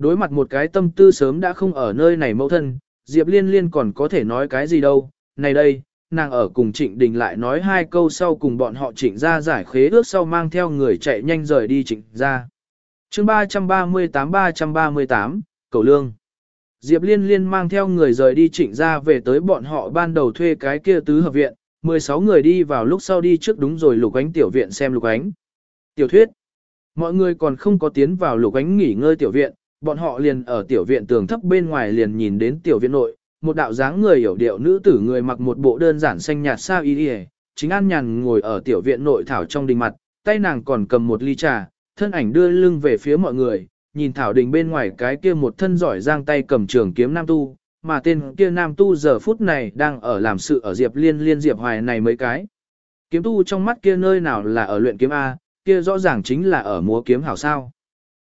[SPEAKER 1] Đối mặt một cái tâm tư sớm đã không ở nơi này mẫu thân, Diệp Liên Liên còn có thể nói cái gì đâu, này đây, nàng ở cùng Trịnh Đình lại nói hai câu sau cùng bọn họ trịnh ra giải khế ước sau mang theo người chạy nhanh rời đi trịnh ra. chương 338-338, Cầu Lương Diệp Liên Liên mang theo người rời đi trịnh ra về tới bọn họ ban đầu thuê cái kia tứ hợp viện, 16 người đi vào lúc sau đi trước đúng rồi lục ánh tiểu viện xem lục ánh. Tiểu thuyết Mọi người còn không có tiến vào lục ánh nghỉ ngơi tiểu viện, bọn họ liền ở tiểu viện tường thấp bên ngoài liền nhìn đến tiểu viện nội, một đạo dáng người hiểu điệu nữ tử người mặc một bộ đơn giản xanh nhạt sao y đi chính an nhàn ngồi ở tiểu viện nội thảo trong đình mặt, tay nàng còn cầm một ly trà, thân ảnh đưa lưng về phía mọi người, nhìn thảo đình bên ngoài cái kia một thân giỏi giang tay cầm trường kiếm nam tu, mà tên kia nam tu giờ phút này đang ở làm sự ở diệp liên liên diệp hoài này mấy cái. Kiếm tu trong mắt kia nơi nào là ở luyện kiếm A, kia rõ ràng chính là ở múa kiếm hảo sao.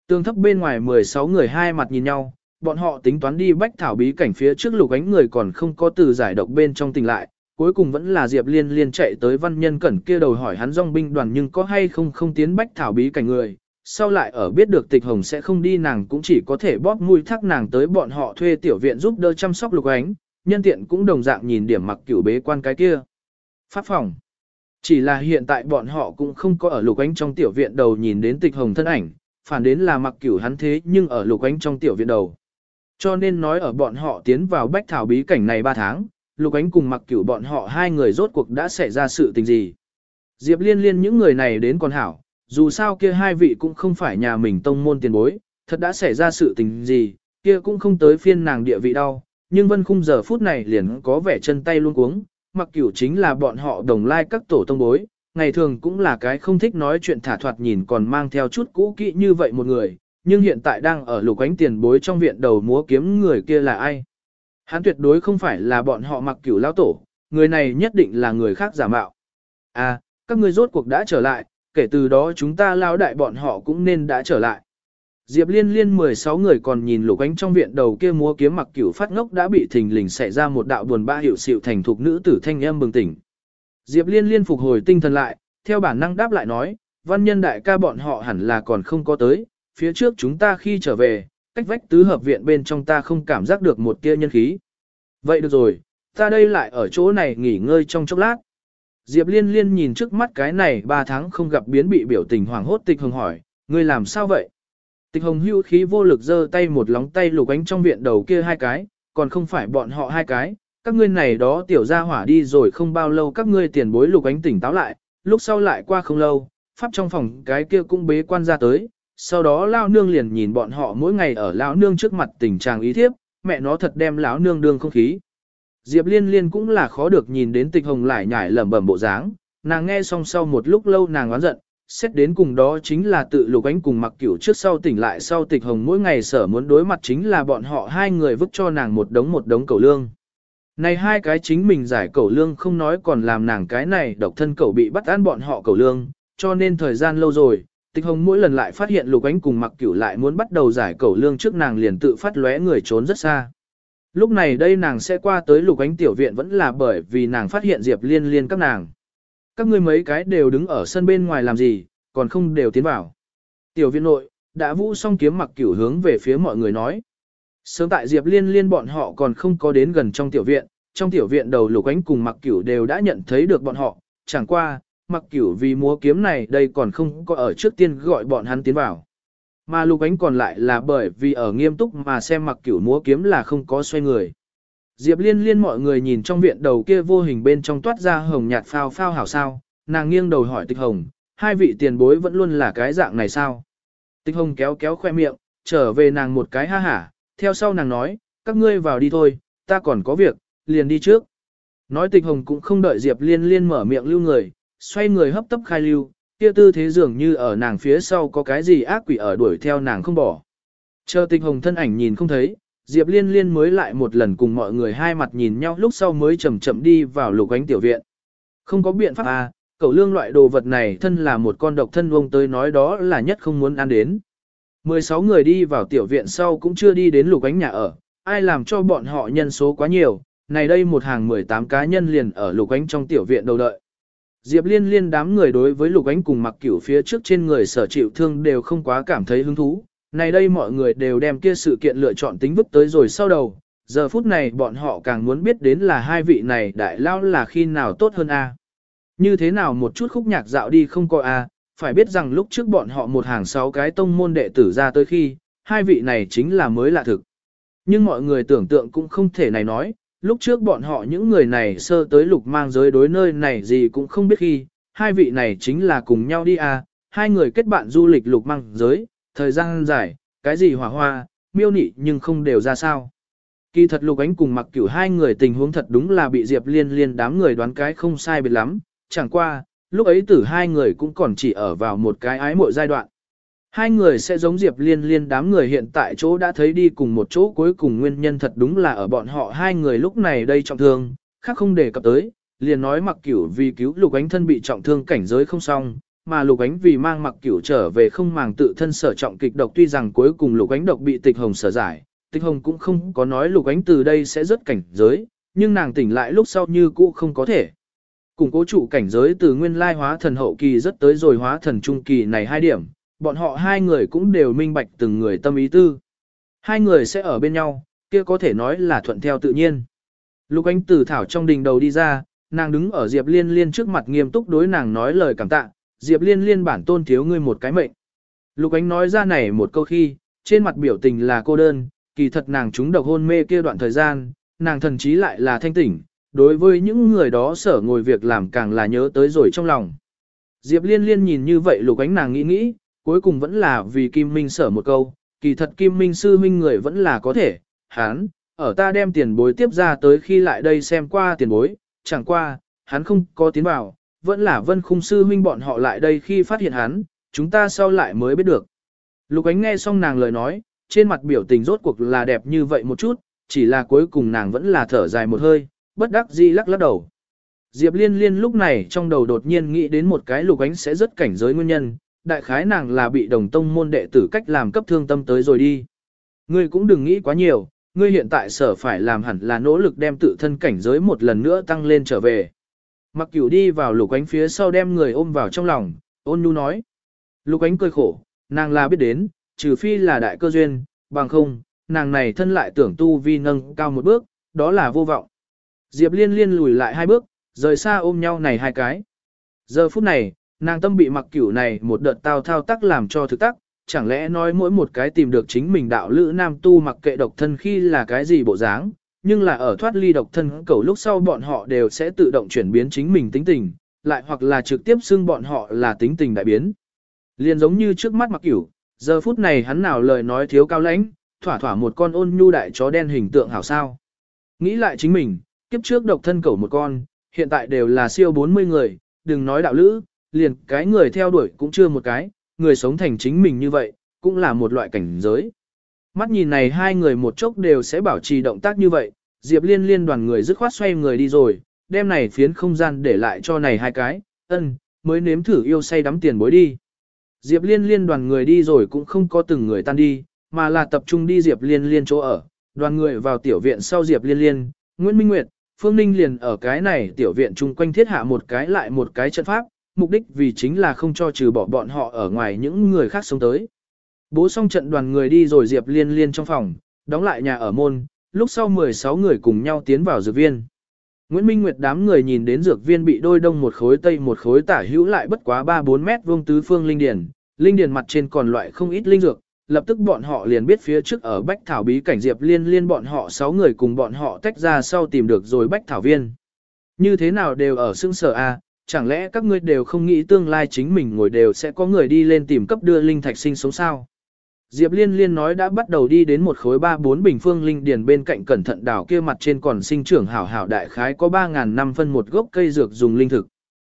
[SPEAKER 1] Tương thấp bên ngoài 16 người hai mặt nhìn nhau, bọn họ tính toán đi bách thảo bí cảnh phía trước lục ánh người còn không có từ giải độc bên trong tình lại, cuối cùng vẫn là Diệp Liên Liên chạy tới văn nhân cẩn kia đầu hỏi hắn dòng binh đoàn nhưng có hay không không tiến bách thảo bí cảnh người, sau lại ở biết được tịch hồng sẽ không đi nàng cũng chỉ có thể bóp mũi thác nàng tới bọn họ thuê tiểu viện giúp đỡ chăm sóc lục ánh, nhân tiện cũng đồng dạng nhìn điểm mặc cửu bế quan cái kia. Pháp phòng. Chỉ là hiện tại bọn họ cũng không có ở lục ánh trong tiểu viện đầu nhìn đến tịch hồng thân ảnh, phản đến là mặc cửu hắn thế nhưng ở lục ánh trong tiểu viện đầu. Cho nên nói ở bọn họ tiến vào bách thảo bí cảnh này 3 tháng, lục ánh cùng mặc cửu bọn họ hai người rốt cuộc đã xảy ra sự tình gì. Diệp liên liên những người này đến còn hảo, dù sao kia hai vị cũng không phải nhà mình tông môn tiền bối, thật đã xảy ra sự tình gì, kia cũng không tới phiên nàng địa vị đau, nhưng vân khung giờ phút này liền có vẻ chân tay luôn cuống, mặc cửu chính là bọn họ đồng lai các tổ tông bối, ngày thường cũng là cái không thích nói chuyện thả thoạt nhìn còn mang theo chút cũ kỹ như vậy một người, nhưng hiện tại đang ở lục ánh tiền bối trong viện đầu múa kiếm người kia là ai. Hắn tuyệt đối không phải là bọn họ mặc cửu lao tổ, người này nhất định là người khác giả mạo. À, các ngươi rốt cuộc đã trở lại, kể từ đó chúng ta lao đại bọn họ cũng nên đã trở lại. Diệp liên liên 16 người còn nhìn lục ánh trong viện đầu kia múa kiếm mặc cửu phát ngốc đã bị thình lình xảy ra một đạo buồn ba hiệu xịu thành thục nữ tử thanh em bừng tỉnh. Diệp Liên liên phục hồi tinh thần lại, theo bản năng đáp lại nói, văn nhân đại ca bọn họ hẳn là còn không có tới, phía trước chúng ta khi trở về, cách vách tứ hợp viện bên trong ta không cảm giác được một tia nhân khí. Vậy được rồi, ta đây lại ở chỗ này nghỉ ngơi trong chốc lát. Diệp Liên Liên nhìn trước mắt cái này ba tháng không gặp biến bị biểu tình hoảng hốt tịch hồng hỏi, ngươi làm sao vậy? Tịch hồng hưu khí vô lực giơ tay một lóng tay lục ánh trong viện đầu kia hai cái, còn không phải bọn họ hai cái, các ngươi này đó tiểu gia hỏa đi rồi không bao lâu các ngươi tiền bối lục ánh tỉnh táo lại, lúc sau lại qua không lâu, pháp trong phòng cái kia cũng bế quan ra tới, sau đó lao nương liền nhìn bọn họ mỗi ngày ở lão nương trước mặt tình trạng ý thiếp, mẹ nó thật đem lão nương đương không khí. Diệp liên liên cũng là khó được nhìn đến tịch hồng lại nhảy lẩm bẩm bộ dáng, nàng nghe xong sau một lúc lâu nàng oán giận, xét đến cùng đó chính là tự lục ánh cùng mặc cửu trước sau tỉnh lại sau tịch hồng mỗi ngày sở muốn đối mặt chính là bọn họ hai người vứt cho nàng một đống một đống cầu lương. Này hai cái chính mình giải cẩu lương không nói còn làm nàng cái này độc thân cẩu bị bắt ăn bọn họ cẩu lương, cho nên thời gian lâu rồi, tịch hồng mỗi lần lại phát hiện lục ánh cùng mặc cửu lại muốn bắt đầu giải cẩu lương trước nàng liền tự phát lóe người trốn rất xa. Lúc này đây nàng sẽ qua tới lục ánh tiểu viện vẫn là bởi vì nàng phát hiện Diệp liên liên các nàng. Các ngươi mấy cái đều đứng ở sân bên ngoài làm gì, còn không đều tiến vào. Tiểu viện nội, đã vũ song kiếm mặc cửu hướng về phía mọi người nói. Sớm tại Diệp Liên Liên bọn họ còn không có đến gần trong tiểu viện, trong tiểu viện đầu lục ánh cùng mặc cửu đều đã nhận thấy được bọn họ, chẳng qua, mặc cửu vì múa kiếm này đây còn không có ở trước tiên gọi bọn hắn tiến vào. Mà lục ánh còn lại là bởi vì ở nghiêm túc mà xem mặc cửu múa kiếm là không có xoay người. Diệp liên liên mọi người nhìn trong viện đầu kia vô hình bên trong toát ra hồng nhạt phao phao hảo sao, nàng nghiêng đầu hỏi tịch hồng, hai vị tiền bối vẫn luôn là cái dạng này sao? Tịch hồng kéo kéo khoe miệng, trở về nàng một cái ha hả, theo sau nàng nói, các ngươi vào đi thôi, ta còn có việc, liền đi trước. Nói tịch hồng cũng không đợi Diệp liên liên mở miệng lưu người, xoay người hấp tấp khai lưu, kia tư thế dường như ở nàng phía sau có cái gì ác quỷ ở đuổi theo nàng không bỏ. Chờ tịch hồng thân ảnh nhìn không thấy, Diệp liên liên mới lại một lần cùng mọi người hai mặt nhìn nhau lúc sau mới chậm chậm đi vào lục ánh tiểu viện. Không có biện pháp à, cậu lương loại đồ vật này thân là một con độc thân vông tới nói đó là nhất không muốn ăn đến. 16 người đi vào tiểu viện sau cũng chưa đi đến lục ánh nhà ở, ai làm cho bọn họ nhân số quá nhiều, này đây một hàng 18 cá nhân liền ở lục ánh trong tiểu viện đầu đợi. Diệp liên liên đám người đối với lục ánh cùng mặc cửu phía trước trên người sở chịu thương đều không quá cảm thấy hứng thú. Này đây mọi người đều đem kia sự kiện lựa chọn tính vứt tới rồi sau đầu, giờ phút này bọn họ càng muốn biết đến là hai vị này đại lao là khi nào tốt hơn a. Như thế nào một chút khúc nhạc dạo đi không có a, phải biết rằng lúc trước bọn họ một hàng sáu cái tông môn đệ tử ra tới khi, hai vị này chính là mới lạ thực. Nhưng mọi người tưởng tượng cũng không thể này nói, lúc trước bọn họ những người này sơ tới lục mang giới đối nơi này gì cũng không biết khi, hai vị này chính là cùng nhau đi à, hai người kết bạn du lịch lục mang giới, thời gian dài, cái gì hỏa hoa, miêu nị nhưng không đều ra sao. Kỳ thật lục ánh cùng mặc cửu hai người tình huống thật đúng là bị Diệp liên liên đám người đoán cái không sai biệt lắm, chẳng qua, lúc ấy tử hai người cũng còn chỉ ở vào một cái ái mộ giai đoạn. Hai người sẽ giống Diệp Liên Liên đám người hiện tại chỗ đã thấy đi cùng một chỗ cuối cùng nguyên nhân thật đúng là ở bọn họ hai người lúc này đây trọng thương, khác không đề cập tới, liền nói mặc cửu vì cứu lục ánh thân bị trọng thương cảnh giới không xong, mà lục ánh vì mang mặc cửu trở về không màng tự thân sở trọng kịch độc tuy rằng cuối cùng lục ánh độc bị tịch hồng sở giải, tịch hồng cũng không có nói lục ánh từ đây sẽ rất cảnh giới, nhưng nàng tỉnh lại lúc sau như cũ không có thể củng cố trụ cảnh giới từ nguyên lai hóa thần hậu kỳ rất tới rồi hóa thần trung kỳ này hai điểm, bọn họ hai người cũng đều minh bạch từng người tâm ý tư. Hai người sẽ ở bên nhau, kia có thể nói là thuận theo tự nhiên. Lục ánh từ thảo trong đình đầu đi ra, nàng đứng ở Diệp Liên Liên trước mặt nghiêm túc đối nàng nói lời cảm tạ, Diệp Liên Liên bản tôn thiếu ngươi một cái mệnh. Lục ánh nói ra này một câu khi, trên mặt biểu tình là cô đơn, kỳ thật nàng trúng độc hôn mê kia đoạn thời gian, nàng thần trí lại là thanh tỉnh, đối với những người đó sở ngồi việc làm càng là nhớ tới rồi trong lòng. Diệp Liên Liên nhìn như vậy lục ánh nàng nghĩ nghĩ, cuối cùng vẫn là vì Kim Minh sở một câu, kỳ thật Kim Minh sư huynh người vẫn là có thể, hắn, ở ta đem tiền bối tiếp ra tới khi lại đây xem qua tiền bối, chẳng qua, hắn không có tiến vào, vẫn là vân khung sư huynh bọn họ lại đây khi phát hiện hắn, chúng ta sau lại mới biết được. Lục ánh nghe xong nàng lời nói, trên mặt biểu tình rốt cuộc là đẹp như vậy một chút, chỉ là cuối cùng nàng vẫn là thở dài một hơi, bất đắc dĩ lắc lắc đầu. Diệp liên liên lúc này trong đầu đột nhiên nghĩ đến một cái lục ánh sẽ rất cảnh giới nguyên nhân, đại khái nàng là bị đồng tông môn đệ tử cách làm cấp thương tâm tới rồi đi. Ngươi cũng đừng nghĩ quá nhiều, ngươi hiện tại sở phải làm hẳn là nỗ lực đem tự thân cảnh giới một lần nữa tăng lên trở về. Mặc cửu đi vào lục ánh phía sau đem người ôm vào trong lòng, ôn nhu nói. Lục ánh cười khổ, nàng là biết đến, trừ phi là đại cơ duyên, bằng không, nàng này thân lại tưởng tu vi nâng cao một bước, đó là vô vọng. Diệp liên liên lùi lại hai bước, rời xa ôm nhau này hai cái. Giờ phút này, nàng tâm bị mặc cửu này một đợt tao thao tác làm cho thực tác, chẳng lẽ nói mỗi một cái tìm được chính mình đạo lữ nam tu mặc kệ độc thân khi là cái gì bộ dáng, nhưng là ở thoát ly độc thân cầu lúc sau bọn họ đều sẽ tự động chuyển biến chính mình tính tình, lại hoặc là trực tiếp xưng bọn họ là tính tình đại biến. Liền giống như trước mắt mặc cửu, giờ phút này hắn nào lời nói thiếu cao lãnh, thỏa thỏa một con ôn nhu đại chó đen hình tượng hảo sao. Nghĩ lại chính mình, kiếp trước độc thân cẩu một con, hiện tại đều là siêu 40 người, đừng nói đạo lữ, liền cái người theo đuổi cũng chưa một cái, người sống thành chính mình như vậy, cũng là một loại cảnh giới. Mắt nhìn này hai người một chốc đều sẽ bảo trì động tác như vậy, Diệp Liên liên đoàn người dứt khoát xoay người đi rồi, đem này phiến không gian để lại cho này hai cái, ân, mới nếm thử yêu say đắm tiền bối đi. Diệp Liên liên đoàn người đi rồi cũng không có từng người tan đi, mà là tập trung đi Diệp Liên liên chỗ ở, đoàn người vào tiểu viện sau Diệp Liên liên, Nguyễn Minh Nguyệt, Phương Ninh liền ở cái này tiểu viện chung quanh thiết hạ một cái lại một cái trận pháp, mục đích vì chính là không cho trừ bỏ bọn họ ở ngoài những người khác sống tới. Bố xong trận đoàn người đi rồi Diệp Liên liên trong phòng, đóng lại nhà ở môn, lúc sau 16 người cùng nhau tiến vào dược viên. Nguyễn Minh Nguyệt đám người nhìn đến dược viên bị đôi đông một khối tây một khối tả hữu lại bất quá 3-4 mét vuông tứ phương linh điển, linh điển mặt trên còn loại không ít linh dược, lập tức bọn họ liền biết phía trước ở Bách Thảo bí cảnh Diệp Liên liên bọn họ 6 người cùng bọn họ tách ra sau tìm được rồi Bách Thảo viên. Như thế nào đều ở xương sở A, chẳng lẽ các ngươi đều không nghĩ tương lai chính mình ngồi đều sẽ có người đi lên tìm cấp đưa linh thạch sinh sống sao? Diệp Liên Liên nói đã bắt đầu đi đến một khối ba bốn bình phương linh điền bên cạnh cẩn thận đảo kia mặt trên còn sinh trưởng hảo hảo đại khái có 3.000 năm phân một gốc cây dược dùng linh thực.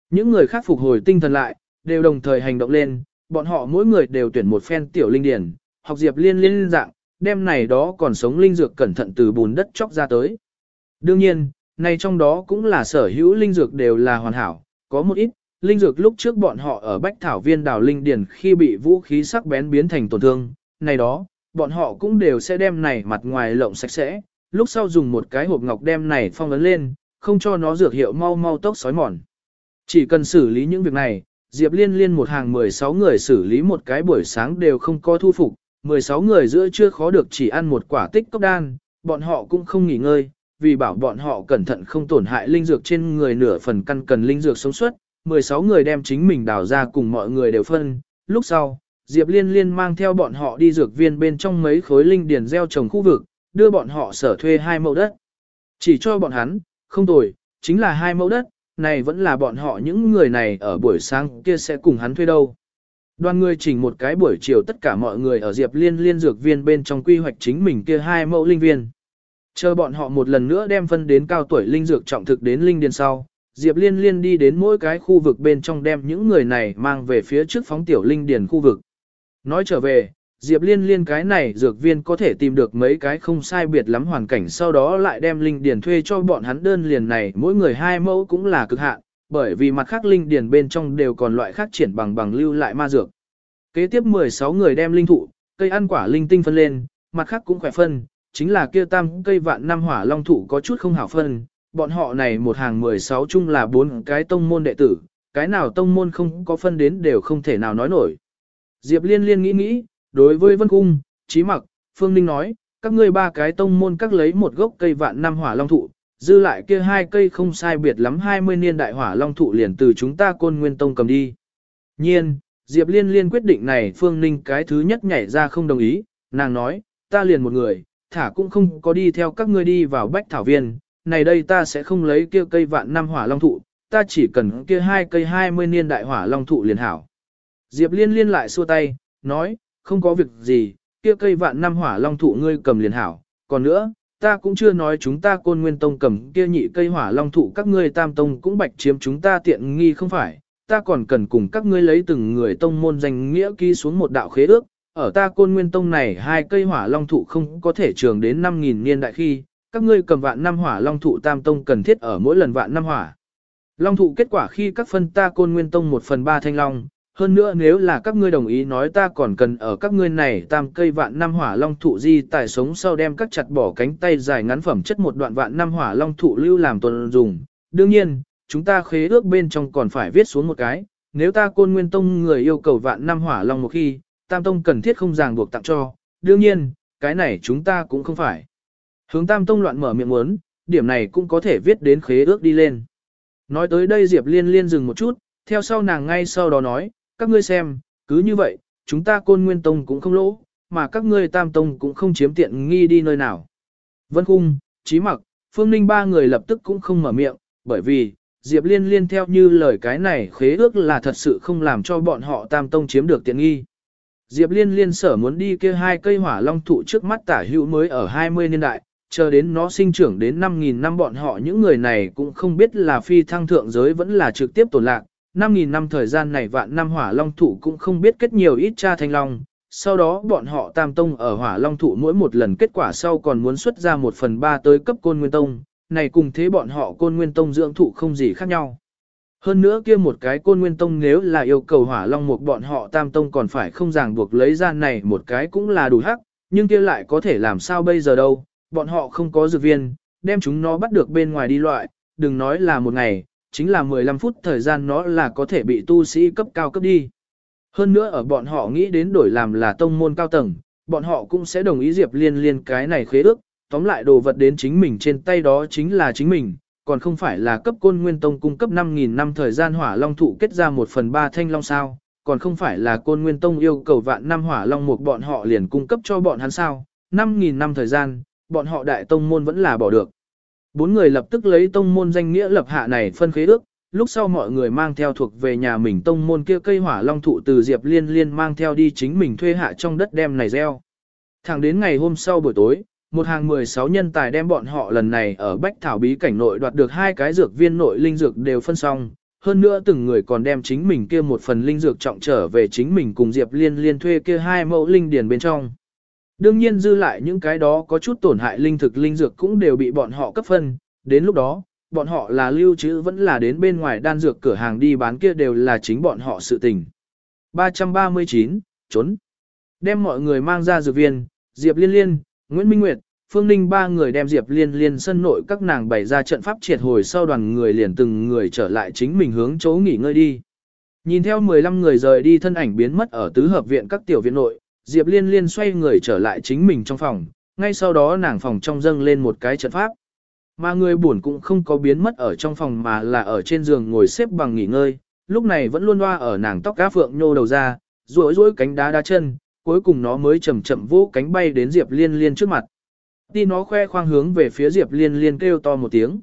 [SPEAKER 1] Những người khác phục hồi tinh thần lại, đều đồng thời hành động lên, bọn họ mỗi người đều tuyển một phen tiểu linh điển học Diệp Liên Liên dạng, đem này đó còn sống linh dược cẩn thận từ bùn đất chóc ra tới. Đương nhiên, này trong đó cũng là sở hữu linh dược đều là hoàn hảo, có một ít, linh dược lúc trước bọn họ ở Bách Thảo Viên đào linh điển khi bị vũ khí sắc bén biến thành tổn thương, này đó, bọn họ cũng đều sẽ đem này mặt ngoài lộng sạch sẽ, lúc sau dùng một cái hộp ngọc đem này phong ấn lên, không cho nó dược hiệu mau mau tốc sói mòn. Chỉ cần xử lý những việc này, Diệp Liên Liên một hàng 16 người xử lý một cái buổi sáng đều không có thu phục, 16 người giữa chưa khó được chỉ ăn một quả tích cốc đan, bọn họ cũng không nghỉ ngơi, vì bảo bọn họ cẩn thận không tổn hại linh dược trên người nửa phần căn cần linh dược sống suốt, 16 người đem chính mình đào ra cùng mọi người đều phân, lúc sau, Diệp Liên Liên mang theo bọn họ đi dược viên bên trong mấy khối linh điền gieo trồng khu vực, đưa bọn họ sở thuê hai mẫu đất. Chỉ cho bọn hắn, không tồi, chính là hai mẫu đất, này vẫn là bọn họ những người này ở buổi sáng kia sẽ cùng hắn thuê đâu. Đoàn người chỉnh một cái buổi chiều tất cả mọi người ở Diệp Liên Liên dược viên bên trong quy hoạch chính mình kia hai mẫu linh viên. Chờ bọn họ một lần nữa đem phân đến cao tuổi linh dược trọng thực đến linh điền sau, Diệp Liên Liên đi đến mỗi cái khu vực bên trong đem những người này mang về phía trước phóng tiểu linh điền khu vực. Nói trở về, Diệp Liên Liên cái này dược viên có thể tìm được mấy cái không sai biệt lắm hoàn cảnh sau đó lại đem linh điền thuê cho bọn hắn đơn liền này mỗi người hai mẫu cũng là cực hạn, bởi vì mặt khác linh điền bên trong đều còn loại khác triển bằng bằng lưu lại ma dược. Kế tiếp 16 người đem linh thụ, cây ăn quả linh tinh phân lên, mặt khác cũng khỏe phân, chính là kia tam cây vạn năm hỏa long thụ có chút không hảo phân, bọn họ này một hàng 16 chung là bốn cái tông môn đệ tử, cái nào tông môn không có phân đến đều không thể nào nói nổi. Diệp Liên Liên nghĩ nghĩ, đối với Vân Cung, Chí Mặc, Phương Ninh nói, các ngươi ba cái tông môn các lấy một gốc cây vạn năm hỏa long thụ, dư lại kia hai cây không sai biệt lắm 20 niên đại hỏa long thụ liền từ chúng ta côn nguyên tông cầm đi. Nhiên, Diệp Liên Liên quyết định này Phương Ninh cái thứ nhất nhảy ra không đồng ý, nàng nói, ta liền một người, thả cũng không có đi theo các ngươi đi vào bách thảo viên, này đây ta sẽ không lấy kia cây vạn năm hỏa long thụ, ta chỉ cần kia hai cây 20 niên đại hỏa long thụ liền hảo. Diệp liên liên lại xua tay, nói, không có việc gì, kia cây vạn năm hỏa long thụ ngươi cầm liền hảo, còn nữa, ta cũng chưa nói chúng ta côn nguyên tông cầm kia nhị cây hỏa long thụ các ngươi tam tông cũng bạch chiếm chúng ta tiện nghi không phải, ta còn cần cùng các ngươi lấy từng người tông môn danh nghĩa ký xuống một đạo khế ước, ở ta côn nguyên tông này hai cây hỏa long thụ không có thể trường đến 5.000 niên đại khi, các ngươi cầm vạn năm hỏa long thụ tam tông cần thiết ở mỗi lần vạn năm hỏa. Long thụ kết quả khi các phân ta côn nguyên tông một phần ba thanh long, hơn nữa nếu là các ngươi đồng ý nói ta còn cần ở các ngươi này tam cây vạn năm hỏa long thụ di tài sống sau đem các chặt bỏ cánh tay dài ngắn phẩm chất một đoạn vạn năm hỏa long thụ lưu làm tuần dùng. Đương nhiên, chúng ta khế ước bên trong còn phải viết xuống một cái, nếu ta côn nguyên tông người yêu cầu vạn năm hỏa long một khi, tam tông cần thiết không ràng buộc tặng cho, đương nhiên, cái này chúng ta cũng không phải. Hướng tam tông loạn mở miệng muốn, điểm này cũng có thể viết đến khế ước đi lên. Nói tới đây Diệp Liên Liên dừng một chút, theo sau nàng ngay sau đó nói, các ngươi xem, cứ như vậy, chúng ta côn nguyên tông cũng không lỗ, mà các ngươi tam tông cũng không chiếm tiện nghi đi nơi nào. Vân Khung, Chí Mặc, Phương Ninh ba người lập tức cũng không mở miệng, bởi vì, Diệp Liên Liên theo như lời cái này khế ước là thật sự không làm cho bọn họ tam tông chiếm được tiện nghi. Diệp Liên Liên sở muốn đi kia hai cây hỏa long thụ trước mắt tả hữu mới ở 20 niên đại, chờ đến nó sinh trưởng đến 5.000 năm bọn họ những người này cũng không biết là phi thăng thượng giới vẫn là trực tiếp tổn lạc. 5.000 năm thời gian này vạn năm hỏa long thụ cũng không biết kết nhiều ít cha thanh long, sau đó bọn họ tam tông ở hỏa long thụ mỗi một lần kết quả sau còn muốn xuất ra một phần ba tới cấp côn nguyên tông, này cùng thế bọn họ côn nguyên tông dưỡng thụ không gì khác nhau. Hơn nữa kia một cái côn nguyên tông nếu là yêu cầu hỏa long một bọn họ tam tông còn phải không ràng buộc lấy ra này một cái cũng là đủ hắc, nhưng kia lại có thể làm sao bây giờ đâu, bọn họ không có dược viên, đem chúng nó bắt được bên ngoài đi loại, đừng nói là một ngày, chính là 15 phút thời gian nó là có thể bị tu sĩ cấp cao cấp đi. Hơn nữa ở bọn họ nghĩ đến đổi làm là tông môn cao tầng, bọn họ cũng sẽ đồng ý Diệp Liên Liên cái này khế ước, tóm lại đồ vật đến chính mình trên tay đó chính là chính mình, còn không phải là cấp côn nguyên tông cung cấp 5.000 năm thời gian hỏa long thụ kết ra một phần ba thanh long sao, còn không phải là côn nguyên tông yêu cầu vạn năm hỏa long một bọn họ liền cung cấp cho bọn hắn sao, 5.000 năm thời gian, bọn họ đại tông môn vẫn là bỏ được. Bốn người lập tức lấy tông môn danh nghĩa lập hạ này phân khế ước, lúc sau mọi người mang theo thuộc về nhà mình tông môn kia cây hỏa long thụ từ Diệp Liên Liên mang theo đi chính mình thuê hạ trong đất đem này gieo. Thẳng đến ngày hôm sau buổi tối, một hàng 16 nhân tài đem bọn họ lần này ở Bách Thảo Bí cảnh nội đoạt được hai cái dược viên nội linh dược đều phân xong, hơn nữa từng người còn đem chính mình kia một phần linh dược trọng trở về chính mình cùng Diệp Liên Liên thuê kia hai mẫu linh điền bên trong. Đương nhiên dư lại những cái đó có chút tổn hại linh thực linh dược cũng đều bị bọn họ cấp phân, đến lúc đó, bọn họ là lưu trữ vẫn là đến bên ngoài đan dược cửa hàng đi bán kia đều là chính bọn họ sự tình. 339, trốn. Đem mọi người mang ra dược viên, Diệp Liên Liên, Nguyễn Minh Nguyệt, Phương Ninh ba người đem Diệp Liên Liên sân nội các nàng bày ra trận pháp triệt hồi sau đoàn người liền từng người trở lại chính mình hướng chỗ nghỉ ngơi đi. Nhìn theo 15 người rời đi thân ảnh biến mất ở tứ hợp viện các tiểu viện nội, Diệp Liên Liên xoay người trở lại chính mình trong phòng, ngay sau đó nàng phòng trong dâng lên một cái trận pháp. Mà người buồn cũng không có biến mất ở trong phòng mà là ở trên giường ngồi xếp bằng nghỉ ngơi, lúc này vẫn luôn loa ở nàng tóc cá phượng nhô đầu ra, rối rối cánh đá đá chân, cuối cùng nó mới chậm chậm vỗ cánh bay đến Diệp Liên Liên trước mặt. Đi nó khoe khoang hướng về phía Diệp Liên Liên kêu to một tiếng.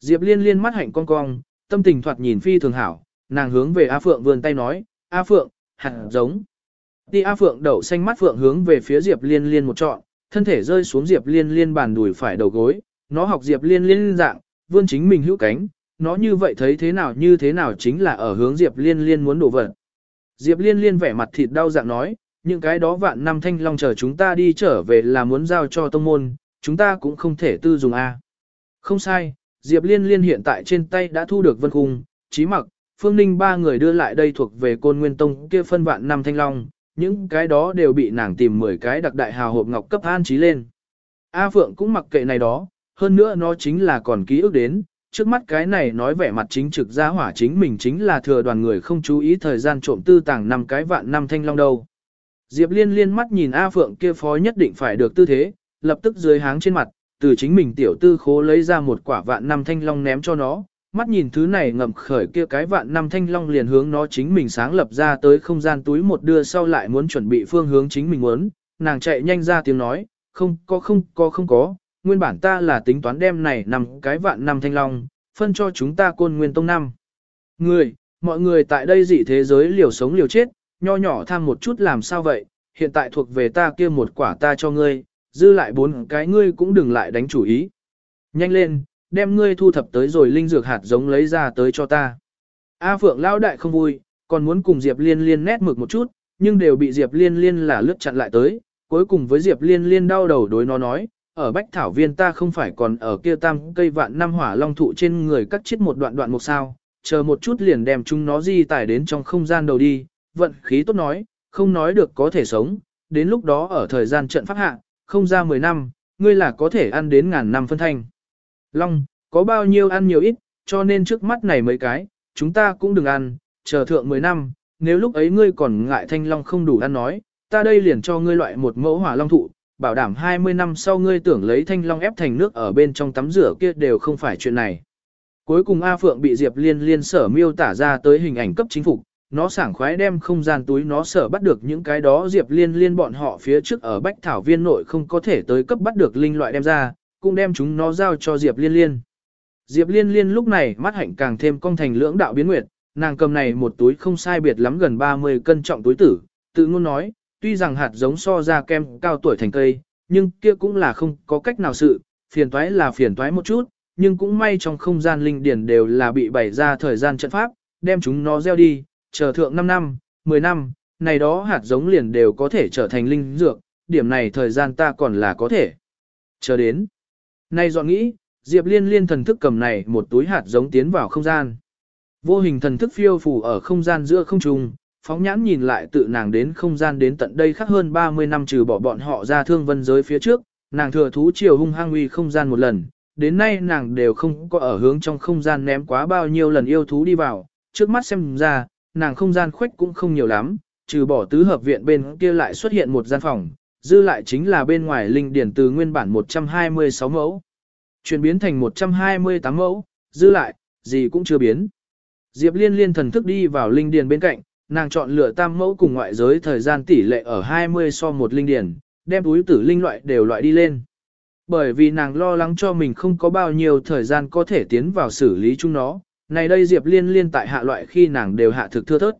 [SPEAKER 1] Diệp Liên Liên mắt hạnh cong cong, tâm tình thoạt nhìn phi thường hảo, nàng hướng về A Phượng vươn tay nói, A Phượng, hạt giống. Ti A Phượng đậu xanh mắt Phượng hướng về phía Diệp Liên Liên một trọn, thân thể rơi xuống Diệp Liên Liên bàn đùi phải đầu gối, nó học Diệp Liên Liên dạng, vươn chính mình hữu cánh, nó như vậy thấy thế nào như thế nào chính là ở hướng Diệp Liên Liên muốn đổ vật. Diệp Liên Liên vẻ mặt thịt đau dạng nói, những cái đó vạn năm thanh long chờ chúng ta đi trở về là muốn giao cho tông môn, chúng ta cũng không thể tư dùng A. Không sai, Diệp Liên Liên hiện tại trên tay đã thu được vân khung, trí mặc, phương ninh ba người đưa lại đây thuộc về côn nguyên tông kia phân vạn năm thanh long, những cái đó đều bị nàng tìm 10 cái đặc đại hào hộp ngọc cấp an trí lên. A Phượng cũng mặc kệ này đó, hơn nữa nó chính là còn ký ức đến, trước mắt cái này nói vẻ mặt chính trực ra hỏa chính mình chính là thừa đoàn người không chú ý thời gian trộm tư tàng năm cái vạn năm thanh long đâu. Diệp Liên liên mắt nhìn A Phượng kia phó nhất định phải được tư thế, lập tức dưới háng trên mặt, từ chính mình tiểu tư khố lấy ra một quả vạn năm thanh long ném cho nó, mắt nhìn thứ này ngậm khởi kia cái vạn năm thanh long liền hướng nó chính mình sáng lập ra tới không gian túi một đưa sau lại muốn chuẩn bị phương hướng chính mình muốn, nàng chạy nhanh ra tiếng nói, không có không có không có, nguyên bản ta là tính toán đem này nằm cái vạn năm thanh long, phân cho chúng ta côn nguyên tông năm. Người, mọi người tại đây dị thế giới liều sống liều chết, nho nhỏ tham một chút làm sao vậy, hiện tại thuộc về ta kia một quả ta cho ngươi, dư lại bốn cái ngươi cũng đừng lại đánh chủ ý. Nhanh lên, đem ngươi thu thập tới rồi linh dược hạt giống lấy ra tới cho ta. A Phượng lão đại không vui, còn muốn cùng Diệp Liên Liên nét mực một chút, nhưng đều bị Diệp Liên Liên là lướt chặn lại tới, cuối cùng với Diệp Liên Liên đau đầu đối nó nói, ở Bách Thảo Viên ta không phải còn ở kia tam cây vạn năm hỏa long thụ trên người cắt chết một đoạn đoạn một sao, chờ một chút liền đem chúng nó di tải đến trong không gian đầu đi, vận khí tốt nói, không nói được có thể sống, đến lúc đó ở thời gian trận pháp hạ, không ra 10 năm, ngươi là có thể ăn đến ngàn năm phân thanh. Long, có bao nhiêu ăn nhiều ít, cho nên trước mắt này mấy cái, chúng ta cũng đừng ăn, chờ thượng 10 năm, nếu lúc ấy ngươi còn ngại thanh long không đủ ăn nói, ta đây liền cho ngươi loại một mẫu hỏa long thụ, bảo đảm 20 năm sau ngươi tưởng lấy thanh long ép thành nước ở bên trong tắm rửa kia đều không phải chuyện này. Cuối cùng A Phượng bị Diệp Liên liên sở miêu tả ra tới hình ảnh cấp chính phục, nó sảng khoái đem không gian túi nó sở bắt được những cái đó Diệp Liên liên bọn họ phía trước ở Bách Thảo Viên nội không có thể tới cấp bắt được linh loại đem ra, cũng đem chúng nó giao cho Diệp Liên liên. Diệp Liên liên lúc này mắt hạnh càng thêm cong thành lưỡng đạo biến nguyệt, nàng cầm này một túi không sai biệt lắm gần 30 cân trọng túi tử, tự ngôn nói, tuy rằng hạt giống so ra kem cao tuổi thành cây, nhưng kia cũng là không có cách nào sự, phiền toái là phiền toái một chút, nhưng cũng may trong không gian linh điển đều là bị bày ra thời gian trận pháp, đem chúng nó gieo đi, chờ thượng 5 năm, 10 năm, này đó hạt giống liền đều có thể trở thành linh dược, điểm này thời gian ta còn là có thể. Chờ đến. Nay dọn nghĩ, Diệp Liên liên thần thức cầm này một túi hạt giống tiến vào không gian. Vô hình thần thức phiêu phù ở không gian giữa không trung, phóng nhãn nhìn lại tự nàng đến không gian đến tận đây khác hơn 30 năm trừ bỏ bọn họ ra thương vân giới phía trước, nàng thừa thú chiều hung hăng uy không gian một lần, đến nay nàng đều không có ở hướng trong không gian ném quá bao nhiêu lần yêu thú đi vào, trước mắt xem ra, nàng không gian khuếch cũng không nhiều lắm, trừ bỏ tứ hợp viện bên kia lại xuất hiện một gian phòng, dư lại chính là bên ngoài linh điển từ nguyên bản 126 mẫu, chuyển biến thành 128 mẫu, dư lại, gì cũng chưa biến. Diệp liên liên thần thức đi vào linh điền bên cạnh, nàng chọn lựa tam mẫu cùng ngoại giới thời gian tỷ lệ ở 20 so một linh điền, đem túi tử linh loại đều loại đi lên. Bởi vì nàng lo lắng cho mình không có bao nhiêu thời gian có thể tiến vào xử lý chúng nó, này đây Diệp liên liên tại hạ loại khi nàng đều hạ thực thưa thớt.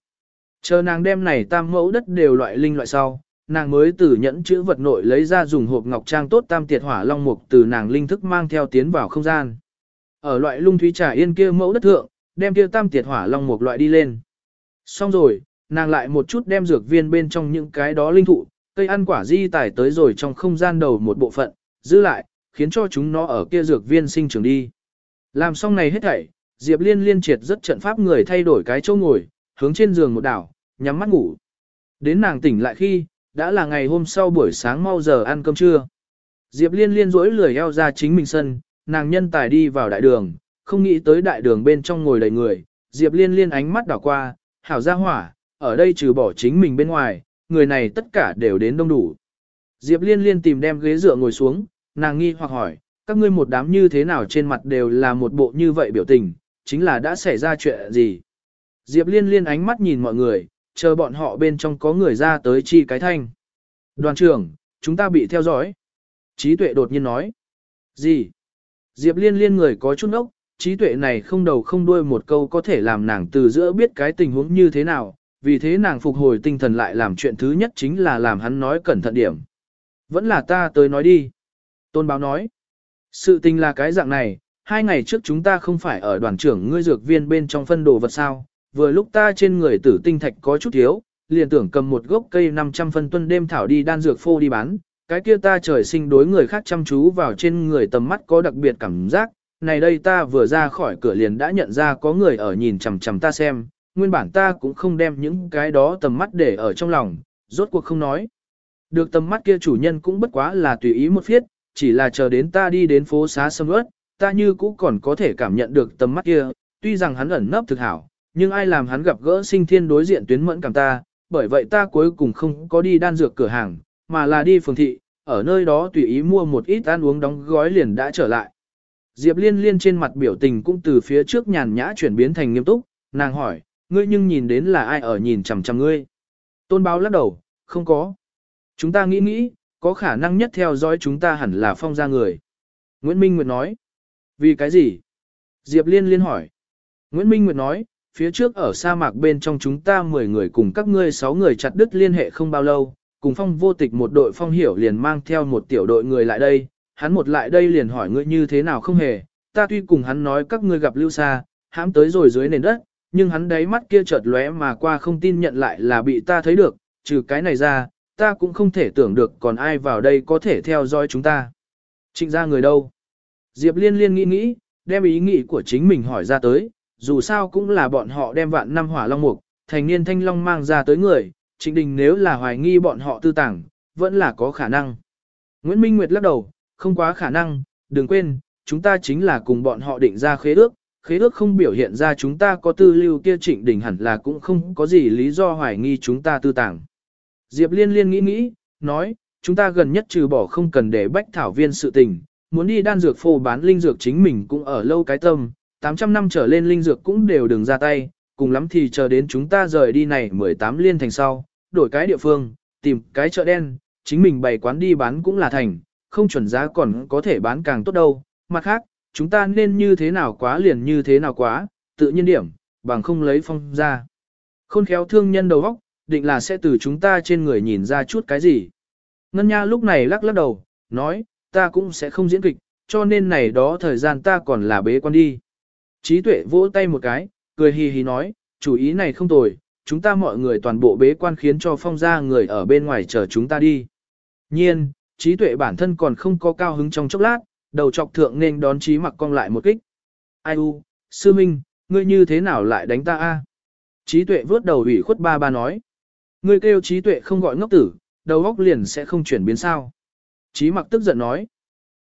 [SPEAKER 1] Chờ nàng đem này tam mẫu đất đều loại linh loại sau, nàng mới từ nhẫn chữ vật nội lấy ra dùng hộp ngọc trang tốt tam tiệt hỏa long mục từ nàng linh thức mang theo tiến vào không gian. Ở loại lung thúy trà yên kia mẫu đất thượng, đem kia tam tiệt hỏa long mục loại đi lên. Xong rồi, nàng lại một chút đem dược viên bên trong những cái đó linh thụ, cây ăn quả di tải tới rồi trong không gian đầu một bộ phận, giữ lại, khiến cho chúng nó ở kia dược viên sinh trưởng đi. Làm xong này hết thảy, Diệp Liên liên triệt rất trận pháp người thay đổi cái chỗ ngồi, hướng trên giường một đảo, nhắm mắt ngủ. Đến nàng tỉnh lại khi, đã là ngày hôm sau buổi sáng mau giờ ăn cơm trưa. Diệp Liên liên rỗi lười eo ra chính mình sân, nàng nhân tài đi vào đại đường, không nghĩ tới đại đường bên trong ngồi đầy người, Diệp Liên liên ánh mắt đảo qua, hảo ra hỏa, ở đây trừ bỏ chính mình bên ngoài, người này tất cả đều đến đông đủ. Diệp Liên liên tìm đem ghế dựa ngồi xuống, nàng nghi hoặc hỏi, các ngươi một đám như thế nào trên mặt đều là một bộ như vậy biểu tình, chính là đã xảy ra chuyện gì. Diệp Liên liên ánh mắt nhìn mọi người, chờ bọn họ bên trong có người ra tới chi cái thanh. Đoàn trưởng, chúng ta bị theo dõi. Trí tuệ đột nhiên nói. Gì? Diệp liên liên người có chút ốc, trí tuệ này không đầu không đuôi một câu có thể làm nàng từ giữa biết cái tình huống như thế nào, vì thế nàng phục hồi tinh thần lại làm chuyện thứ nhất chính là làm hắn nói cẩn thận điểm. Vẫn là ta tới nói đi. Tôn báo nói. Sự tình là cái dạng này, hai ngày trước chúng ta không phải ở đoàn trưởng ngươi dược viên bên trong phân đồ vật sao, vừa lúc ta trên người tử tinh thạch có chút thiếu, liền tưởng cầm một gốc cây 500 phân tuân đêm thảo đi đan dược phô đi bán, cái kia ta trời sinh đối người khác chăm chú vào trên người tầm mắt có đặc biệt cảm giác, này đây ta vừa ra khỏi cửa liền đã nhận ra có người ở nhìn chằm chằm ta xem, nguyên bản ta cũng không đem những cái đó tầm mắt để ở trong lòng, rốt cuộc không nói. Được tầm mắt kia chủ nhân cũng bất quá là tùy ý một phiết, chỉ là chờ đến ta đi đến phố xá sâm ướt, ta như cũng còn có thể cảm nhận được tầm mắt kia, tuy rằng hắn ẩn nấp thực hảo, nhưng ai làm hắn gặp gỡ sinh thiên đối diện tuyến mẫn cảm ta, bởi vậy ta cuối cùng không có đi đan dược cửa hàng, mà là đi phường thị, ở nơi đó tùy ý mua một ít ăn uống đóng gói liền đã trở lại. Diệp liên liên trên mặt biểu tình cũng từ phía trước nhàn nhã chuyển biến thành nghiêm túc, nàng hỏi, ngươi nhưng nhìn đến là ai ở nhìn chằm chằm ngươi. Tôn báo lắc đầu, không có. Chúng ta nghĩ nghĩ, có khả năng nhất theo dõi chúng ta hẳn là phong gia người. Nguyễn Minh Nguyệt nói. Vì cái gì? Diệp Liên liên hỏi. Nguyễn Minh Nguyệt nói, phía trước ở sa mạc bên trong chúng ta 10 người cùng các ngươi 6 người chặt đứt liên hệ không bao lâu, cùng phong vô tịch một đội phong hiểu liền mang theo một tiểu đội người lại đây, hắn một lại đây liền hỏi ngươi như thế nào không hề, ta tuy cùng hắn nói các ngươi gặp lưu xa, hãm tới rồi dưới nền đất, nhưng hắn đáy mắt kia chợt lóe mà qua không tin nhận lại là bị ta thấy được, trừ cái này ra, ta cũng không thể tưởng được còn ai vào đây có thể theo dõi chúng ta. Trịnh ra người đâu? Diệp liên liên nghĩ nghĩ, đem ý nghĩ của chính mình hỏi ra tới, dù sao cũng là bọn họ đem vạn năm hỏa long mục, thành niên thanh long mang ra tới người, trịnh đình nếu là hoài nghi bọn họ tư tàng, vẫn là có khả năng. Nguyễn Minh Nguyệt lắc đầu, không quá khả năng, đừng quên, chúng ta chính là cùng bọn họ định ra khế ước, khế ước không biểu hiện ra chúng ta có tư lưu kia trịnh đình hẳn là cũng không có gì lý do hoài nghi chúng ta tư tàng. Diệp liên liên nghĩ nghĩ, nói, chúng ta gần nhất trừ bỏ không cần để bách thảo viên sự tình, muốn đi đan dược phô bán linh dược chính mình cũng ở lâu cái tâm, 800 năm trở lên linh dược cũng đều đừng ra tay, cùng lắm thì chờ đến chúng ta rời đi này 18 liên thành sau, đổi cái địa phương, tìm cái chợ đen, chính mình bày quán đi bán cũng là thành, không chuẩn giá còn có thể bán càng tốt đâu. Mặt khác, chúng ta nên như thế nào quá liền như thế nào quá, tự nhiên điểm, bằng không lấy phong ra. Khôn khéo thương nhân đầu óc, định là sẽ từ chúng ta trên người nhìn ra chút cái gì. Ngân Nha lúc này lắc lắc đầu, nói, ta cũng sẽ không diễn kịch, cho nên này đó thời gian ta còn là bế quan đi. Trí tuệ vỗ tay một cái, cười hì hì nói, chủ ý này không tồi, chúng ta mọi người toàn bộ bế quan khiến cho phong gia người ở bên ngoài chờ chúng ta đi. Nhiên, trí tuệ bản thân còn không có cao hứng trong chốc lát, đầu chọc thượng nên đón trí mặc cong lại một kích. Ai u, sư minh, ngươi như thế nào lại đánh ta a? Trí tuệ vớt đầu ủy khuất ba ba nói. Ngươi kêu trí tuệ không gọi ngốc tử, đầu óc liền sẽ không chuyển biến sao. Trí mặc tức giận nói.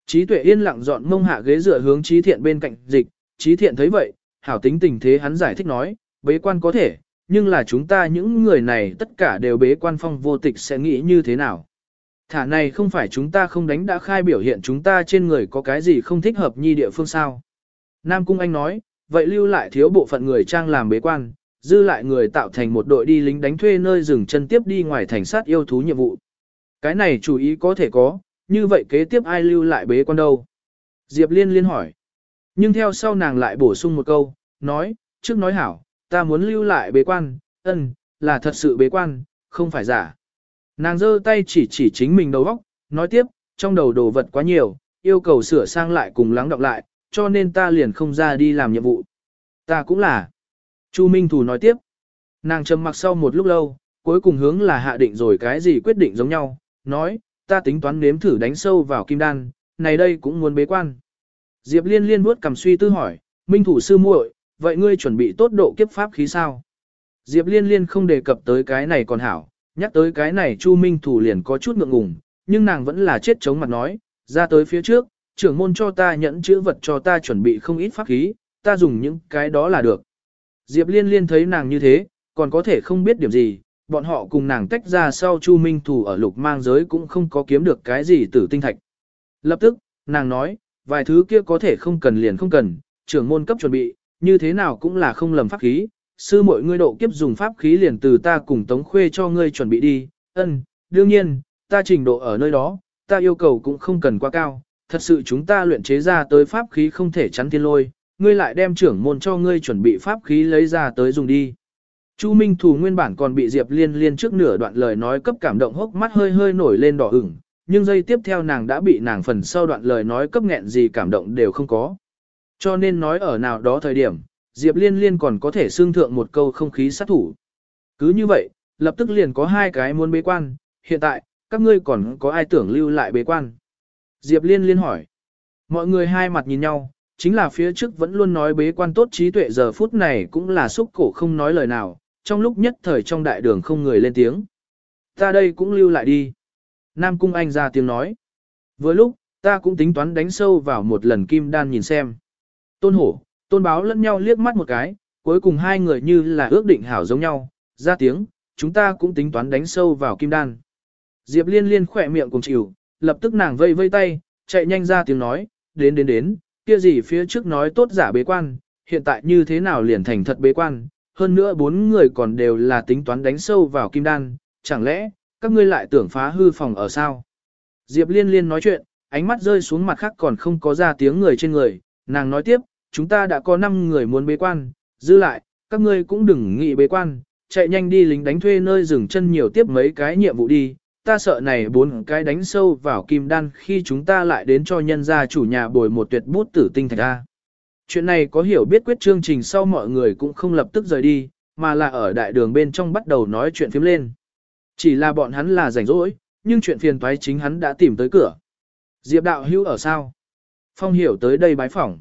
[SPEAKER 1] Trí tuệ yên lặng dọn mông hạ ghế dựa hướng trí thiện bên cạnh dịch, trí thiện thấy vậy, hảo tính tình thế hắn giải thích nói, bế quan có thể, nhưng là chúng ta những người này tất cả đều bế quan phong vô tịch sẽ nghĩ như thế nào. Thả này không phải chúng ta không đánh đã khai biểu hiện chúng ta trên người có cái gì không thích hợp nhi địa phương sao. Nam Cung Anh nói, vậy lưu lại thiếu bộ phận người trang làm bế quan, dư lại người tạo thành một đội đi lính đánh thuê nơi dừng chân tiếp đi ngoài thành sát yêu thú nhiệm vụ. Cái này chủ ý có thể có, như vậy kế tiếp ai lưu lại bế quan đâu? Diệp Liên liên hỏi. Nhưng theo sau nàng lại bổ sung một câu, nói, trước nói hảo, ta muốn lưu lại bế quan, ân, là thật sự bế quan, không phải giả. Nàng giơ tay chỉ chỉ chính mình đầu óc, nói tiếp, trong đầu đồ vật quá nhiều, yêu cầu sửa sang lại cùng lắng đọng lại, cho nên ta liền không ra đi làm nhiệm vụ. Ta cũng là. Chu Minh Thù nói tiếp. Nàng trầm mặc sau một lúc lâu, cuối cùng hướng là hạ định rồi cái gì quyết định giống nhau, nói, ta tính toán nếm thử đánh sâu vào kim đan, này đây cũng muốn bế quan. Diệp Liên liên vuốt cầm suy tư hỏi, Minh Thủ sư muội, vậy ngươi chuẩn bị tốt độ kiếp pháp khí sao? Diệp Liên liên không đề cập tới cái này còn hảo, nhắc tới cái này Chu Minh Thủ liền có chút ngượng ngùng, nhưng nàng vẫn là chết chống mặt nói, ra tới phía trước, trưởng môn cho ta nhẫn chữ vật cho ta chuẩn bị không ít pháp khí, ta dùng những cái đó là được. Diệp Liên Liên thấy nàng như thế, còn có thể không biết điểm gì, bọn họ cùng nàng tách ra sau Chu Minh Thủ ở lục mang giới cũng không có kiếm được cái gì tử tinh thạch. Lập tức, nàng nói, vài thứ kia có thể không cần liền không cần, trưởng môn cấp chuẩn bị, như thế nào cũng là không lầm pháp khí, sư mọi ngươi độ kiếp dùng pháp khí liền từ ta cùng Tống Khuê cho ngươi chuẩn bị đi, ân, đương nhiên, ta trình độ ở nơi đó, ta yêu cầu cũng không cần quá cao, thật sự chúng ta luyện chế ra tới pháp khí không thể chắn thiên lôi, ngươi lại đem trưởng môn cho ngươi chuẩn bị pháp khí lấy ra tới dùng đi. Chu Minh Thù nguyên bản còn bị Diệp Liên Liên trước nửa đoạn lời nói cấp cảm động hốc mắt hơi hơi nổi lên đỏ ửng, nhưng giây tiếp theo nàng đã bị nàng phần sau đoạn lời nói cấp nghẹn gì cảm động đều không có. Cho nên nói ở nào đó thời điểm, Diệp Liên Liên còn có thể xương thượng một câu không khí sát thủ. Cứ như vậy, lập tức liền có hai cái muốn bế quan, hiện tại, các ngươi còn có ai tưởng lưu lại bế quan? Diệp Liên Liên hỏi. Mọi người hai mặt nhìn nhau, chính là phía trước vẫn luôn nói bế quan tốt trí tuệ giờ phút này cũng là xúc cổ không nói lời nào, trong lúc nhất thời trong đại đường không người lên tiếng. Ta đây cũng lưu lại đi. Nam Cung Anh ra tiếng nói. Vừa lúc, ta cũng tính toán đánh sâu vào một lần kim đan nhìn xem. Tôn hổ, tôn báo lẫn nhau liếc mắt một cái, cuối cùng hai người như là ước định hảo giống nhau, ra tiếng, chúng ta cũng tính toán đánh sâu vào kim đan. Diệp liên liên khỏe miệng cùng chịu, lập tức nàng vây vây tay, chạy nhanh ra tiếng nói, đến đến đến, kia gì phía trước nói tốt giả bế quan, hiện tại như thế nào liền thành thật bế quan, hơn nữa bốn người còn đều là tính toán đánh sâu vào kim đan, chẳng lẽ, các ngươi lại tưởng phá hư phòng ở sao? Diệp liên liên nói chuyện, ánh mắt rơi xuống mặt khác còn không có ra tiếng người trên người, nàng nói tiếp, chúng ta đã có 5 người muốn bế quan, giữ lại, các ngươi cũng đừng nghĩ bế quan, chạy nhanh đi lính đánh thuê nơi dừng chân nhiều tiếp mấy cái nhiệm vụ đi, ta sợ này bốn cái đánh sâu vào kim đan khi chúng ta lại đến cho nhân gia chủ nhà bồi một tuyệt bút tử tinh thạch ra. Chuyện này có hiểu biết quyết chương trình sau mọi người cũng không lập tức rời đi, mà là ở đại đường bên trong bắt đầu nói chuyện phím lên. Chỉ là bọn hắn là rảnh rỗi, nhưng chuyện phiền toái chính hắn đã tìm tới cửa. Diệp đạo hữu ở sao? Phong hiểu tới đây bái phỏng.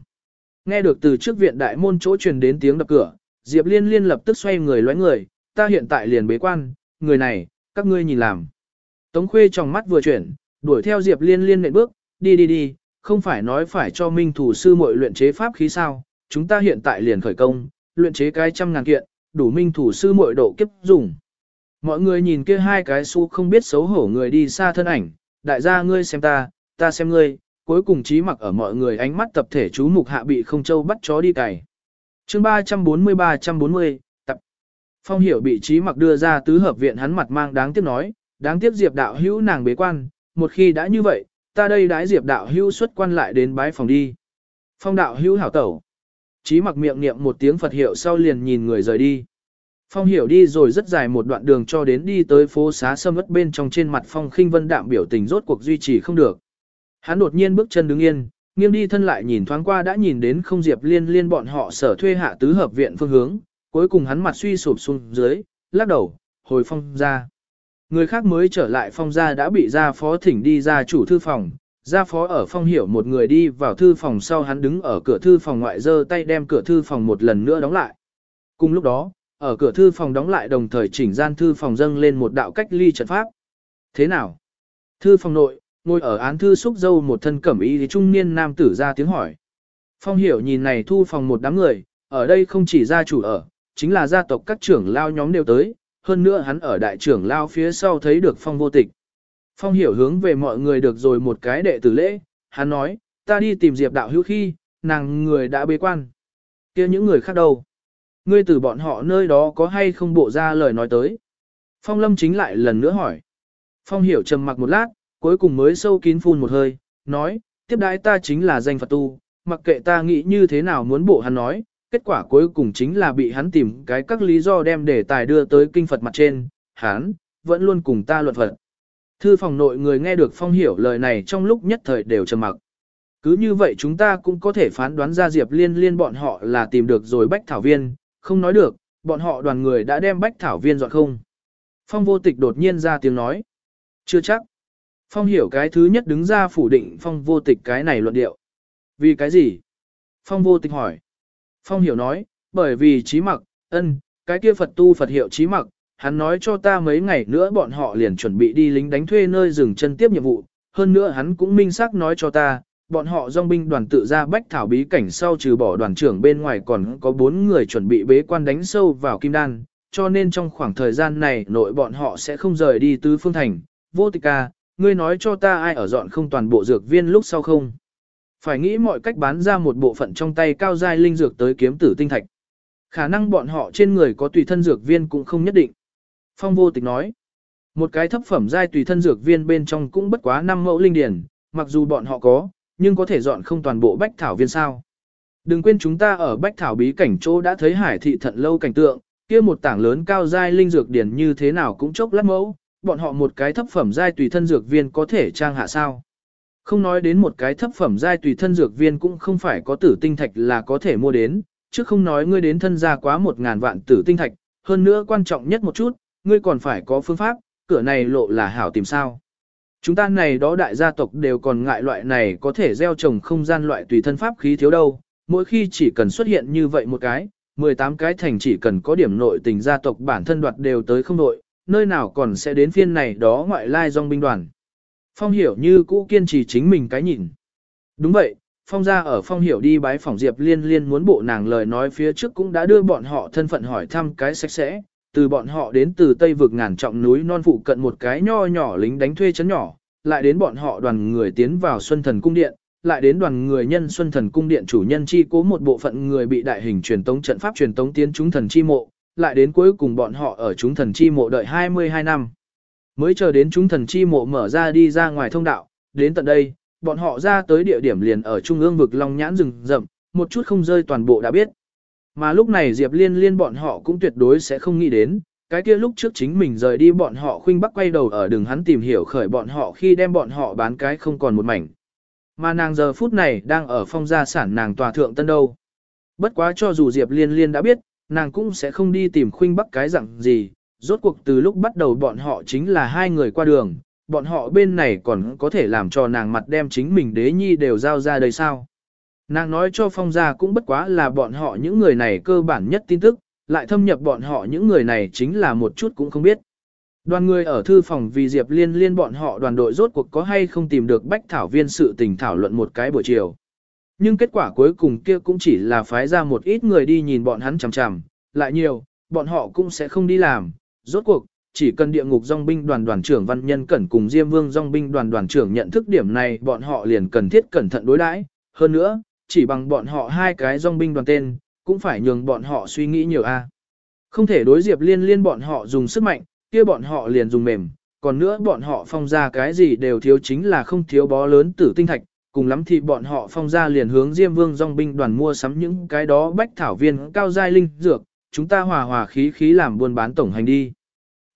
[SPEAKER 1] Nghe được từ trước viện đại môn chỗ truyền đến tiếng đập cửa, Diệp liên liên lập tức xoay người lóe người, ta hiện tại liền bế quan, người này, các ngươi nhìn làm. Tống Khuê trong mắt vừa chuyển, đuổi theo Diệp Liên Liên nện bước, đi đi đi, không phải nói phải cho Minh thủ sư muội luyện chế pháp khí sao, chúng ta hiện tại liền khởi công, luyện chế cái trăm ngàn kiện, đủ Minh thủ sư muội độ kiếp dùng. Mọi người nhìn kia hai cái su không biết xấu hổ người đi xa thân ảnh, đại gia ngươi xem ta, ta xem ngươi, cuối cùng trí mặc ở mọi người ánh mắt tập thể chú mục hạ bị không châu bắt chó đi cày. chương 340-340, tập. Phong hiểu bị trí mặc đưa ra tứ hợp viện hắn mặt mang đáng tiếc nói, đáng tiếc Diệp đạo hữu nàng bế quan, một khi đã như vậy, ta đây đái Diệp đạo hữu xuất quan lại đến bái phòng đi. Phong đạo hữu hảo tẩu. Chí mặc miệng niệm một tiếng Phật hiệu sau liền nhìn người rời đi. Phong hiểu đi rồi rất dài một đoạn đường cho đến đi tới phố xá sâm ất bên trong trên mặt phong khinh vân đạm biểu tình rốt cuộc duy trì không được. Hắn đột nhiên bước chân đứng yên, nghiêng đi thân lại nhìn thoáng qua đã nhìn đến không diệp liên liên bọn họ sở thuê hạ tứ hợp viện phương hướng, cuối cùng hắn mặt suy sụp xuống dưới, lắc đầu, hồi phong ra. Người khác mới trở lại phong gia đã bị gia phó thỉnh đi ra chủ thư phòng, gia phó ở phong hiểu một người đi vào thư phòng sau hắn đứng ở cửa thư phòng ngoại giơ tay đem cửa thư phòng một lần nữa đóng lại. Cùng lúc đó, ở cửa thư phòng đóng lại đồng thời chỉnh gian thư phòng dâng lên một đạo cách ly trận pháp. Thế nào? Thư phòng nội, ngồi ở án thư xúc dâu một thân cẩm y thì trung niên nam tử ra tiếng hỏi. Phong hiểu nhìn này thu phòng một đám người, ở đây không chỉ gia chủ ở, chính là gia tộc các trưởng lao nhóm đều tới, hơn nữa hắn ở đại trưởng lao phía sau thấy được phong vô tịch. Phong hiểu hướng về mọi người được rồi một cái đệ tử lễ, hắn nói, ta đi tìm Diệp đạo hữu khi, nàng người đã bế quan. kia những người khác đâu? Ngươi từ bọn họ nơi đó có hay không bộ ra lời nói tới? Phong lâm chính lại lần nữa hỏi. Phong hiểu trầm mặc một lát, cuối cùng mới sâu kín phun một hơi, nói, tiếp đãi ta chính là danh Phật tu, mặc kệ ta nghĩ như thế nào muốn bộ hắn nói, kết quả cuối cùng chính là bị hắn tìm cái các lý do đem đề tài đưa tới kinh Phật mặt trên, hắn, vẫn luôn cùng ta luận Phật. Thư phòng nội người nghe được phong hiểu lời này trong lúc nhất thời đều trầm mặc. Cứ như vậy chúng ta cũng có thể phán đoán ra Diệp Liên Liên bọn họ là tìm được rồi Bách Thảo Viên, không nói được, bọn họ đoàn người đã đem Bách Thảo Viên dọn không. Phong vô tịch đột nhiên ra tiếng nói. Chưa chắc. Phong hiểu cái thứ nhất đứng ra phủ định Phong vô tịch cái này luận điệu. Vì cái gì? Phong vô tịch hỏi. Phong hiểu nói, bởi vì trí mặc, ân, cái kia Phật tu Phật hiệu trí mặc, hắn nói cho ta mấy ngày nữa bọn họ liền chuẩn bị đi lính đánh thuê nơi dừng chân tiếp nhiệm vụ, hơn nữa hắn cũng minh xác nói cho ta, bọn họ dòng binh đoàn tự ra bách thảo bí cảnh sau trừ bỏ đoàn trưởng bên ngoài còn có bốn người chuẩn bị bế quan đánh sâu vào kim đan, cho nên trong khoảng thời gian này nội bọn họ sẽ không rời đi tứ phương thành. Vô tịch ca, ngươi nói cho ta ai ở dọn không toàn bộ dược viên lúc sau không? Phải nghĩ mọi cách bán ra một bộ phận trong tay cao giai linh dược tới kiếm tử tinh thạch. Khả năng bọn họ trên người có tùy thân dược viên cũng không nhất định. Phong vô tịch nói, một cái thấp phẩm giai tùy thân dược viên bên trong cũng bất quá 5 mẫu linh điển, mặc dù bọn họ có, nhưng có thể dọn không toàn bộ bách thảo viên sao. Đừng quên chúng ta ở bách thảo bí cảnh chỗ đã thấy hải thị thận lâu cảnh tượng, kia một tảng lớn cao giai linh dược điển như thế nào cũng chốc lát mẫu, bọn họ một cái thấp phẩm giai tùy thân dược viên có thể trang hạ sao. Không nói đến một cái thấp phẩm giai tùy thân dược viên cũng không phải có tử tinh thạch là có thể mua đến, chứ không nói ngươi đến thân gia quá một ngàn vạn tử tinh thạch, hơn nữa quan trọng nhất một chút, ngươi còn phải có phương pháp, cửa này lộ là hảo tìm sao. Chúng ta này đó đại gia tộc đều còn ngại loại này có thể gieo trồng không gian loại tùy thân pháp khí thiếu đâu, mỗi khi chỉ cần xuất hiện như vậy một cái, 18 cái thành chỉ cần có điểm nội tình gia tộc bản thân đoạt đều tới không nội nơi nào còn sẽ đến phiên này đó ngoại lai dòng binh đoàn. Phong hiểu như cũ kiên trì chính mình cái nhìn. Đúng vậy, Phong ra ở Phong hiểu đi bái phỏng Diệp Liên Liên muốn bộ nàng lời nói phía trước cũng đã đưa bọn họ thân phận hỏi thăm cái sạch sẽ, từ bọn họ đến từ Tây vực ngàn trọng núi non phụ cận một cái nho nhỏ lính đánh thuê chấn nhỏ, lại đến bọn họ đoàn người tiến vào Xuân Thần Cung Điện, lại đến đoàn người nhân Xuân Thần Cung Điện chủ nhân chi cố một bộ phận người bị đại hình truyền tống trận pháp truyền tống tiến chúng thần chi mộ, lại đến cuối cùng bọn họ ở chúng thần chi mộ đợi 22 năm. Mới chờ đến chúng thần chi mộ mở ra đi ra ngoài thông đạo, đến tận đây, bọn họ ra tới địa điểm liền ở trung ương vực Long Nhãn rừng rậm, một chút không rơi toàn bộ đã biết. Mà lúc này Diệp Liên Liên bọn họ cũng tuyệt đối sẽ không nghĩ đến, cái kia lúc trước chính mình rời đi bọn họ khuynh bắc quay đầu ở đường hắn tìm hiểu khởi bọn họ khi đem bọn họ bán cái không còn một mảnh. Mà nàng giờ phút này đang ở phong gia sản nàng tòa thượng tân đâu. Bất quá cho dù Diệp Liên Liên đã biết, nàng cũng sẽ không đi tìm khuynh bắc cái dạng gì, rốt cuộc từ lúc bắt đầu bọn họ chính là hai người qua đường, bọn họ bên này còn có thể làm cho nàng mặt đem chính mình đế nhi đều giao ra đây sao. Nàng nói cho phong gia cũng bất quá là bọn họ những người này cơ bản nhất tin tức, lại thâm nhập bọn họ những người này chính là một chút cũng không biết. Đoàn người ở thư phòng vì Diệp Liên liên bọn họ đoàn đội rốt cuộc có hay không tìm được bách thảo viên sự tình thảo luận một cái buổi chiều. Nhưng kết quả cuối cùng kia cũng chỉ là phái ra một ít người đi nhìn bọn hắn chằm chằm, lại nhiều, bọn họ cũng sẽ không đi làm. Rốt cuộc, chỉ cần địa ngục dòng binh đoàn đoàn trưởng Văn Nhân Cẩn cùng Diêm Vương dòng binh đoàn đoàn trưởng nhận thức điểm này bọn họ liền cần thiết cẩn thận đối đãi. Hơn nữa, chỉ bằng bọn họ hai cái dòng binh đoàn tên, cũng phải nhường bọn họ suy nghĩ nhiều a. Không thể đối diệp liên liên bọn họ dùng sức mạnh, kia bọn họ liền dùng mềm, còn nữa bọn họ phong ra cái gì đều thiếu chính là không thiếu bó lớn tử tinh thạch, cùng lắm thì bọn họ phong ra liền hướng Diêm Vương dòng binh đoàn mua sắm những cái đó bách thảo viên cao giai linh dược, chúng ta hòa hòa khí khí làm buôn bán tổng hành đi.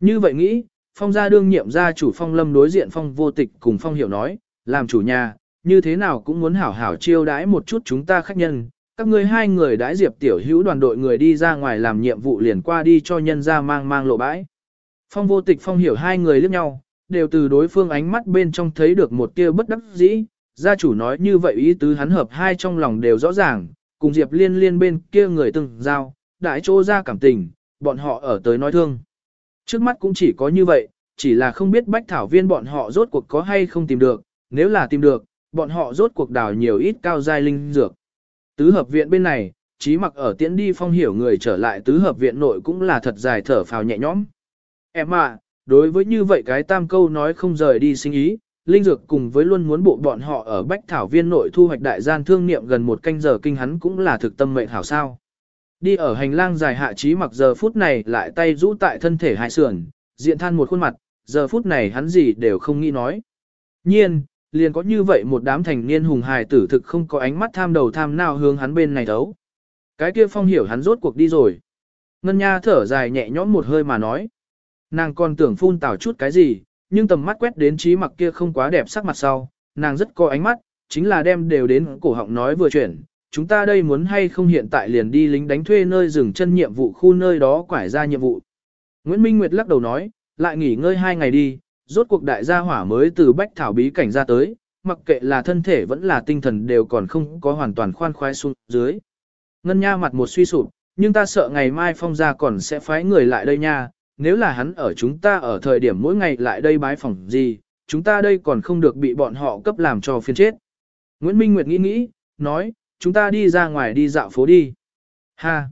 [SPEAKER 1] Như vậy nghĩ, phong gia đương nhiệm gia chủ phong lâm đối diện phong vô tịch cùng phong hiểu nói, làm chủ nhà, như thế nào cũng muốn hảo hảo chiêu đãi một chút chúng ta khách nhân, các ngươi hai người đãi Diệp tiểu hữu đoàn đội người đi ra ngoài làm nhiệm vụ liền qua đi cho nhân ra mang mang lộ bãi. Phong vô tịch phong hiểu hai người liếc nhau, đều từ đối phương ánh mắt bên trong thấy được một tia bất đắc dĩ, gia chủ nói như vậy ý tứ hắn hợp hai trong lòng đều rõ ràng, cùng Diệp liên liên bên kia người từng giao, đại chỗ ra cảm tình, bọn họ ở tới nói thương. Trước mắt cũng chỉ có như vậy, chỉ là không biết bách thảo viên bọn họ rốt cuộc có hay không tìm được, nếu là tìm được, bọn họ rốt cuộc đào nhiều ít cao giai linh dược. Tứ hợp viện bên này, trí mặc ở tiễn đi phong hiểu người trở lại tứ hợp viện nội cũng là thật dài thở phào nhẹ nhõm. Em à, đối với như vậy cái tam câu nói không rời đi sinh ý, Linh Dược cùng với luôn muốn bộ bọn họ ở Bách Thảo Viên nội thu hoạch đại gian thương niệm gần một canh giờ kinh hắn cũng là thực tâm mệnh hảo sao. Đi ở hành lang dài hạ trí mặc giờ phút này lại tay rũ tại thân thể hai sườn, diện than một khuôn mặt, giờ phút này hắn gì đều không nghĩ nói. Nhiên, liền có như vậy một đám thành niên hùng hài tử thực không có ánh mắt tham đầu tham nào hướng hắn bên này thấu. Cái kia phong hiểu hắn rốt cuộc đi rồi. Ngân Nha thở dài nhẹ nhõm một hơi mà nói. Nàng còn tưởng phun tào chút cái gì, nhưng tầm mắt quét đến trí mặc kia không quá đẹp sắc mặt sau, nàng rất có ánh mắt, chính là đem đều đến cổ họng nói vừa chuyển. Chúng ta đây muốn hay không hiện tại liền đi lính đánh thuê nơi dừng chân nhiệm vụ khu nơi đó quải ra nhiệm vụ. Nguyễn Minh Nguyệt lắc đầu nói, lại nghỉ ngơi hai ngày đi, rốt cuộc đại gia hỏa mới từ bách thảo bí cảnh ra tới, mặc kệ là thân thể vẫn là tinh thần đều còn không có hoàn toàn khoan khoái xuống dưới. Ngân Nha mặt một suy sụp, nhưng ta sợ ngày mai phong gia còn sẽ phái người lại đây nha, nếu là hắn ở chúng ta ở thời điểm mỗi ngày lại đây bái phòng gì, chúng ta đây còn không được bị bọn họ cấp làm cho phiên chết. Nguyễn Minh Nguyệt nghĩ nghĩ, nói, chúng ta đi ra ngoài đi dạo phố đi. Ha!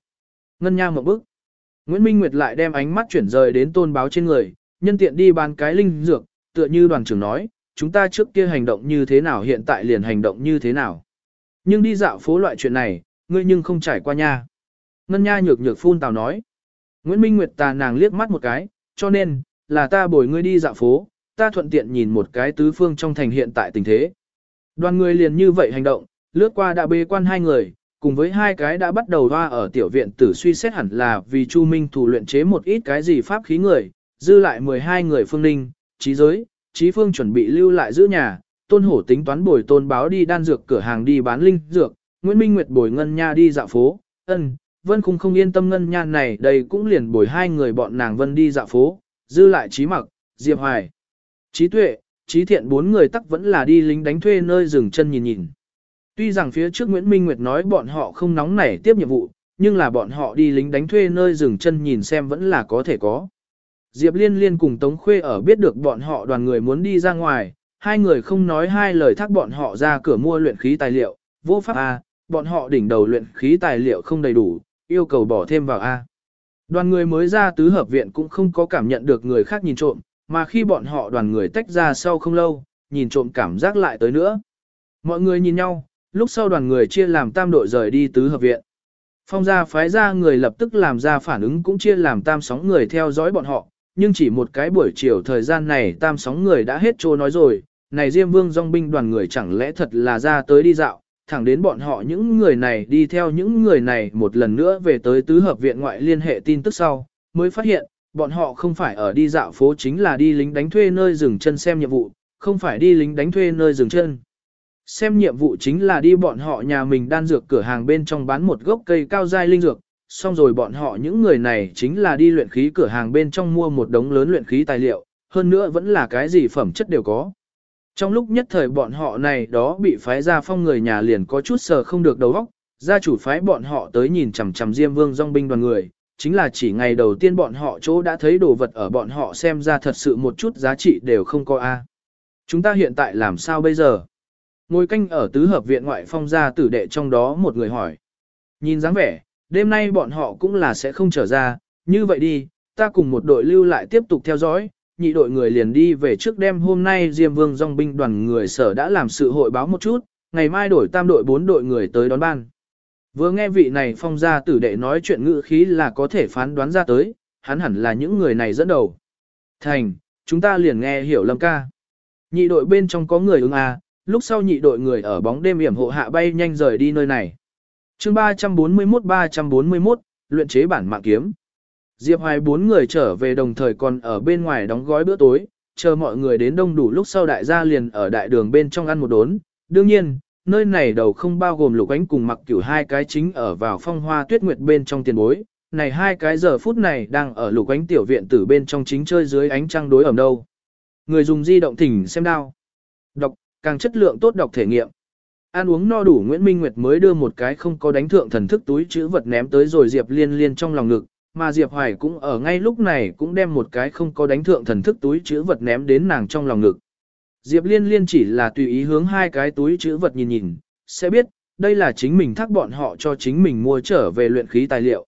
[SPEAKER 1] Ngân Nha một bước. Nguyễn Minh Nguyệt lại đem ánh mắt chuyển rời đến tôn báo trên người, nhân tiện đi bán cái linh dược, tựa như đoàn trưởng nói, chúng ta trước kia hành động như thế nào hiện tại liền hành động như thế nào. Nhưng đi dạo phố loại chuyện này, ngươi nhưng không trải qua nha. Ngân Nha nhược nhược phun tào nói. Nguyễn Minh Nguyệt tà nàng liếc mắt một cái, cho nên, là ta bồi ngươi đi dạo phố, ta thuận tiện nhìn một cái tứ phương trong thành hiện tại tình thế. Đoàn người liền như vậy hành động, lướt qua đã bê quan hai người, cùng với hai cái đã bắt đầu hoa ở tiểu viện tử suy xét hẳn là vì Chu Minh thủ luyện chế một ít cái gì pháp khí người, dư lại 12 người phương ninh, trí giới, trí phương chuẩn bị lưu lại giữ nhà, tôn hổ tính toán bồi tôn báo đi đan dược cửa hàng đi bán linh dược, Nguyễn Minh Nguyệt bồi ngân nha đi dạo phố, ân, Vân Khung không yên tâm ngân nhan này đây cũng liền bồi hai người bọn nàng Vân đi dạo phố, dư lại trí mặc, Diệp Hoài, trí tuệ, trí thiện bốn người tắc vẫn là đi lính đánh thuê nơi dừng chân nhìn nhìn. Tuy rằng phía trước Nguyễn Minh Nguyệt nói bọn họ không nóng nảy tiếp nhiệm vụ, nhưng là bọn họ đi lính đánh thuê nơi dừng chân nhìn xem vẫn là có thể có. Diệp Liên Liên cùng Tống Khuê ở biết được bọn họ đoàn người muốn đi ra ngoài, hai người không nói hai lời thác bọn họ ra cửa mua luyện khí tài liệu, vô pháp A, bọn họ đỉnh đầu luyện khí tài liệu không đầy đủ, yêu cầu bỏ thêm vào A. Đoàn người mới ra tứ hợp viện cũng không có cảm nhận được người khác nhìn trộm, mà khi bọn họ đoàn người tách ra sau không lâu, nhìn trộm cảm giác lại tới nữa. Mọi người nhìn nhau, lúc sau đoàn người chia làm tam đội rời đi tứ hợp viện. Phong gia phái ra người lập tức làm ra phản ứng cũng chia làm tam sóng người theo dõi bọn họ, nhưng chỉ một cái buổi chiều thời gian này tam sóng người đã hết trô nói rồi, này Diêm Vương dòng binh đoàn người chẳng lẽ thật là ra tới đi dạo, thẳng đến bọn họ những người này đi theo những người này một lần nữa về tới tứ hợp viện ngoại liên hệ tin tức sau, mới phát hiện, bọn họ không phải ở đi dạo phố chính là đi lính đánh thuê nơi dừng chân xem nhiệm vụ, không phải đi lính đánh thuê nơi dừng chân. Xem nhiệm vụ chính là đi bọn họ nhà mình đan dược cửa hàng bên trong bán một gốc cây cao dai linh dược, xong rồi bọn họ những người này chính là đi luyện khí cửa hàng bên trong mua một đống lớn luyện khí tài liệu, hơn nữa vẫn là cái gì phẩm chất đều có. Trong lúc nhất thời bọn họ này đó bị phái ra phong người nhà liền có chút sờ không được đầu óc, gia chủ phái bọn họ tới nhìn chằm chằm Diêm Vương dòng binh đoàn người, chính là chỉ ngày đầu tiên bọn họ chỗ đã thấy đồ vật ở bọn họ xem ra thật sự một chút giá trị đều không có a. Chúng ta hiện tại làm sao bây giờ? Ngồi canh ở tứ hợp viện ngoại phong gia tử đệ trong đó một người hỏi. Nhìn dáng vẻ, đêm nay bọn họ cũng là sẽ không trở ra, như vậy đi, ta cùng một đội lưu lại tiếp tục theo dõi, nhị đội người liền đi về trước đêm hôm nay Diêm Vương dòng binh đoàn người sở đã làm sự hội báo một chút, ngày mai đổi tam đội bốn đội người tới đón ban. Vừa nghe vị này phong gia tử đệ nói chuyện ngữ khí là có thể phán đoán ra tới, hắn hẳn là những người này dẫn đầu. Thành, chúng ta liền nghe hiểu lâm ca. Nhị đội bên trong có người ứng à, lúc sau nhị đội người ở bóng đêm hiểm hộ hạ bay nhanh rời đi nơi này chương 341-341, luyện chế bản mạng kiếm. Diệp Hoài bốn người trở về đồng thời còn ở bên ngoài đóng gói bữa tối, chờ mọi người đến đông đủ lúc sau đại gia liền ở đại đường bên trong ăn một đốn. Đương nhiên, nơi này đầu không bao gồm lục ánh cùng mặc cửu hai cái chính ở vào phong hoa tuyết nguyệt bên trong tiền bối, này hai cái giờ phút này đang ở lục ánh tiểu viện tử bên trong chính chơi dưới ánh trăng đối ẩm đâu. Người dùng di động thỉnh xem đao. Đọc, càng chất lượng tốt đọc thể nghiệm. Ăn uống no đủ Nguyễn Minh Nguyệt mới đưa một cái không có đánh thượng thần thức túi chữ vật ném tới rồi Diệp Liên Liên trong lòng ngực, mà Diệp Hoài cũng ở ngay lúc này cũng đem một cái không có đánh thượng thần thức túi chữ vật ném đến nàng trong lòng ngực. Diệp Liên Liên chỉ là tùy ý hướng hai cái túi chữ vật nhìn nhìn, sẽ biết, đây là chính mình thác bọn họ cho chính mình mua trở về luyện khí tài liệu.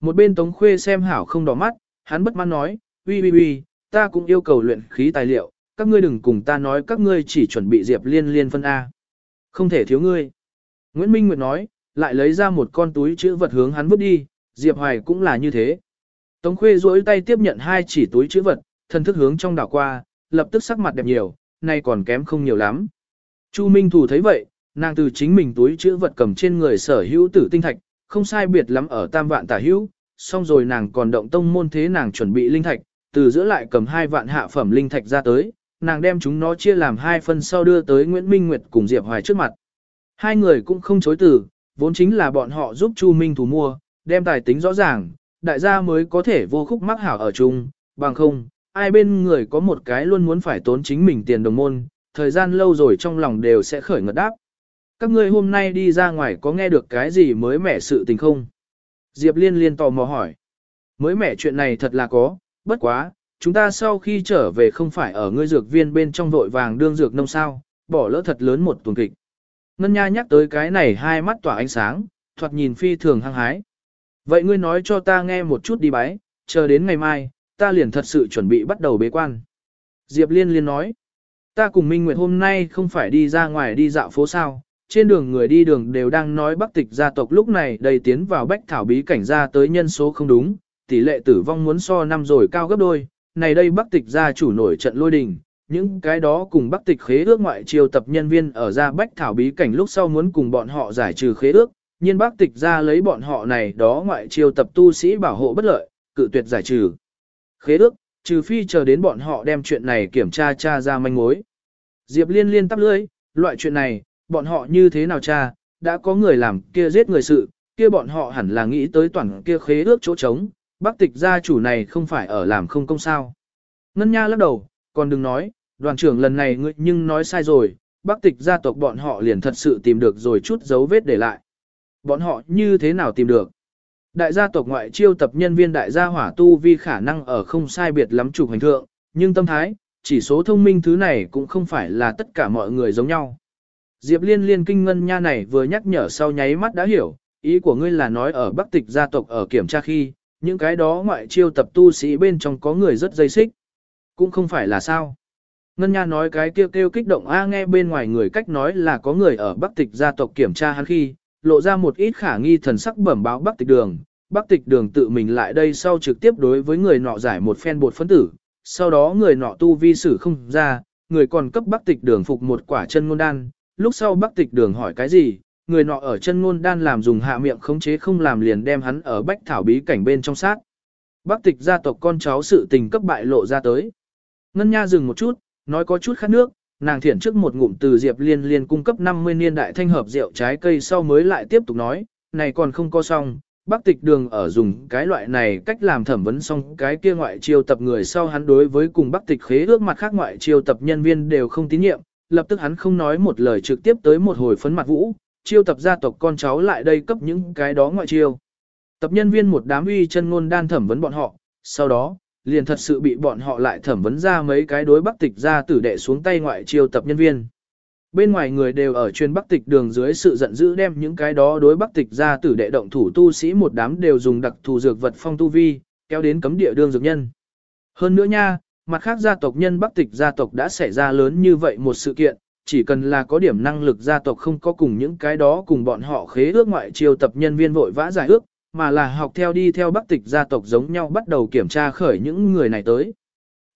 [SPEAKER 1] Một bên Tống Khuê xem hảo không đỏ mắt, hắn bất mãn nói, uy uy uy, ta cũng yêu cầu luyện khí tài liệu, các ngươi đừng cùng ta nói các ngươi chỉ chuẩn bị Diệp Liên Liên phân A. Không thể thiếu ngươi. Nguyễn Minh Nguyệt nói, lại lấy ra một con túi chữ vật hướng hắn vứt đi, Diệp Hoài cũng là như thế. Tống Khuê duỗi tay tiếp nhận hai chỉ túi chữ vật, thân thức hướng trong đảo qua, lập tức sắc mặt đẹp nhiều, nay còn kém không nhiều lắm. Chu Minh Thủ thấy vậy, nàng từ chính mình túi chữ vật cầm trên người sở hữu tử tinh thạch, không sai biệt lắm ở tam vạn tả hữu, xong rồi nàng còn động tông môn thế nàng chuẩn bị linh thạch, từ giữa lại cầm hai vạn hạ phẩm linh thạch ra tới, nàng đem chúng nó chia làm hai phần sau đưa tới Nguyễn Minh Nguyệt cùng Diệp Hoài trước mặt. Hai người cũng không chối từ, vốn chính là bọn họ giúp Chu Minh Thủ mua, đem tài tính rõ ràng, đại gia mới có thể vô khúc mắc hảo ở chung, bằng không, ai bên người có một cái luôn muốn phải tốn chính mình tiền đồng môn, thời gian lâu rồi trong lòng đều sẽ khởi ngật đáp. Các ngươi hôm nay đi ra ngoài có nghe được cái gì mới mẻ sự tình không? Diệp Liên liên tò mò hỏi. Mới mẻ chuyện này thật là có, bất quá, chúng ta sau khi trở về không phải ở ngươi dược viên bên trong vội vàng đương dược nông sao, bỏ lỡ thật lớn một tuần kịch. Ngân Nha nhắc tới cái này hai mắt tỏa ánh sáng, thoạt nhìn phi thường hăng hái. Vậy ngươi nói cho ta nghe một chút đi bái, chờ đến ngày mai, ta liền thật sự chuẩn bị bắt đầu bế quan. Diệp Liên liên nói, ta cùng Minh Nguyệt hôm nay không phải đi ra ngoài đi dạo phố sao, trên đường người đi đường đều đang nói bắc tịch gia tộc lúc này đầy tiến vào bách thảo bí cảnh ra tới nhân số không đúng, tỷ lệ tử vong muốn so năm rồi cao gấp đôi, này đây bắc tịch gia chủ nổi trận lôi đình, những cái đó cùng bắc tịch khế ước ngoại triều tập nhân viên ở ra bách thảo bí cảnh lúc sau muốn cùng bọn họ giải trừ khế ước, nhiên bắc tịch gia lấy bọn họ này đó ngoại triều tập tu sĩ bảo hộ bất lợi, cự tuyệt giải trừ. Khế ước, trừ phi chờ đến bọn họ đem chuyện này kiểm tra tra ra manh mối. Diệp liên liên tắp lưỡi, loại chuyện này, bọn họ như thế nào cha, đã có người làm kia giết người sự, kia bọn họ hẳn là nghĩ tới toàn kia khế ước chỗ trống, bắc tịch gia chủ này không phải ở làm không công sao. Ngân Nha lắc đầu, còn đừng nói, đoàn trưởng lần này ngươi nhưng nói sai rồi, bắc tịch gia tộc bọn họ liền thật sự tìm được rồi chút dấu vết để lại. Bọn họ như thế nào tìm được? Đại gia tộc ngoại chiêu tập nhân viên đại gia hỏa tu vi khả năng ở không sai biệt lắm chủ hành thượng, nhưng tâm thái, chỉ số thông minh thứ này cũng không phải là tất cả mọi người giống nhau. Diệp liên liên kinh ngân nha này vừa nhắc nhở sau nháy mắt đã hiểu, ý của ngươi là nói ở bắc tịch gia tộc ở kiểm tra khi, những cái đó ngoại chiêu tập tu sĩ bên trong có người rất dây xích. Cũng không phải là sao. Ngân Nha nói cái kêu kêu kích động a nghe bên ngoài người cách nói là có người ở Bắc Tịch gia tộc kiểm tra hắn khi, lộ ra một ít khả nghi thần sắc bẩm báo Bắc Tịch đường. Bắc Tịch đường tự mình lại đây sau trực tiếp đối với người nọ giải một phen bột phấn tử, sau đó người nọ tu vi sử không ra, người còn cấp Bắc Tịch đường phục một quả chân ngôn đan, lúc sau Bắc Tịch đường hỏi cái gì, người nọ ở chân ngôn đan làm dùng hạ miệng khống chế không làm liền đem hắn ở bách thảo bí cảnh bên trong sát. Bắc tịch gia tộc con cháu sự tình cấp bại lộ ra tới. Ngân Nha dừng một chút, nói có chút khát nước, nàng thiển trước một ngụm từ Diệp Liên Liên cung cấp 50 niên đại thanh hợp rượu trái cây sau mới lại tiếp tục nói, này còn không có xong, Bắc tịch đường ở dùng cái loại này cách làm thẩm vấn xong cái kia ngoại chiêu tập người sau hắn đối với cùng Bắc tịch khế ước mặt khác ngoại chiêu tập nhân viên đều không tín nhiệm, lập tức hắn không nói một lời trực tiếp tới một hồi phấn mặt vũ, chiêu tập gia tộc con cháu lại đây cấp những cái đó ngoại chiêu. Tập nhân viên một đám uy chân ngôn đan thẩm vấn bọn họ, sau đó, liền thật sự bị bọn họ lại thẩm vấn ra mấy cái đối bắc tịch ra tử đệ xuống tay ngoại chiêu tập nhân viên. Bên ngoài người đều ở chuyên bắc tịch đường dưới sự giận dữ đem những cái đó đối bắc tịch ra tử đệ động thủ tu sĩ một đám đều dùng đặc thù dược vật phong tu vi, kéo đến cấm địa đương dược nhân. Hơn nữa nha, mặt khác gia tộc nhân bắc tịch gia tộc đã xảy ra lớn như vậy một sự kiện, chỉ cần là có điểm năng lực gia tộc không có cùng những cái đó cùng bọn họ khế ước ngoại chiêu tập nhân viên vội vã giải ước, mà là học theo đi theo bắc tịch gia tộc giống nhau bắt đầu kiểm tra khởi những người này tới.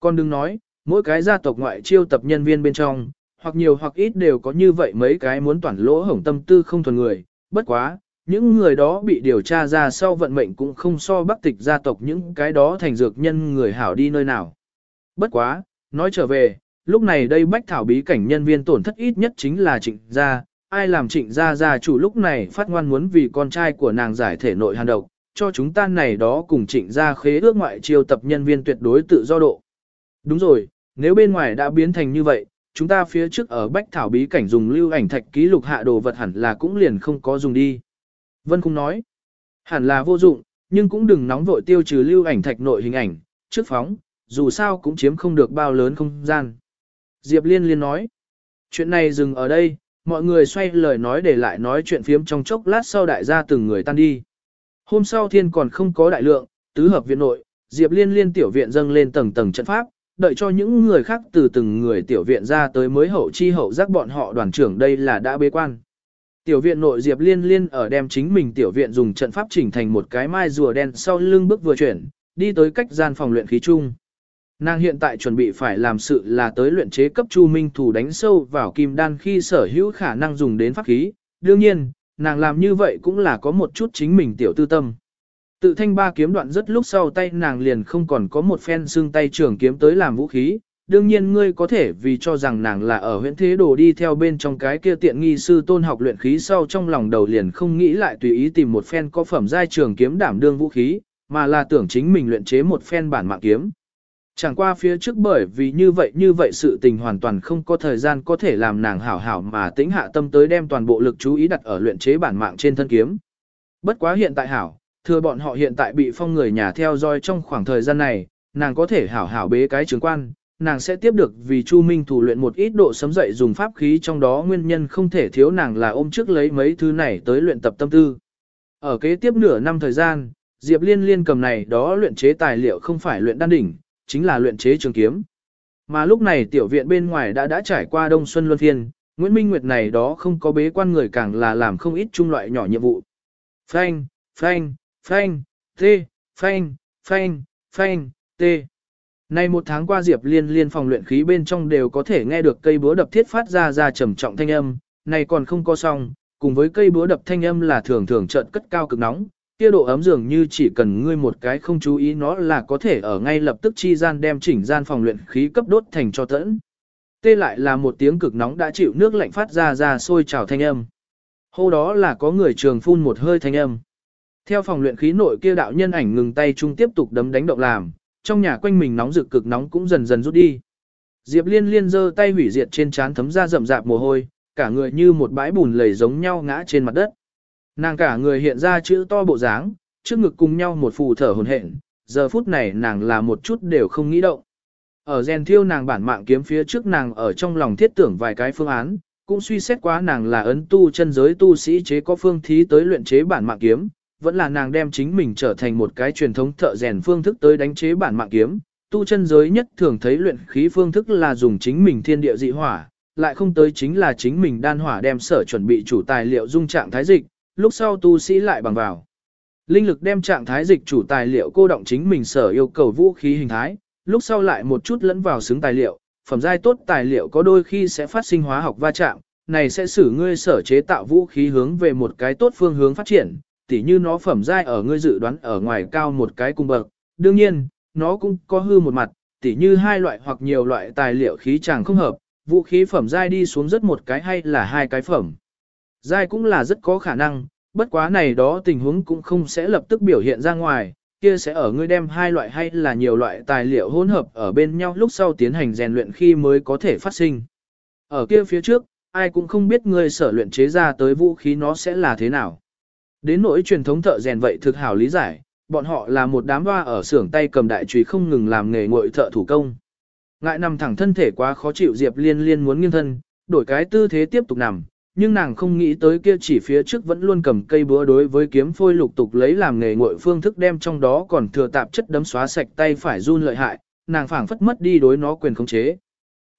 [SPEAKER 1] Còn đừng nói, mỗi cái gia tộc ngoại chiêu tập nhân viên bên trong, hoặc nhiều hoặc ít đều có như vậy mấy cái muốn toàn lỗ hổng tâm tư không thuần người, bất quá, những người đó bị điều tra ra sau vận mệnh cũng không so bắc tịch gia tộc những cái đó thành dược nhân người hảo đi nơi nào. Bất quá, nói trở về, lúc này đây bách thảo bí cảnh nhân viên tổn thất ít nhất chính là trịnh gia, ai làm trịnh gia gia chủ lúc này phát ngoan muốn vì con trai của nàng giải thể nội hàn độc, cho chúng ta này đó cùng trịnh gia khế ước ngoại chiêu tập nhân viên tuyệt đối tự do độ. Đúng rồi, nếu bên ngoài đã biến thành như vậy, chúng ta phía trước ở Bách Thảo Bí Cảnh dùng lưu ảnh thạch ký lục hạ đồ vật hẳn là cũng liền không có dùng đi. Vân Cung nói, hẳn là vô dụng, nhưng cũng đừng nóng vội tiêu trừ lưu ảnh thạch nội hình ảnh, trước phóng, dù sao cũng chiếm không được bao lớn không gian. Diệp Liên liên nói, chuyện này dừng ở đây, mọi người xoay lời nói để lại nói chuyện phiếm trong chốc lát sau đại gia từng người tan đi. Hôm sau thiên còn không có đại lượng, tứ hợp viện nội, Diệp Liên liên tiểu viện dâng lên tầng tầng trận pháp, đợi cho những người khác từ từng người tiểu viện ra tới mới hậu chi hậu giác bọn họ đoàn trưởng đây là đã bế quan. Tiểu viện nội Diệp Liên Liên ở đem chính mình tiểu viện dùng trận pháp chỉnh thành một cái mai rùa đen sau lưng bước vừa chuyển, đi tới cách gian phòng luyện khí chung. Nàng hiện tại chuẩn bị phải làm sự là tới luyện chế cấp chu minh thủ đánh sâu vào kim đan khi sở hữu khả năng dùng đến pháp khí. Đương nhiên, nàng làm như vậy cũng là có một chút chính mình tiểu tư tâm. Tự thanh ba kiếm đoạn rất lúc sau tay nàng liền không còn có một phen xương tay trưởng kiếm tới làm vũ khí. Đương nhiên ngươi có thể vì cho rằng nàng là ở huyện thế đồ đi theo bên trong cái kia tiện nghi sư tôn học luyện khí sau trong lòng đầu liền không nghĩ lại tùy ý tìm một phen có phẩm giai trường kiếm đảm đương vũ khí, mà là tưởng chính mình luyện chế một phen bản mạng kiếm. Chẳng qua phía trước bởi vì như vậy như vậy sự tình hoàn toàn không có thời gian có thể làm nàng hảo hảo mà tĩnh hạ tâm tới đem toàn bộ lực chú ý đặt ở luyện chế bản mạng trên thân kiếm. Bất quá hiện tại hảo, thừa bọn họ hiện tại bị phong người nhà theo dõi trong khoảng thời gian này, nàng có thể hảo hảo bế cái trường quan, nàng sẽ tiếp được vì Chu Minh thủ luyện một ít độ sấm dậy dùng pháp khí trong đó nguyên nhân không thể thiếu nàng là ôm trước lấy mấy thứ này tới luyện tập tâm tư. Ở kế tiếp nửa năm thời gian, Diệp Liên Liên cầm này đó luyện chế tài liệu không phải luyện đan đỉnh, chính là luyện chế trường kiếm. Mà lúc này tiểu viện bên ngoài đã đã trải qua đông xuân luân phiên, Nguyễn Minh Nguyệt này đó không có bế quan người càng là làm không ít trung loại nhỏ nhiệm vụ. Phanh, phanh, phanh, tê, phanh, phanh, phanh, tê. Nay một tháng qua Diệp Liên liên phòng luyện khí bên trong đều có thể nghe được cây búa đập thiết phát ra ra trầm trọng thanh âm, này còn không có xong, cùng với cây búa đập thanh âm là thường thường trận cất cao cực nóng, kia độ ấm dường như chỉ cần ngươi một cái không chú ý nó là có thể ở ngay lập tức chi gian đem chỉnh gian phòng luyện khí cấp đốt thành cho tẫn. Tê lại là một tiếng cực nóng đã chịu nước lạnh phát ra ra sôi trào thanh âm. Hô đó là có người trường phun một hơi thanh âm. Theo phòng luyện khí nội kia đạo nhân ảnh ngừng tay chung tiếp tục đấm đánh động làm, trong nhà quanh mình nóng rực cực nóng cũng dần dần rút đi. Diệp Liên Liên giơ tay hủy diệt trên trán thấm ra rậm rạp mồ hôi, cả người như một bãi bùn lầy giống nhau ngã trên mặt đất. Nàng cả người hiện ra chữ to bộ dáng, trước ngực cùng nhau một phù thở hồn hển, giờ phút này nàng là một chút đều không nghĩ động. Ở gen thiêu nàng bản mạng kiếm phía trước nàng ở trong lòng thiết tưởng vài cái phương án, cũng suy xét quá nàng là ấn tu chân giới tu sĩ chế có phương thí tới luyện chế bản mạng kiếm, vẫn là nàng đem chính mình trở thành một cái truyền thống thợ rèn phương thức tới đánh chế bản mạng kiếm. Tu chân giới nhất thường thấy luyện khí phương thức là dùng chính mình thiên địa dị hỏa, lại không tới chính là chính mình đan hỏa đem sở chuẩn bị chủ tài liệu dung trạng thái dịch, lúc sau tu sĩ lại bằng vào. Linh lực đem trạng thái dịch chủ tài liệu cô động chính mình sở yêu cầu vũ khí hình thái, lúc sau lại một chút lẫn vào xứng tài liệu, phẩm giai tốt tài liệu có đôi khi sẽ phát sinh hóa học va chạm, này sẽ xử ngươi sở chế tạo vũ khí hướng về một cái tốt phương hướng phát triển, tỉ như nó phẩm giai ở ngươi dự đoán ở ngoài cao một cái cung bậc. Đương nhiên, nó cũng có hư một mặt, tỉ như hai loại hoặc nhiều loại tài liệu khí chẳng không hợp, vũ khí phẩm giai đi xuống rất một cái hay là hai cái phẩm. Giai cũng là rất có khả năng, bất quá này đó tình huống cũng không sẽ lập tức biểu hiện ra ngoài, kia sẽ ở ngươi đem hai loại hay là nhiều loại tài liệu hỗn hợp ở bên nhau lúc sau tiến hành rèn luyện khi mới có thể phát sinh. Ở kia phía trước, ai cũng không biết ngươi sở luyện chế ra tới vũ khí nó sẽ là thế nào. Đến nỗi truyền thống thợ rèn vậy thực hảo lý giải, bọn họ là một đám hoa ở xưởng tay cầm đại chùy không ngừng làm nghề ngội thợ thủ công. Ngại nằm thẳng thân thể quá khó chịu Diệp Liên Liên muốn nghiêng thân, đổi cái tư thế tiếp tục nằm, nhưng nàng không nghĩ tới kia chỉ phía trước vẫn luôn cầm cây búa đối với kiếm phôi lục tục lấy làm nghề ngội phương thức đem trong đó còn thừa tạp chất đấm xóa sạch tay phải run lợi hại, nàng phảng phất mất đi đối nó quyền khống chế.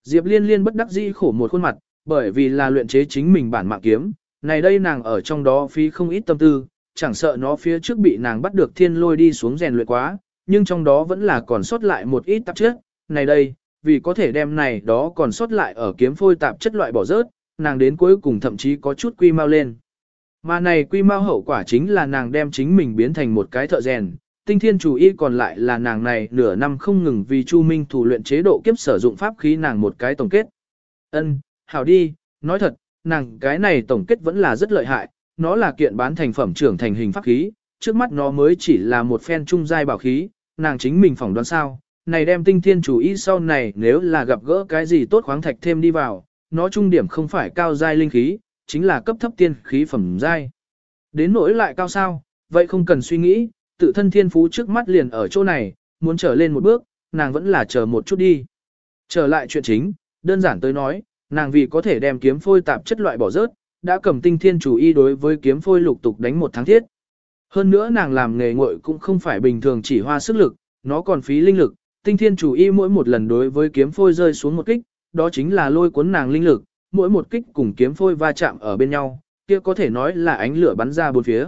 [SPEAKER 1] Diệp Liên Liên bất đắc dĩ khổ một khuôn mặt, bởi vì là luyện chế chính mình bản mạng kiếm, này đây nàng ở trong đó phí không ít tâm tư, chẳng sợ nó phía trước bị nàng bắt được thiên lôi đi xuống rèn luyện quá, nhưng trong đó vẫn là còn sót lại một ít tạp chất. Này đây, vì có thể đem này đó còn sót lại ở kiếm phôi tạp chất loại bỏ rớt, nàng đến cuối cùng thậm chí có chút quy mau lên. Mà này quy mau hậu quả chính là nàng đem chính mình biến thành một cái thợ rèn, tinh thiên chủ y còn lại là nàng này nửa năm không ngừng vì Chu Minh thủ luyện chế độ kiếp sử dụng pháp khí nàng một cái tổng kết. Ân, hảo đi, nói thật, nàng cái này tổng kết vẫn là rất lợi hại, nó là kiện bán thành phẩm trưởng thành hình pháp khí, trước mắt nó mới chỉ là một phen trung giai bảo khí, nàng chính mình phỏng đoán sao, này đem tinh thiên chủ ý sau này nếu là gặp gỡ cái gì tốt khoáng thạch thêm đi vào, nó trung điểm không phải cao giai linh khí, chính là cấp thấp tiên khí phẩm giai. Đến nỗi lại cao sao, vậy không cần suy nghĩ, tự thân thiên phú trước mắt liền ở chỗ này, muốn trở lên một bước, nàng vẫn là chờ một chút đi. Trở lại chuyện chính, đơn giản tới nói, nàng vì có thể đem kiếm phôi tạp chất loại bỏ rớt, đã cầm tinh thiên chủ y đối với kiếm phôi lục tục đánh một tháng thiết. Hơn nữa nàng làm nghề ngội cũng không phải bình thường chỉ hoa sức lực, nó còn phí linh lực, tinh thiên chủ y mỗi một lần đối với kiếm phôi rơi xuống một kích, đó chính là lôi cuốn nàng linh lực, mỗi một kích cùng kiếm phôi va chạm ở bên nhau, kia có thể nói là ánh lửa bắn ra bốn phía.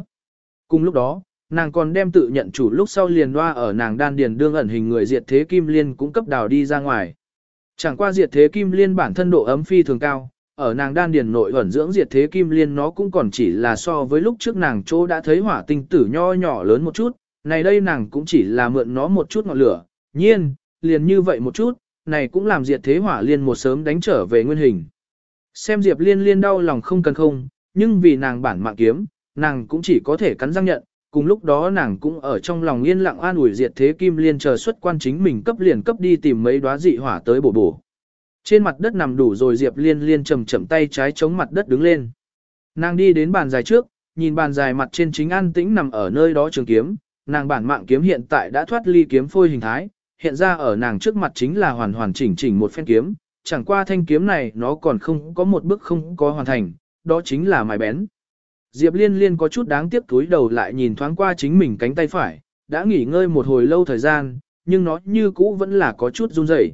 [SPEAKER 1] Cùng lúc đó, nàng còn đem tự nhận chủ lúc sau liền loa ở nàng đan điền đương ẩn hình người diệt thế kim liên cũng cấp đào đi ra ngoài. Chẳng qua diệt thế kim liên bản thân độ ấm phi thường cao, ở nàng đan điền nội ẩn dưỡng diệt thế kim liên nó cũng còn chỉ là so với lúc trước nàng chỗ đã thấy hỏa tinh tử nho nhỏ lớn một chút, này đây nàng cũng chỉ là mượn nó một chút ngọn lửa, nhiên, liền như vậy một chút, này cũng làm diệt thế hỏa liên một sớm đánh trở về nguyên hình. Xem diệp liên liên đau lòng không cần không, nhưng vì nàng bản mạng kiếm, nàng cũng chỉ có thể cắn răng nhận, cùng lúc đó nàng cũng ở trong lòng yên lặng an ủi diệt thế kim liên chờ xuất quan chính mình cấp liền cấp đi tìm mấy đóa dị hỏa tới bổ bổ. Trên mặt đất nằm đủ rồi diệp liên liên chầm chậm tay trái chống mặt đất đứng lên. Nàng đi đến bàn dài trước, nhìn bàn dài mặt trên chính an tĩnh nằm ở nơi đó trường kiếm, nàng bản mạng kiếm hiện tại đã thoát ly kiếm phôi hình thái, hiện ra ở nàng trước mặt chính là hoàn hoàn chỉnh chỉnh một phen kiếm, chẳng qua thanh kiếm này nó còn không có một bước không có hoàn thành, đó chính là mài bén. Diệp Liên Liên có chút đáng tiếc túi đầu lại nhìn thoáng qua chính mình cánh tay phải, đã nghỉ ngơi một hồi lâu thời gian, nhưng nó như cũ vẫn là có chút run rẩy.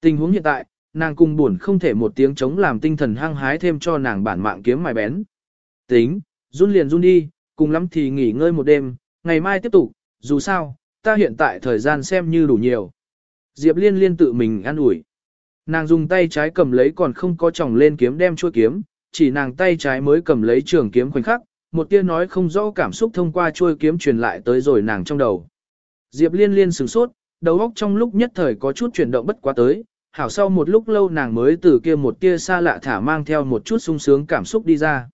[SPEAKER 1] Tình huống hiện tại, nàng cùng buồn không thể một tiếng chống làm tinh thần hăng hái thêm cho nàng bản mạng kiếm mài bén. Tính, run liền run đi, cùng lắm thì nghỉ ngơi một đêm, ngày mai tiếp tục, dù sao, ta hiện tại thời gian xem như đủ nhiều. Diệp Liên Liên tự mình ăn ủi. Nàng dùng tay trái cầm lấy còn không có chồng lên kiếm đem chua kiếm, chỉ nàng tay trái mới cầm lấy trường kiếm khoảnh khắc, một tia nói không rõ cảm xúc thông qua chuôi kiếm truyền lại tới rồi nàng trong đầu. Diệp liên liên sửng sốt, đầu óc trong lúc nhất thời có chút chuyển động bất quá tới, hảo sau một lúc lâu nàng mới từ kia một tia xa lạ thả mang theo một chút sung sướng cảm xúc đi ra.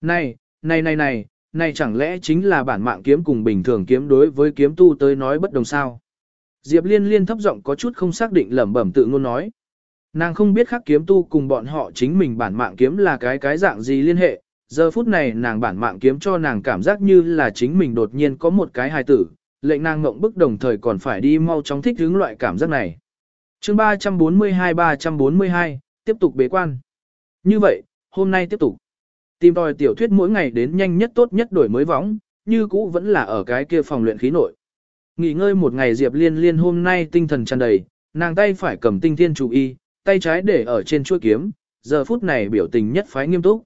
[SPEAKER 1] Này, này này này, này chẳng lẽ chính là bản mạng kiếm cùng bình thường kiếm đối với kiếm tu tới nói bất đồng sao? Diệp liên liên thấp giọng có chút không xác định lẩm bẩm tự ngôn nói. Nàng không biết khắc kiếm tu cùng bọn họ chính mình bản mạng kiếm là cái cái dạng gì liên hệ, giờ phút này nàng bản mạng kiếm cho nàng cảm giác như là chính mình đột nhiên có một cái hài tử, lệnh nàng ngộng bức đồng thời còn phải đi mau chóng thích hướng loại cảm giác này. chương 342-342, tiếp tục bế quan. Như vậy, hôm nay tiếp tục. Tìm tòi tiểu thuyết mỗi ngày đến nhanh nhất tốt nhất đổi mới võng, như cũ vẫn là ở cái kia phòng luyện khí nội. Nghỉ ngơi một ngày Diệp Liên Liên hôm nay tinh thần tràn đầy, nàng tay phải cầm tinh thiên chủ y, tay trái để ở trên chuôi kiếm, giờ phút này biểu tình nhất phái nghiêm túc.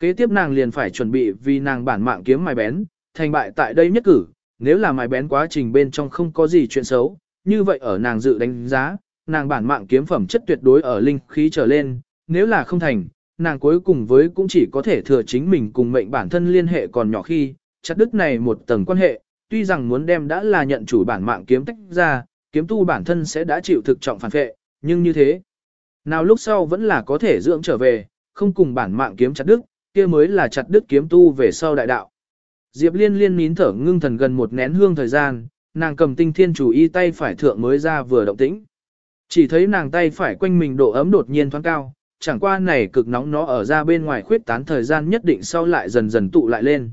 [SPEAKER 1] Kế tiếp nàng liền phải chuẩn bị vì nàng bản mạng kiếm mài bén, thành bại tại đây nhất cử, nếu là mài bén quá trình bên trong không có gì chuyện xấu, như vậy ở nàng dự đánh giá, nàng bản mạng kiếm phẩm chất tuyệt đối ở linh khí trở lên, nếu là không thành, nàng cuối cùng với cũng chỉ có thể thừa chính mình cùng mệnh bản thân liên hệ còn nhỏ khi, chặt đứt này một tầng quan hệ, tuy rằng muốn đem đã là nhận chủ bản mạng kiếm tách ra, kiếm tu bản thân sẽ đã chịu thực trọng phản vệ, nhưng như thế, nào lúc sau vẫn là có thể dưỡng trở về, không cùng bản mạng kiếm chặt đứt, kia mới là chặt đứt kiếm tu về sau đại đạo. Diệp Liên liên nín thở ngưng thần gần một nén hương thời gian, nàng cầm tinh thiên chủ y tay phải thượng mới ra vừa động tĩnh. Chỉ thấy nàng tay phải quanh mình độ ấm đột nhiên thoáng cao, chẳng qua này cực nóng nó ở ra bên ngoài khuyết tán thời gian nhất định sau lại dần dần tụ lại lên.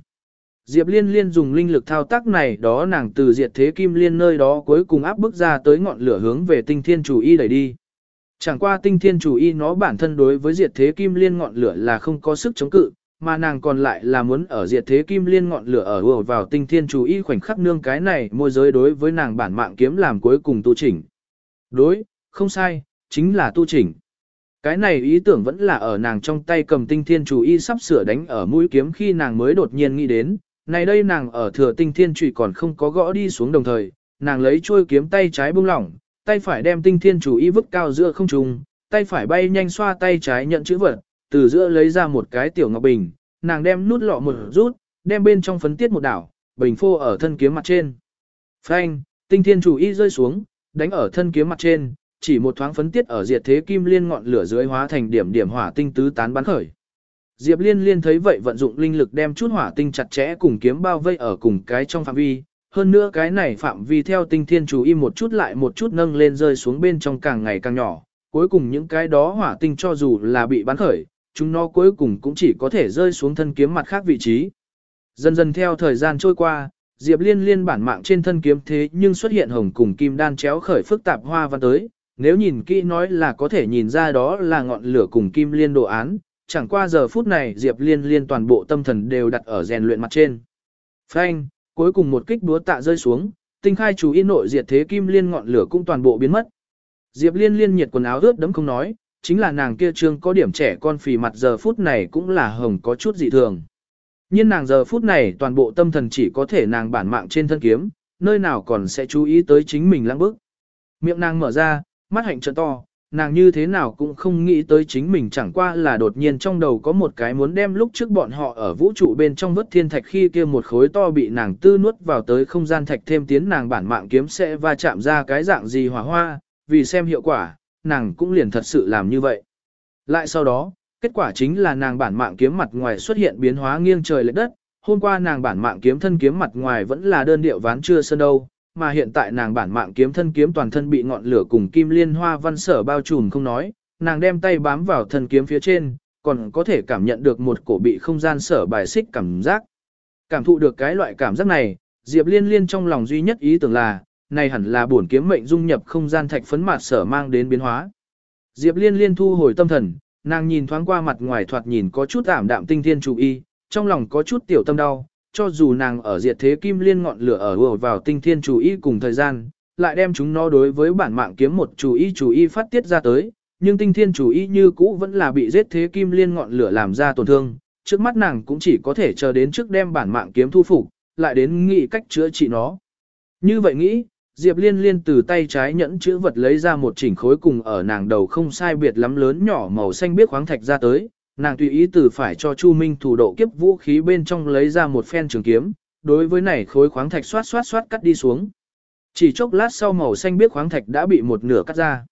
[SPEAKER 1] Diệp Liên Liên dùng linh lực thao tác này đó nàng từ diệt thế kim liên nơi đó cuối cùng áp bức ra tới ngọn lửa hướng về tinh thiên chủ y đẩy đi. Chẳng qua tinh thiên chủ y nó bản thân đối với diệt thế kim liên ngọn lửa là không có sức chống cự, mà nàng còn lại là muốn ở diệt thế kim liên ngọn lửa ở vừa vào tinh thiên chủ y khoảnh khắc nương cái này môi giới đối với nàng bản mạng kiếm làm cuối cùng tu chỉnh. Đối, không sai, chính là tu chỉnh. Cái này ý tưởng vẫn là ở nàng trong tay cầm tinh thiên chủ y sắp sửa đánh ở mũi kiếm khi nàng mới đột nhiên nghĩ đến, này đây nàng ở thừa tinh thiên trụy còn không có gõ đi xuống đồng thời, nàng lấy chuôi kiếm tay trái buông lỏng, tay phải đem tinh thiên chủ y vứt cao giữa không trung, tay phải bay nhanh xoa tay trái nhận chữ vật, từ giữa lấy ra một cái tiểu ngọc bình, nàng đem nút lọ một rút, đem bên trong phấn tiết một đảo, bình phô ở thân kiếm mặt trên. Phanh, tinh thiên chủ y rơi xuống, đánh ở thân kiếm mặt trên, chỉ một thoáng phấn tiết ở diệt thế kim liên ngọn lửa dưới hóa thành điểm điểm hỏa tinh tứ tán bắn khởi. Diệp Liên Liên thấy vậy vận dụng linh lực đem chút hỏa tinh chặt chẽ cùng kiếm bao vây ở cùng cái trong phạm vi, hơn nữa cái này phạm vi theo tinh thiên chú y một chút lại một chút nâng lên rơi xuống bên trong càng ngày càng nhỏ, cuối cùng những cái đó hỏa tinh cho dù là bị bắn khởi, chúng nó cuối cùng cũng chỉ có thể rơi xuống thân kiếm mặt khác vị trí. Dần dần theo thời gian trôi qua, Diệp Liên Liên bản mạng trên thân kiếm thế nhưng xuất hiện hồng cùng kim đan chéo khởi phức tạp hoa văn tới, nếu nhìn kỹ nói là có thể nhìn ra đó là ngọn lửa cùng kim liên đồ án, chẳng qua giờ phút này Diệp Liên Liên toàn bộ tâm thần đều đặt ở rèn luyện mặt trên. Phanh, cuối cùng một kích búa tạ rơi xuống, tinh khai chú ý nội diệt thế kim liên ngọn lửa cũng toàn bộ biến mất. Diệp Liên Liên nhiệt quần áo ướt đẫm không nói, chính là nàng kia trương có điểm trẻ con phì mặt giờ phút này cũng là hồng có chút dị thường. Nhưng nàng giờ phút này toàn bộ tâm thần chỉ có thể nàng bản mạng trên thân kiếm, nơi nào còn sẽ chú ý tới chính mình lăng bức. Miệng nàng mở ra, mắt hạnh trận to, nàng như thế nào cũng không nghĩ tới chính mình chẳng qua là đột nhiên trong đầu có một cái muốn đem lúc trước bọn họ ở vũ trụ bên trong vớt thiên thạch khi kia một khối to bị nàng tư nuốt vào tới không gian thạch thêm tiến nàng bản mạng kiếm sẽ va chạm ra cái dạng gì hỏa hoa, vì xem hiệu quả, nàng cũng liền thật sự làm như vậy. Lại sau đó, kết quả chính là nàng bản mạng kiếm mặt ngoài xuất hiện biến hóa nghiêng trời lệch đất, hôm qua nàng bản mạng kiếm thân kiếm mặt ngoài vẫn là đơn điệu ván chưa sơn đâu, mà hiện tại nàng bản mạng kiếm thân kiếm toàn thân bị ngọn lửa cùng kim liên hoa văn sở bao trùm không nói, nàng đem tay bám vào thân kiếm phía trên, còn có thể cảm nhận được một cổ bị không gian sở bài xích cảm giác. Cảm thụ được cái loại cảm giác này, Diệp Liên Liên trong lòng duy nhất ý tưởng là, này hẳn là bổn kiếm mệnh dung nhập không gian thạch phấn mạt sở mang đến biến hóa. Diệp Liên Liên thu hồi tâm thần, nàng nhìn thoáng qua mặt ngoài thoạt nhìn có chút ảm đạm tinh thiên chủ y, trong lòng có chút tiểu tâm đau, cho dù nàng ở diệt thế kim liên ngọn lửa ở vừa vào tinh thiên chủ y cùng thời gian, lại đem chúng nó đối với bản mạng kiếm một chủ y chủ y phát tiết ra tới, nhưng tinh thiên chủ y như cũ vẫn là bị giết thế kim liên ngọn lửa làm ra tổn thương, trước mắt nàng cũng chỉ có thể chờ đến trước đem bản mạng kiếm thu phục, lại đến nghĩ cách chữa trị nó. Như vậy nghĩ, Diệp Liên Liên từ tay trái nhẫn chữ vật lấy ra một chỉnh khối cùng ở nàng đầu không sai biệt lắm lớn nhỏ màu xanh biết khoáng thạch ra tới, nàng tùy ý từ phải cho Chu Minh thủ độ kiếp vũ khí bên trong lấy ra một phen trường kiếm, đối với này khối khoáng thạch xoát xoát xoát cắt đi xuống. Chỉ chốc lát sau màu xanh biết khoáng thạch đã bị một nửa cắt ra.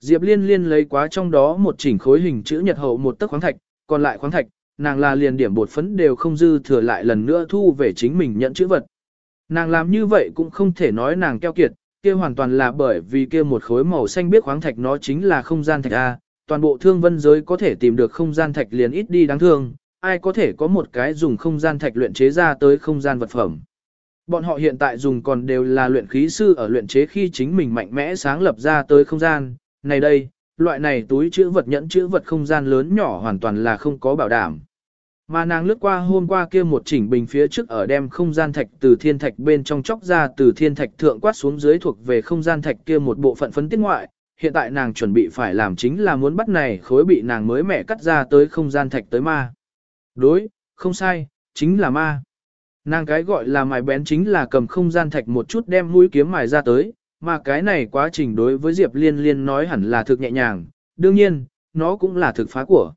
[SPEAKER 1] Diệp Liên Liên lấy quá trong đó một chỉnh khối hình chữ nhật hậu một tấc khoáng thạch, còn lại khoáng thạch, nàng là liền điểm bột phấn đều không dư thừa lại lần nữa thu về chính mình nhận chữ vật. Nàng làm như vậy cũng không thể nói nàng keo kiệt, kia hoàn toàn là bởi vì kia một khối màu xanh biết khoáng thạch nó chính là không gian thạch A, toàn bộ thương vân giới có thể tìm được không gian thạch liền ít đi đáng thương, ai có thể có một cái dùng không gian thạch luyện chế ra tới không gian vật phẩm. Bọn họ hiện tại dùng còn đều là luyện khí sư ở luyện chế khi chính mình mạnh mẽ sáng lập ra tới không gian, này đây, loại này túi chữ vật nhẫn chữ vật không gian lớn nhỏ hoàn toàn là không có bảo đảm. Mà nàng lướt qua hôm qua kia một chỉnh bình phía trước ở đem không gian thạch từ thiên thạch bên trong chóc ra từ thiên thạch thượng quát xuống dưới thuộc về không gian thạch kia một bộ phận phấn tiết ngoại, hiện tại nàng chuẩn bị phải làm chính là muốn bắt này khối bị nàng mới mẻ cắt ra tới không gian thạch tới ma. Đối, không sai, chính là ma. Nàng cái gọi là mài bén chính là cầm không gian thạch một chút đem mũi kiếm mài ra tới, mà cái này quá trình đối với Diệp Liên Liên nói hẳn là thực nhẹ nhàng, đương nhiên, nó cũng là thực phá của.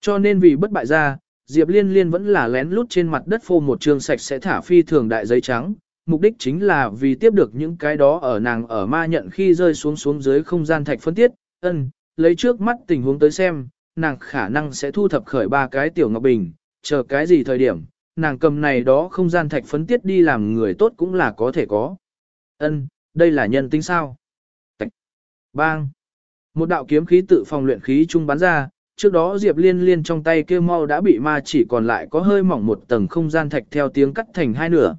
[SPEAKER 1] Cho nên vì bất bại ra, Diệp Liên Liên vẫn là lén lút trên mặt đất phô một trường sạch sẽ thả phi thường đại giấy trắng, mục đích chính là vì tiếp được những cái đó ở nàng ở ma nhận khi rơi xuống xuống dưới không gian thạch phân tiết, ân, lấy trước mắt tình huống tới xem, nàng khả năng sẽ thu thập khởi ba cái tiểu ngọc bình, chờ cái gì thời điểm, nàng cầm này đó không gian thạch phấn tiết đi làm người tốt cũng là có thể có. Ân, đây là nhân tính sao? Tạch. Bang. Một đạo kiếm khí tự phòng luyện khí trung bắn ra, trước đó Diệp Liên Liên trong tay kêu mau đã bị ma chỉ còn lại có hơi mỏng một tầng không gian thạch theo tiếng cắt thành hai nửa.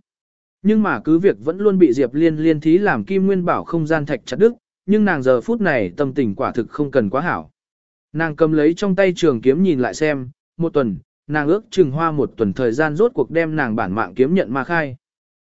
[SPEAKER 1] Nhưng mà cứ việc vẫn luôn bị Diệp Liên liên thí làm kim nguyên bảo không gian thạch chặt đứt, nhưng nàng giờ phút này tâm tình quả thực không cần quá hảo. Nàng cầm lấy trong tay trường kiếm nhìn lại xem, một tuần, nàng ước chừng hoa một tuần thời gian rốt cuộc đem nàng bản mạng kiếm nhận ma khai.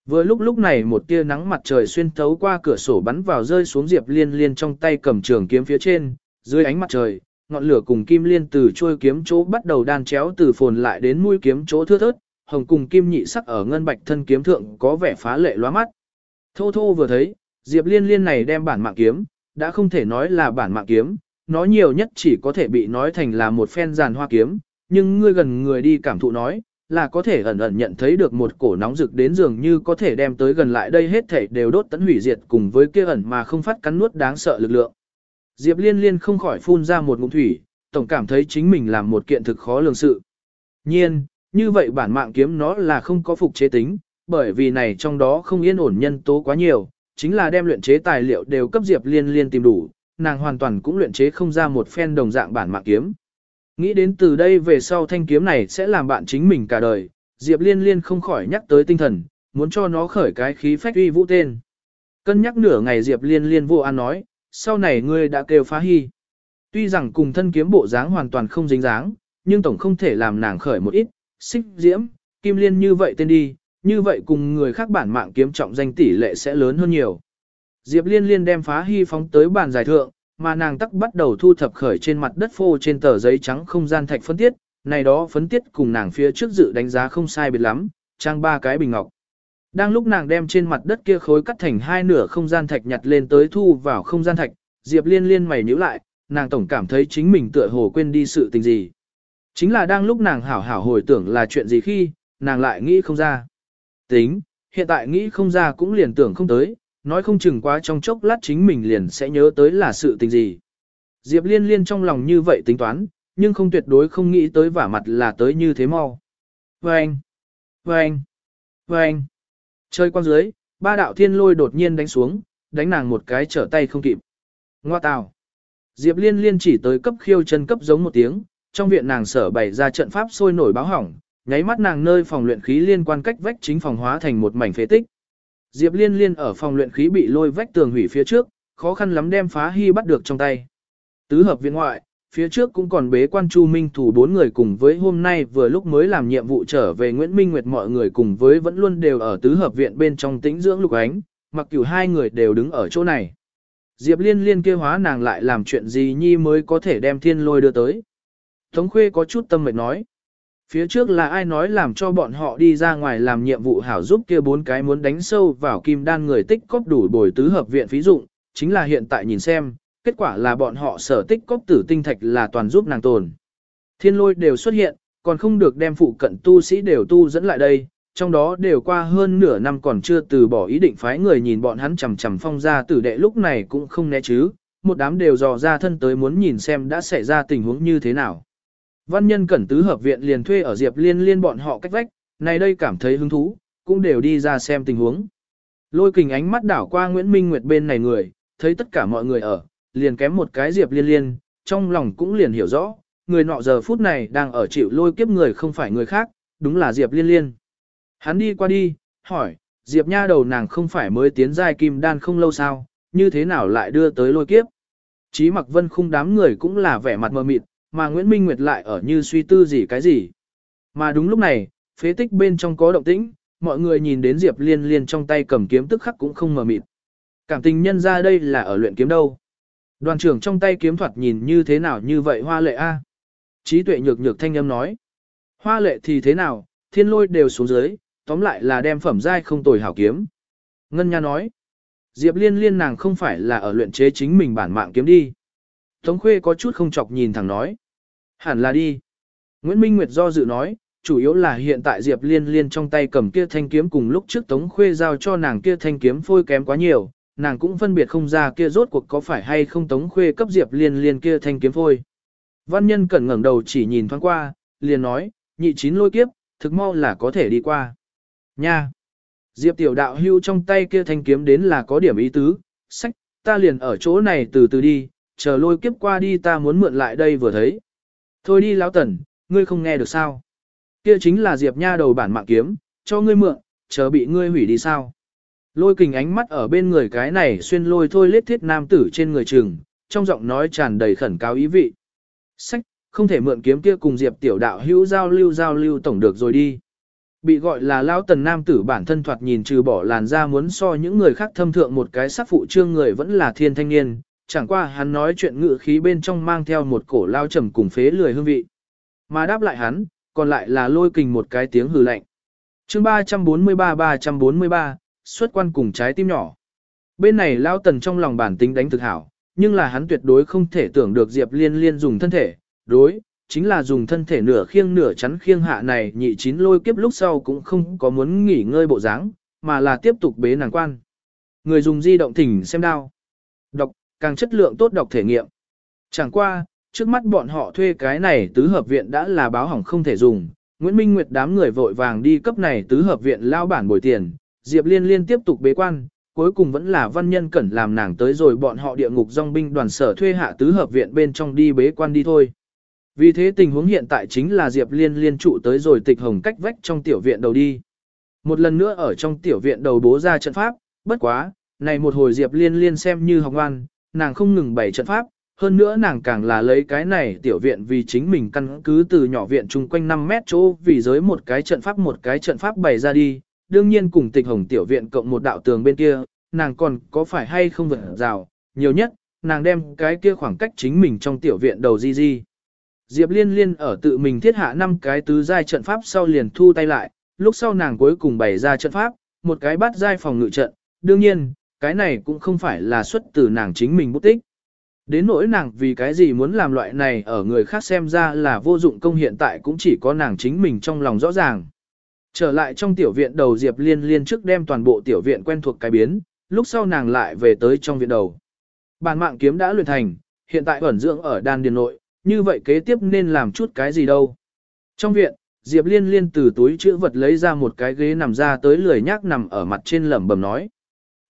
[SPEAKER 1] Vừa lúc lúc này một tia nắng mặt trời xuyên thấu qua cửa sổ bắn vào rơi xuống Diệp Liên Liên trong tay cầm trường kiếm phía trên, dưới ánh mặt trời, ngọn lửa cùng kim liên từ trôi kiếm chỗ bắt đầu đan chéo từ phồn lại đến mũi kiếm chỗ thưa thớt, hồng cùng kim nhị sắc ở ngân bạch thân kiếm thượng có vẻ phá lệ loa mắt. Thô thô vừa thấy, Diệp Liên Liên này đem bản mạng kiếm, đã không thể nói là bản mạng kiếm, nó nhiều nhất chỉ có thể bị nói thành là một phen giàn hoa kiếm, nhưng ngươi gần người đi cảm thụ nói, là có thể ẩn ẩn nhận thấy được một cổ nóng rực đến dường như có thể đem tới gần lại đây hết thể đều đốt tấn hủy diệt cùng với kia ẩn mà không phát cắn nuốt đáng sợ lực lượng. Diệp Liên Liên không khỏi phun ra một ngụm thủy, tổng cảm thấy chính mình làm một kiện thực khó lường sự. Nhiên, như vậy bản mạng kiếm nó là không có phục chế tính, bởi vì này trong đó không yên ổn nhân tố quá nhiều, chính là đem luyện chế tài liệu đều cấp Diệp Liên Liên tìm đủ, nàng hoàn toàn cũng luyện chế không ra một phen đồng dạng bản mạng kiếm. Nghĩ đến từ đây về sau thanh kiếm này sẽ làm bạn chính mình cả đời, Diệp Liên Liên không khỏi nhắc tới tinh thần, muốn cho nó khởi cái khí phách uy vũ tên. Cân nhắc nửa ngày Diệp Liên Liên vô an nói, sau này ngươi đã kêu phá hy. Tuy rằng cùng thân kiếm bộ dáng hoàn toàn không dính dáng, nhưng tổng không thể làm nàng khởi một ít, xích diễm, kim liên như vậy tên đi, như vậy cùng người khác bản mạng kiếm trọng danh tỷ lệ sẽ lớn hơn nhiều. Diệp liên liên đem phá hy phóng tới bàn giải thượng, mà nàng tắc bắt đầu thu thập khởi trên mặt đất phô trên tờ giấy trắng không gian thạch phân tiết, này đó phấn tiết cùng nàng phía trước dự đánh giá không sai biệt lắm, trang ba cái bình ngọc. Đang lúc nàng đem trên mặt đất kia khối cắt thành hai nửa không gian thạch nhặt lên tới thu vào không gian thạch, Diệp Liên Liên mày nhíu lại, nàng tổng cảm thấy chính mình tựa hồ quên đi sự tình gì. Chính là đang lúc nàng hảo hảo hồi tưởng là chuyện gì khi, nàng lại nghĩ không ra. Tính, hiện tại nghĩ không ra cũng liền tưởng không tới, nói không chừng quá trong chốc lát chính mình liền sẽ nhớ tới là sự tình gì. Diệp liên liên trong lòng như vậy tính toán, nhưng không tuyệt đối không nghĩ tới vả mặt là tới như thế mau. Vâng! Vâng! Vâng! Chơi quan dưới, ba đạo thiên lôi đột nhiên đánh xuống, đánh nàng một cái trở tay không kịp. Ngoa tào! Diệp liên liên chỉ tới cấp khiêu chân cấp giống một tiếng, trong viện nàng sở bày ra trận pháp sôi nổi báo hỏng, nháy mắt nàng nơi phòng luyện khí liên quan cách vách chính phòng hóa thành một mảnh phế tích. Diệp Liên Liên ở phòng luyện khí bị lôi vách tường hủy phía trước, khó khăn lắm đem phá hy bắt được trong tay. Tứ hợp viện ngoại, phía trước cũng còn bế quan Chu Minh thủ bốn người cùng với hôm nay vừa lúc mới làm nhiệm vụ trở về Nguyễn Minh Nguyệt mọi người cùng với vẫn luôn đều ở tứ hợp viện bên trong tĩnh dưỡng lục ánh, mặc dù hai người đều đứng ở chỗ này. Diệp Liên Liên kia hóa nàng lại làm chuyện gì nhi mới có thể đem thiên lôi đưa tới. Tống Khuê có chút tâm mệt nói. Phía trước là ai nói làm cho bọn họ đi ra ngoài làm nhiệm vụ hảo giúp kia bốn cái muốn đánh sâu vào kim đan người tích cóp đủ bồi tứ hợp viện phí dụng, chính là hiện tại nhìn xem, kết quả là bọn họ sở tích cóp tử tinh thạch là toàn giúp nàng tồn. Thiên lôi đều xuất hiện, còn không được đem phụ cận tu sĩ đều tu dẫn lại đây, trong đó đều qua hơn nửa năm còn chưa từ bỏ ý định phái người nhìn bọn hắn chằm chằm phong ra tử đệ lúc này cũng không né chứ, một đám đều dò ra thân tới muốn nhìn xem đã xảy ra tình huống như thế nào. Văn nhân cẩn tứ hợp viện liền thuê ở Diệp Liên liên bọn họ cách vách, này đây cảm thấy hứng thú, cũng đều đi ra xem tình huống. Lôi kình ánh mắt đảo qua Nguyễn Minh Nguyệt bên này người, thấy tất cả mọi người ở, liền kém một cái Diệp Liên liên, trong lòng cũng liền hiểu rõ, người nọ giờ phút này đang ở chịu lôi kiếp người không phải người khác, đúng là Diệp Liên liên. Hắn đi qua đi, hỏi, Diệp nha đầu nàng không phải mới tiến giai kim đan không lâu sao, như thế nào lại đưa tới lôi kiếp. Chí mặc vân khung đám người cũng là vẻ mặt mờ mịt, mà Nguyễn Minh Nguyệt lại ở như suy tư gì cái gì. Mà đúng lúc này, phế tích bên trong có động tĩnh, mọi người nhìn đến Diệp Liên Liên trong tay cầm kiếm tức khắc cũng không mờ mịt. Cảm tình nhân ra đây là ở luyện kiếm đâu. Đoàn trưởng trong tay kiếm thuật nhìn như thế nào như vậy hoa lệ a? Trí tuệ nhược nhược thanh âm nói. Hoa lệ thì thế nào, thiên lôi đều xuống dưới, tóm lại là đem phẩm giai không tồi hảo kiếm. Ngân Nha nói. Diệp Liên Liên nàng không phải là ở luyện chế chính mình bản mạng kiếm đi. Tống Khuê có chút không chọc nhìn thẳng nói. Hẳn là đi. Nguyễn Minh Nguyệt do dự nói, chủ yếu là hiện tại Diệp Liên Liên trong tay cầm kia thanh kiếm cùng lúc trước Tống Khuê giao cho nàng kia thanh kiếm phôi kém quá nhiều, nàng cũng phân biệt không ra kia rốt cuộc có phải hay không Tống Khuê cấp Diệp Liên Liên kia thanh kiếm phôi. Văn nhân cẩn ngẩng đầu chỉ nhìn thoáng qua, liền nói, nhị chín lôi kiếp, thực mau là có thể đi qua. Nha! Diệp tiểu đạo hưu trong tay kia thanh kiếm đến là có điểm ý tứ, sách, ta liền ở chỗ này từ từ đi, chờ lôi kiếp qua đi ta muốn mượn lại đây vừa thấy. Thôi đi lão tần, ngươi không nghe được sao? Kia chính là Diệp Nha đầu bản mạng kiếm, cho ngươi mượn, chờ bị ngươi hủy đi sao? Lôi kình ánh mắt ở bên người cái này xuyên lôi thôi lết thiết nam tử trên người trường, trong giọng nói tràn đầy khẩn cáo ý vị. Sách, không thể mượn kiếm kia cùng Diệp tiểu đạo hữu giao lưu giao lưu tổng được rồi đi. Bị gọi là lão tần nam tử bản thân thoạt nhìn trừ bỏ làn da muốn so những người khác thâm thượng một cái sắc phụ trương người vẫn là thiên thanh niên, chẳng qua hắn nói chuyện ngự khí bên trong mang theo một cổ lao trầm cùng phế lười hương vị. Mà đáp lại hắn, còn lại là lôi kình một cái tiếng hừ lạnh. chương 343-343, xuất quan cùng trái tim nhỏ. Bên này lao tần trong lòng bản tính đánh thực hảo, nhưng là hắn tuyệt đối không thể tưởng được Diệp Liên Liên dùng thân thể, đối, chính là dùng thân thể nửa khiêng nửa chắn khiêng hạ này nhị chín lôi kiếp lúc sau cũng không có muốn nghỉ ngơi bộ dáng, mà là tiếp tục bế nàng quan. Người dùng di động thỉnh xem đao. Càng chất lượng tốt đọc thể nghiệm. Chẳng qua, trước mắt bọn họ thuê cái này tứ hợp viện đã là báo hỏng không thể dùng, Nguyễn Minh Nguyệt đám người vội vàng đi cấp này tứ hợp viện lao bản bồi tiền, Diệp Liên liên tiếp tục bế quan, cuối cùng vẫn là văn nhân cẩn làm nàng tới rồi bọn họ địa ngục dòng binh đoàn sở thuê hạ tứ hợp viện bên trong đi bế quan đi thôi. Vì thế tình huống hiện tại chính là Diệp Liên liên trụ tới rồi tịch hồng cách vách trong tiểu viện đầu đi. Một lần nữa ở trong tiểu viện đầu bố ra trận pháp, bất quá, này một hồi Diệp Liên liên xem như học ngoan, nàng không ngừng bày trận pháp, hơn nữa nàng càng là lấy cái này tiểu viện vì chính mình căn cứ từ nhỏ viện chung quanh 5 mét chỗ vì giới một cái trận pháp một cái trận pháp bày ra đi, đương nhiên cùng tịch hồng tiểu viện cộng một đạo tường bên kia, nàng còn có phải hay không vượt rào, nhiều nhất, nàng đem cái kia khoảng cách chính mình trong tiểu viện đầu di di. Diệp liên liên ở tự mình thiết hạ năm cái tứ giai trận pháp sau liền thu tay lại, lúc sau nàng cuối cùng bày ra trận pháp, một cái bắt giai phòng ngự trận, đương nhiên, cái này cũng không phải là xuất từ nàng chính mình bút tích. Đến nỗi nàng vì cái gì muốn làm loại này ở người khác xem ra là vô dụng công hiện tại cũng chỉ có nàng chính mình trong lòng rõ ràng. Trở lại trong tiểu viện đầu Diệp Liên liên trước đem toàn bộ tiểu viện quen thuộc cái biến, lúc sau nàng lại về tới trong viện đầu. Bản mạng kiếm đã luyện thành, hiện tại ẩn dưỡng ở đan điền nội, như vậy kế tiếp nên làm chút cái gì đâu. Trong viện, Diệp Liên liên từ túi chữ vật lấy ra một cái ghế nằm ra tới lười nhác nằm ở mặt trên lẩm bẩm nói.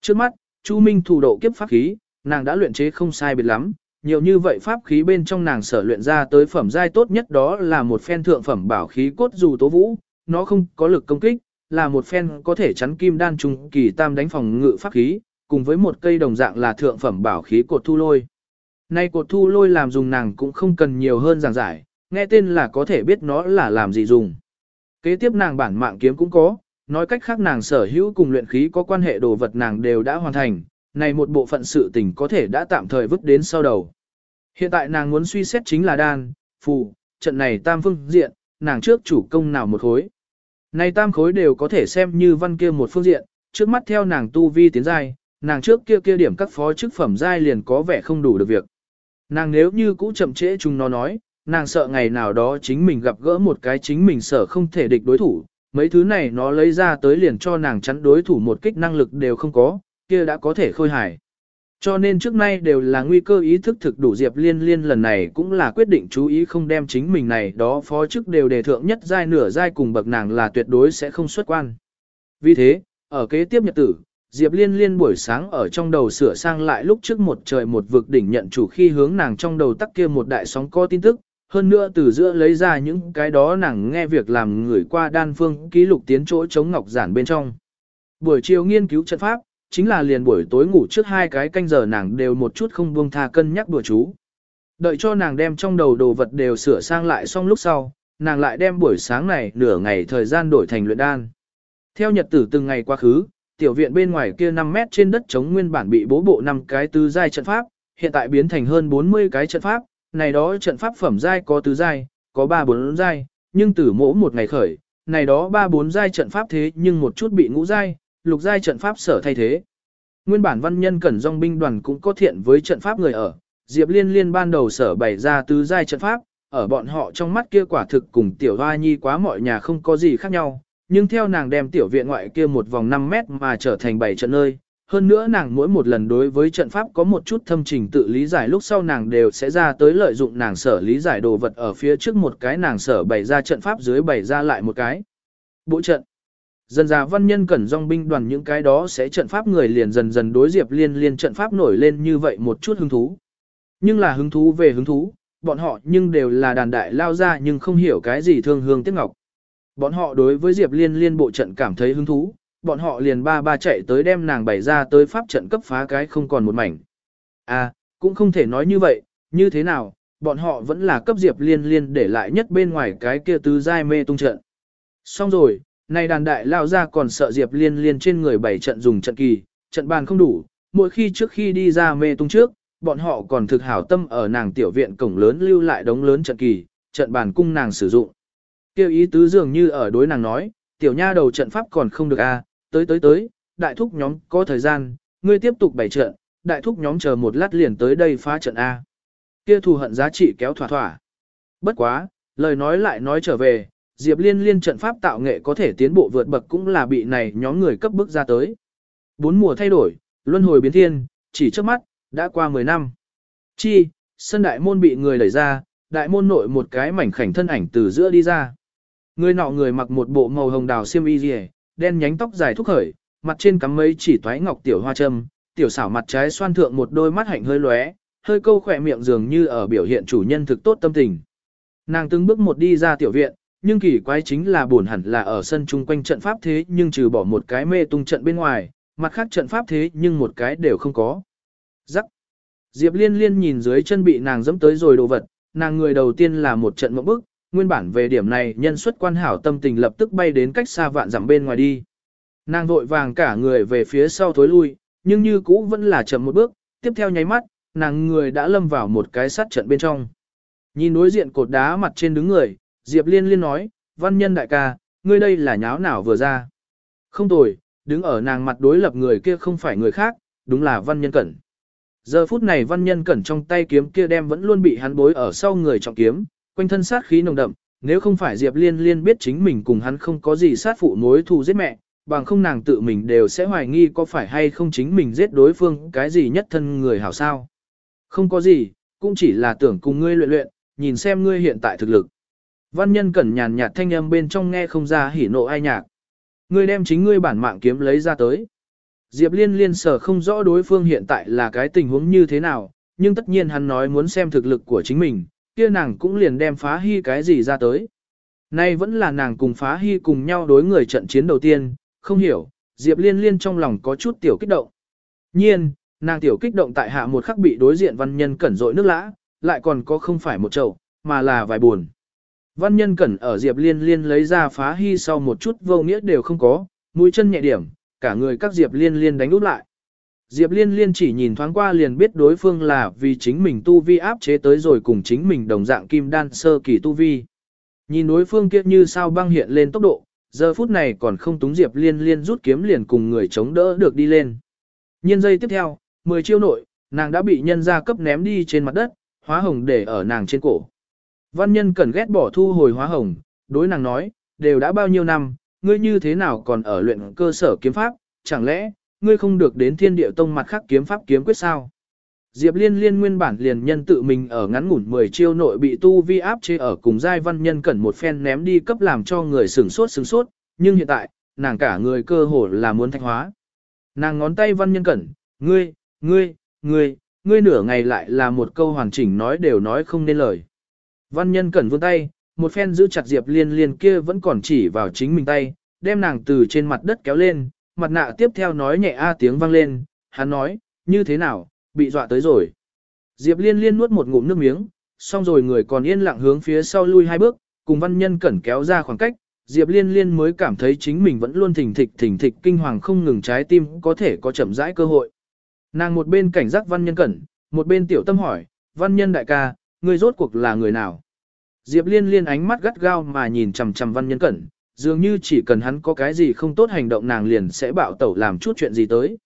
[SPEAKER 1] Trước mắt, Chu Minh thủ độ kiếp pháp khí, nàng đã luyện chế không sai biệt lắm, nhiều như vậy pháp khí bên trong nàng sở luyện ra tới phẩm giai tốt nhất đó là một phen thượng phẩm bảo khí cốt dù tố vũ, nó không có lực công kích, là một phen có thể chắn kim đan trung kỳ tam đánh phòng ngự pháp khí, cùng với một cây đồng dạng là thượng phẩm bảo khí cột thu lôi. Nay cột thu lôi làm dùng nàng cũng không cần nhiều hơn giảng giải, nghe tên là có thể biết nó là làm gì dùng. Kế tiếp nàng bản mạng kiếm cũng có, nói cách khác nàng sở hữu cùng luyện khí có quan hệ đồ vật nàng đều đã hoàn thành, này một bộ phận sự tình có thể đã tạm thời vứt đến sau đầu. Hiện tại nàng muốn suy xét chính là đan, phù, trận này tam phương diện, nàng trước chủ công nào một khối. Này tam khối đều có thể xem như văn kia một phương diện, trước mắt theo nàng tu vi tiến giai, nàng trước kia kia điểm các phó chức phẩm giai liền có vẻ không đủ được việc. Nàng nếu như cũ chậm trễ chúng nó nói, nàng sợ ngày nào đó chính mình gặp gỡ một cái chính mình sợ không thể địch đối thủ, mấy thứ này nó lấy ra tới liền cho nàng chắn đối thủ một kích năng lực đều không có, kia đã có thể khôi hài. Cho nên trước nay đều là nguy cơ ý thức thực đủ Diệp Liên Liên lần này cũng là quyết định chú ý không đem chính mình này đó phó chức đều đề thượng nhất giai nửa giai cùng bậc nàng là tuyệt đối sẽ không xuất quan. Vì thế, ở kế tiếp nhật tử, Diệp Liên Liên buổi sáng ở trong đầu sửa sang lại lúc trước một trời một vực đỉnh nhận chủ khi hướng nàng trong đầu tắc kia một đại sóng có tin tức, hơn nữa từ giữa lấy ra những cái đó nàng nghe việc làm người qua đan phương ký lục tiến chỗ chống ngọc giản bên trong. Buổi chiều nghiên cứu trận pháp, chính là liền buổi tối ngủ trước hai cái canh giờ nàng đều một chút không buông tha cân nhắc đùa chú. Đợi cho nàng đem trong đầu đồ vật đều sửa sang lại xong lúc sau, nàng lại đem buổi sáng này nửa ngày thời gian đổi thành luyện đan. Theo nhật tử từng ngày quá khứ, tiểu viện bên ngoài kia 5 mét trên đất chống nguyên bản bị bố bộ năm cái tứ giai trận pháp, hiện tại biến thành hơn 40 cái trận pháp, này đó trận pháp phẩm giai có tứ giai, có 3 4 giai, nhưng từ mỗi một ngày khởi, này đó 3 4 giai trận pháp thế nhưng một chút bị ngũ giai, lục giai trận pháp sở thay thế. Nguyên bản văn nhân cẩn dòng binh đoàn cũng có thiện với trận pháp người ở, Diệp Liên Liên ban đầu sở bày ra tứ giai trận pháp, ở bọn họ trong mắt kia quả thực cùng tiểu hoa nhi quá mọi nhà không có gì khác nhau, nhưng theo nàng đem tiểu viện ngoại kia một vòng 5 mét mà trở thành bảy trận nơi, hơn nữa nàng mỗi một lần đối với trận pháp có một chút thâm trình tự lý giải lúc sau nàng đều sẽ ra tới lợi dụng nàng sở lý giải đồ vật ở phía trước một cái nàng sở bày ra trận pháp dưới bày ra lại một cái. Bộ trận Dần già văn nhân cẩn dòng binh đoàn những cái đó sẽ trận pháp người liền dần dần đối diệp liên liên trận pháp nổi lên như vậy một chút hứng thú. Nhưng là hứng thú về hứng thú, bọn họ nhưng đều là đàn đại lao ra nhưng không hiểu cái gì thương hương tiếc ngọc. Bọn họ đối với diệp liên liên bộ trận cảm thấy hứng thú, bọn họ liền ba ba chạy tới đem nàng bày ra tới pháp trận cấp phá cái không còn một mảnh. À, cũng không thể nói như vậy, như thế nào, bọn họ vẫn là cấp diệp liên liên để lại nhất bên ngoài cái kia tứ giai mê tung trận. Xong rồi, nay đàn đại lao ra còn sợ Diệp Liên Liên trên người bảy trận dùng trận kỳ, trận bàn không đủ, mỗi khi trước khi đi ra mê tung trước, bọn họ còn thực hảo tâm ở nàng tiểu viện cổng lớn lưu lại đống lớn trận kỳ, trận bàn cung nàng sử dụng. Kêu ý tứ dường như ở đối nàng nói, tiểu nha đầu trận pháp còn không được a, à, tới tới tới, đại thúc nhóm có thời gian, ngươi tiếp tục bày trận, đại thúc nhóm chờ một lát liền tới đây phá trận a. Kia thù hận giá trị kéo thỏa thỏa. Bất quá, lời nói lại nói trở về, Diệp Liên Liên trận pháp tạo nghệ có thể tiến bộ vượt bậc cũng là bị này nhóm người cấp bước ra tới. Bốn mùa thay đổi, luân hồi biến thiên, chỉ trước mắt, đã qua 10 năm. Chi, sân đại môn bị người đẩy ra, đại môn nội một cái mảnh khảnh thân ảnh từ giữa đi ra. Người nọ người mặc một bộ màu hồng đào xiêm y rìa, đen nhánh tóc dài thúc khởi, mặt trên cắm mấy chỉ toái ngọc tiểu hoa châm, tiểu xảo mặt trái xoan thượng một đôi mắt hạnh hơi lóe, hơi câu khỏe miệng dường như ở biểu hiện chủ nhân thực tốt tâm tình. Nàng từng bước một đi ra tiểu viện, nhưng kỳ quái chính là buồn hẳn là ở sân chung quanh trận pháp thế nhưng trừ bỏ một cái mê tung trận bên ngoài, mặt khác trận pháp thế nhưng một cái đều không có. Rắc. Diệp liên liên nhìn dưới chân bị nàng dẫm tới rồi đồ vật, nàng người đầu tiên là một trận mộng bức, nguyên bản về điểm này nhân xuất quan hảo tâm tình lập tức bay đến cách xa vạn dặm bên ngoài đi. Nàng vội vàng cả người về phía sau thối lui, nhưng như cũ vẫn là chậm một bước, tiếp theo nháy mắt, nàng người đã lâm vào một cái sát trận bên trong. Nhìn đối diện cột đá mặt trên đứng người, Diệp Liên Liên nói, văn nhân đại ca, ngươi đây là nháo nào vừa ra. Không tồi, đứng ở nàng mặt đối lập người kia không phải người khác, đúng là văn nhân cẩn. Giờ phút này văn nhân cẩn trong tay kiếm kia đem vẫn luôn bị hắn bối ở sau người trọng kiếm, quanh thân sát khí nồng đậm, nếu không phải Diệp Liên Liên biết chính mình cùng hắn không có gì sát phụ mối thù giết mẹ, bằng không nàng tự mình đều sẽ hoài nghi có phải hay không chính mình giết đối phương cái gì nhất thân người hảo sao. Không có gì, cũng chỉ là tưởng cùng ngươi luyện luyện, nhìn xem ngươi hiện tại thực lực. Văn nhân cẩn nhàn nhạt thanh âm bên trong nghe không ra hỉ nộ ai nhạc. Ngươi đem chính ngươi bản mạng kiếm lấy ra tới. Diệp liên liên sở không rõ đối phương hiện tại là cái tình huống như thế nào, nhưng tất nhiên hắn nói muốn xem thực lực của chính mình, kia nàng cũng liền đem phá hy cái gì ra tới. Nay vẫn là nàng cùng phá hy cùng nhau đối người trận chiến đầu tiên, không hiểu, Diệp liên liên trong lòng có chút tiểu kích động. Nhiên, nàng tiểu kích động tại hạ một khắc bị đối diện văn nhân cẩn dội nước lã, lại còn có không phải một chậu, mà là vài buồn. Văn nhân cẩn ở Diệp Liên Liên lấy ra phá hy sau một chút vô nghĩa đều không có, mũi chân nhẹ điểm, cả người các Diệp Liên Liên đánh úp lại. Diệp Liên Liên chỉ nhìn thoáng qua liền biết đối phương là vì chính mình tu vi áp chế tới rồi cùng chính mình đồng dạng kim đan sơ kỳ tu vi. Nhìn đối phương kia như sao băng hiện lên tốc độ, giờ phút này còn không túng Diệp Liên Liên rút kiếm liền cùng người chống đỡ được đi lên. Nhiên giây tiếp theo, 10 chiêu nội, nàng đã bị nhân gia cấp ném đi trên mặt đất, hóa hồng để ở nàng trên cổ. Văn nhân cần ghét bỏ thu hồi hóa hồng, đối nàng nói, đều đã bao nhiêu năm, ngươi như thế nào còn ở luyện cơ sở kiếm pháp, chẳng lẽ, ngươi không được đến thiên địa tông mặt khác kiếm pháp kiếm quyết sao? Diệp liên liên nguyên bản liền nhân tự mình ở ngắn ngủn 10 chiêu nội bị tu vi áp chế ở cùng giai văn nhân cẩn một phen ném đi cấp làm cho người sửng sốt sửng sốt, nhưng hiện tại, nàng cả người cơ hồ là muốn thanh hóa. Nàng ngón tay văn nhân cẩn, ngươi, ngươi, ngươi, ngươi nửa ngày lại là một câu hoàn chỉnh nói đều nói không nên lời. Văn nhân cẩn vươn tay, một phen giữ chặt Diệp liên liên kia vẫn còn chỉ vào chính mình tay, đem nàng từ trên mặt đất kéo lên, mặt nạ tiếp theo nói nhẹ a tiếng vang lên, hắn nói, như thế nào, bị dọa tới rồi. Diệp liên liên nuốt một ngụm nước miếng, xong rồi người còn yên lặng hướng phía sau lui hai bước, cùng văn nhân cẩn kéo ra khoảng cách, Diệp liên liên mới cảm thấy chính mình vẫn luôn thỉnh thịch thỉnh thịch kinh hoàng không ngừng trái tim có thể có chậm rãi cơ hội. Nàng một bên cảnh giác văn nhân cẩn, một bên tiểu tâm hỏi, văn nhân đại ca, người rốt cuộc là người nào? Diệp liên liên ánh mắt gắt gao mà nhìn chằm chằm văn nhân cẩn, dường như chỉ cần hắn có cái gì không tốt hành động nàng liền sẽ bạo tẩu làm chút chuyện gì tới.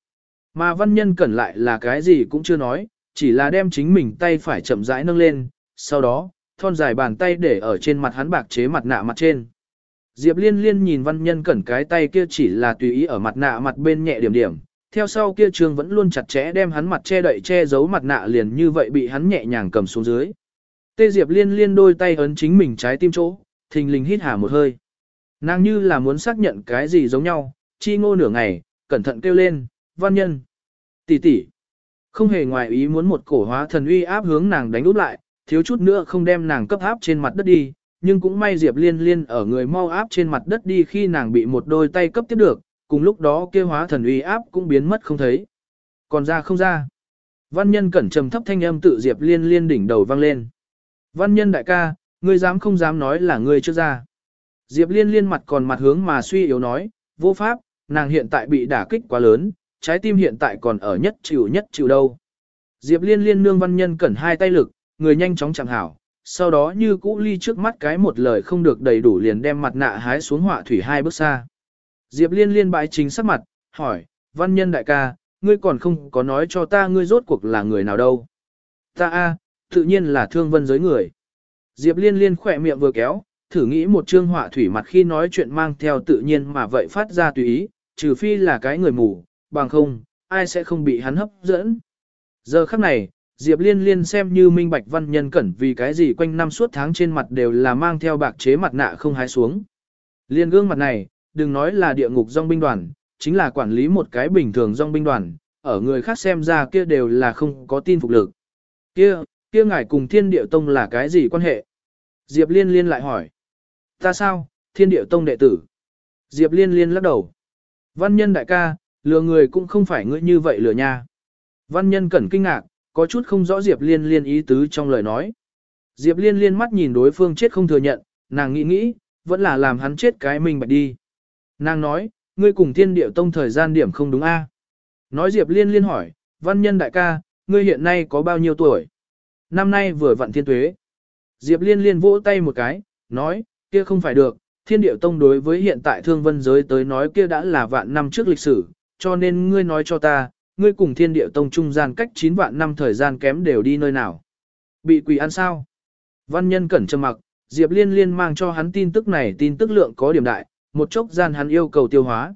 [SPEAKER 1] Mà văn nhân cẩn lại là cái gì cũng chưa nói, chỉ là đem chính mình tay phải chậm rãi nâng lên, sau đó, thon dài bàn tay để ở trên mặt hắn bạc chế mặt nạ mặt trên. Diệp liên liên nhìn văn nhân cẩn cái tay kia chỉ là tùy ý ở mặt nạ mặt bên nhẹ điểm điểm, theo sau kia trường vẫn luôn chặt chẽ đem hắn mặt che đậy che giấu mặt nạ liền như vậy bị hắn nhẹ nhàng cầm xuống dưới. Tê Diệp liên liên đôi tay ấn chính mình trái tim chỗ, thình lình hít hà một hơi. Nàng như là muốn xác nhận cái gì giống nhau, chi ngô nửa ngày, cẩn thận kêu lên, văn nhân. tỷ tỷ, Không hề ngoài ý muốn một cổ hóa thần uy áp hướng nàng đánh úp lại, thiếu chút nữa không đem nàng cấp áp trên mặt đất đi, nhưng cũng may Diệp liên liên ở người mau áp trên mặt đất đi khi nàng bị một đôi tay cấp tiếp được, cùng lúc đó kia hóa thần uy áp cũng biến mất không thấy. Còn ra không ra. Văn nhân cẩn trầm thấp thanh âm tự Diệp liên liên đỉnh đầu vang lên. Văn nhân đại ca, ngươi dám không dám nói là ngươi chưa ra. Diệp liên liên mặt còn mặt hướng mà suy yếu nói, vô pháp, nàng hiện tại bị đả kích quá lớn, trái tim hiện tại còn ở nhất chịu nhất chịu đâu. Diệp liên liên nương văn nhân cẩn hai tay lực, người nhanh chóng chẳng hảo, sau đó như cũ ly trước mắt cái một lời không được đầy đủ liền đem mặt nạ hái xuống họa thủy hai bước xa. Diệp liên liên bãi chính sắc mặt, hỏi, văn nhân đại ca, ngươi còn không có nói cho ta ngươi rốt cuộc là người nào đâu. Ta a, tự nhiên là thương vân giới người. Diệp liên liên khỏe miệng vừa kéo, thử nghĩ một chương họa thủy mặt khi nói chuyện mang theo tự nhiên mà vậy phát ra tùy ý, trừ phi là cái người mù, bằng không, ai sẽ không bị hắn hấp dẫn. Giờ khắc này, Diệp Liên Liên xem như minh bạch văn nhân cẩn vì cái gì quanh năm suốt tháng trên mặt đều là mang theo bạc chế mặt nạ không hái xuống. Liên gương mặt này, đừng nói là địa ngục dòng binh đoàn, chính là quản lý một cái bình thường dòng binh đoàn, ở người khác xem ra kia đều là không có tin phục lực. Kia, kia ngài cùng thiên địa tông là cái gì quan hệ? Diệp liên liên lại hỏi. Ta sao, thiên địa tông đệ tử? Diệp liên liên lắc đầu. Văn nhân đại ca, lừa người cũng không phải ngươi như vậy lừa nha. Văn nhân cẩn kinh ngạc, có chút không rõ Diệp liên liên ý tứ trong lời nói. Diệp liên liên mắt nhìn đối phương chết không thừa nhận, nàng nghĩ nghĩ, vẫn là làm hắn chết cái mình bạch đi. Nàng nói, ngươi cùng thiên điệu tông thời gian điểm không đúng a? Nói Diệp liên liên hỏi, văn nhân đại ca, ngươi hiện nay có bao nhiêu tuổi? Năm nay vừa vặn thiên tuế. Diệp liên liên vỗ tay một cái, nói, kia không phải được, thiên điệu tông đối với hiện tại thương vân giới tới nói kia đã là vạn năm trước lịch sử, cho nên ngươi nói cho ta, ngươi cùng thiên điệu tông trung gian cách 9 vạn năm thời gian kém đều đi nơi nào. Bị quỷ ăn sao? Văn nhân cẩn trầm mặc, Diệp Liên Liên mang cho hắn tin tức này tin tức lượng có điểm đại, một chốc gian hắn yêu cầu tiêu hóa.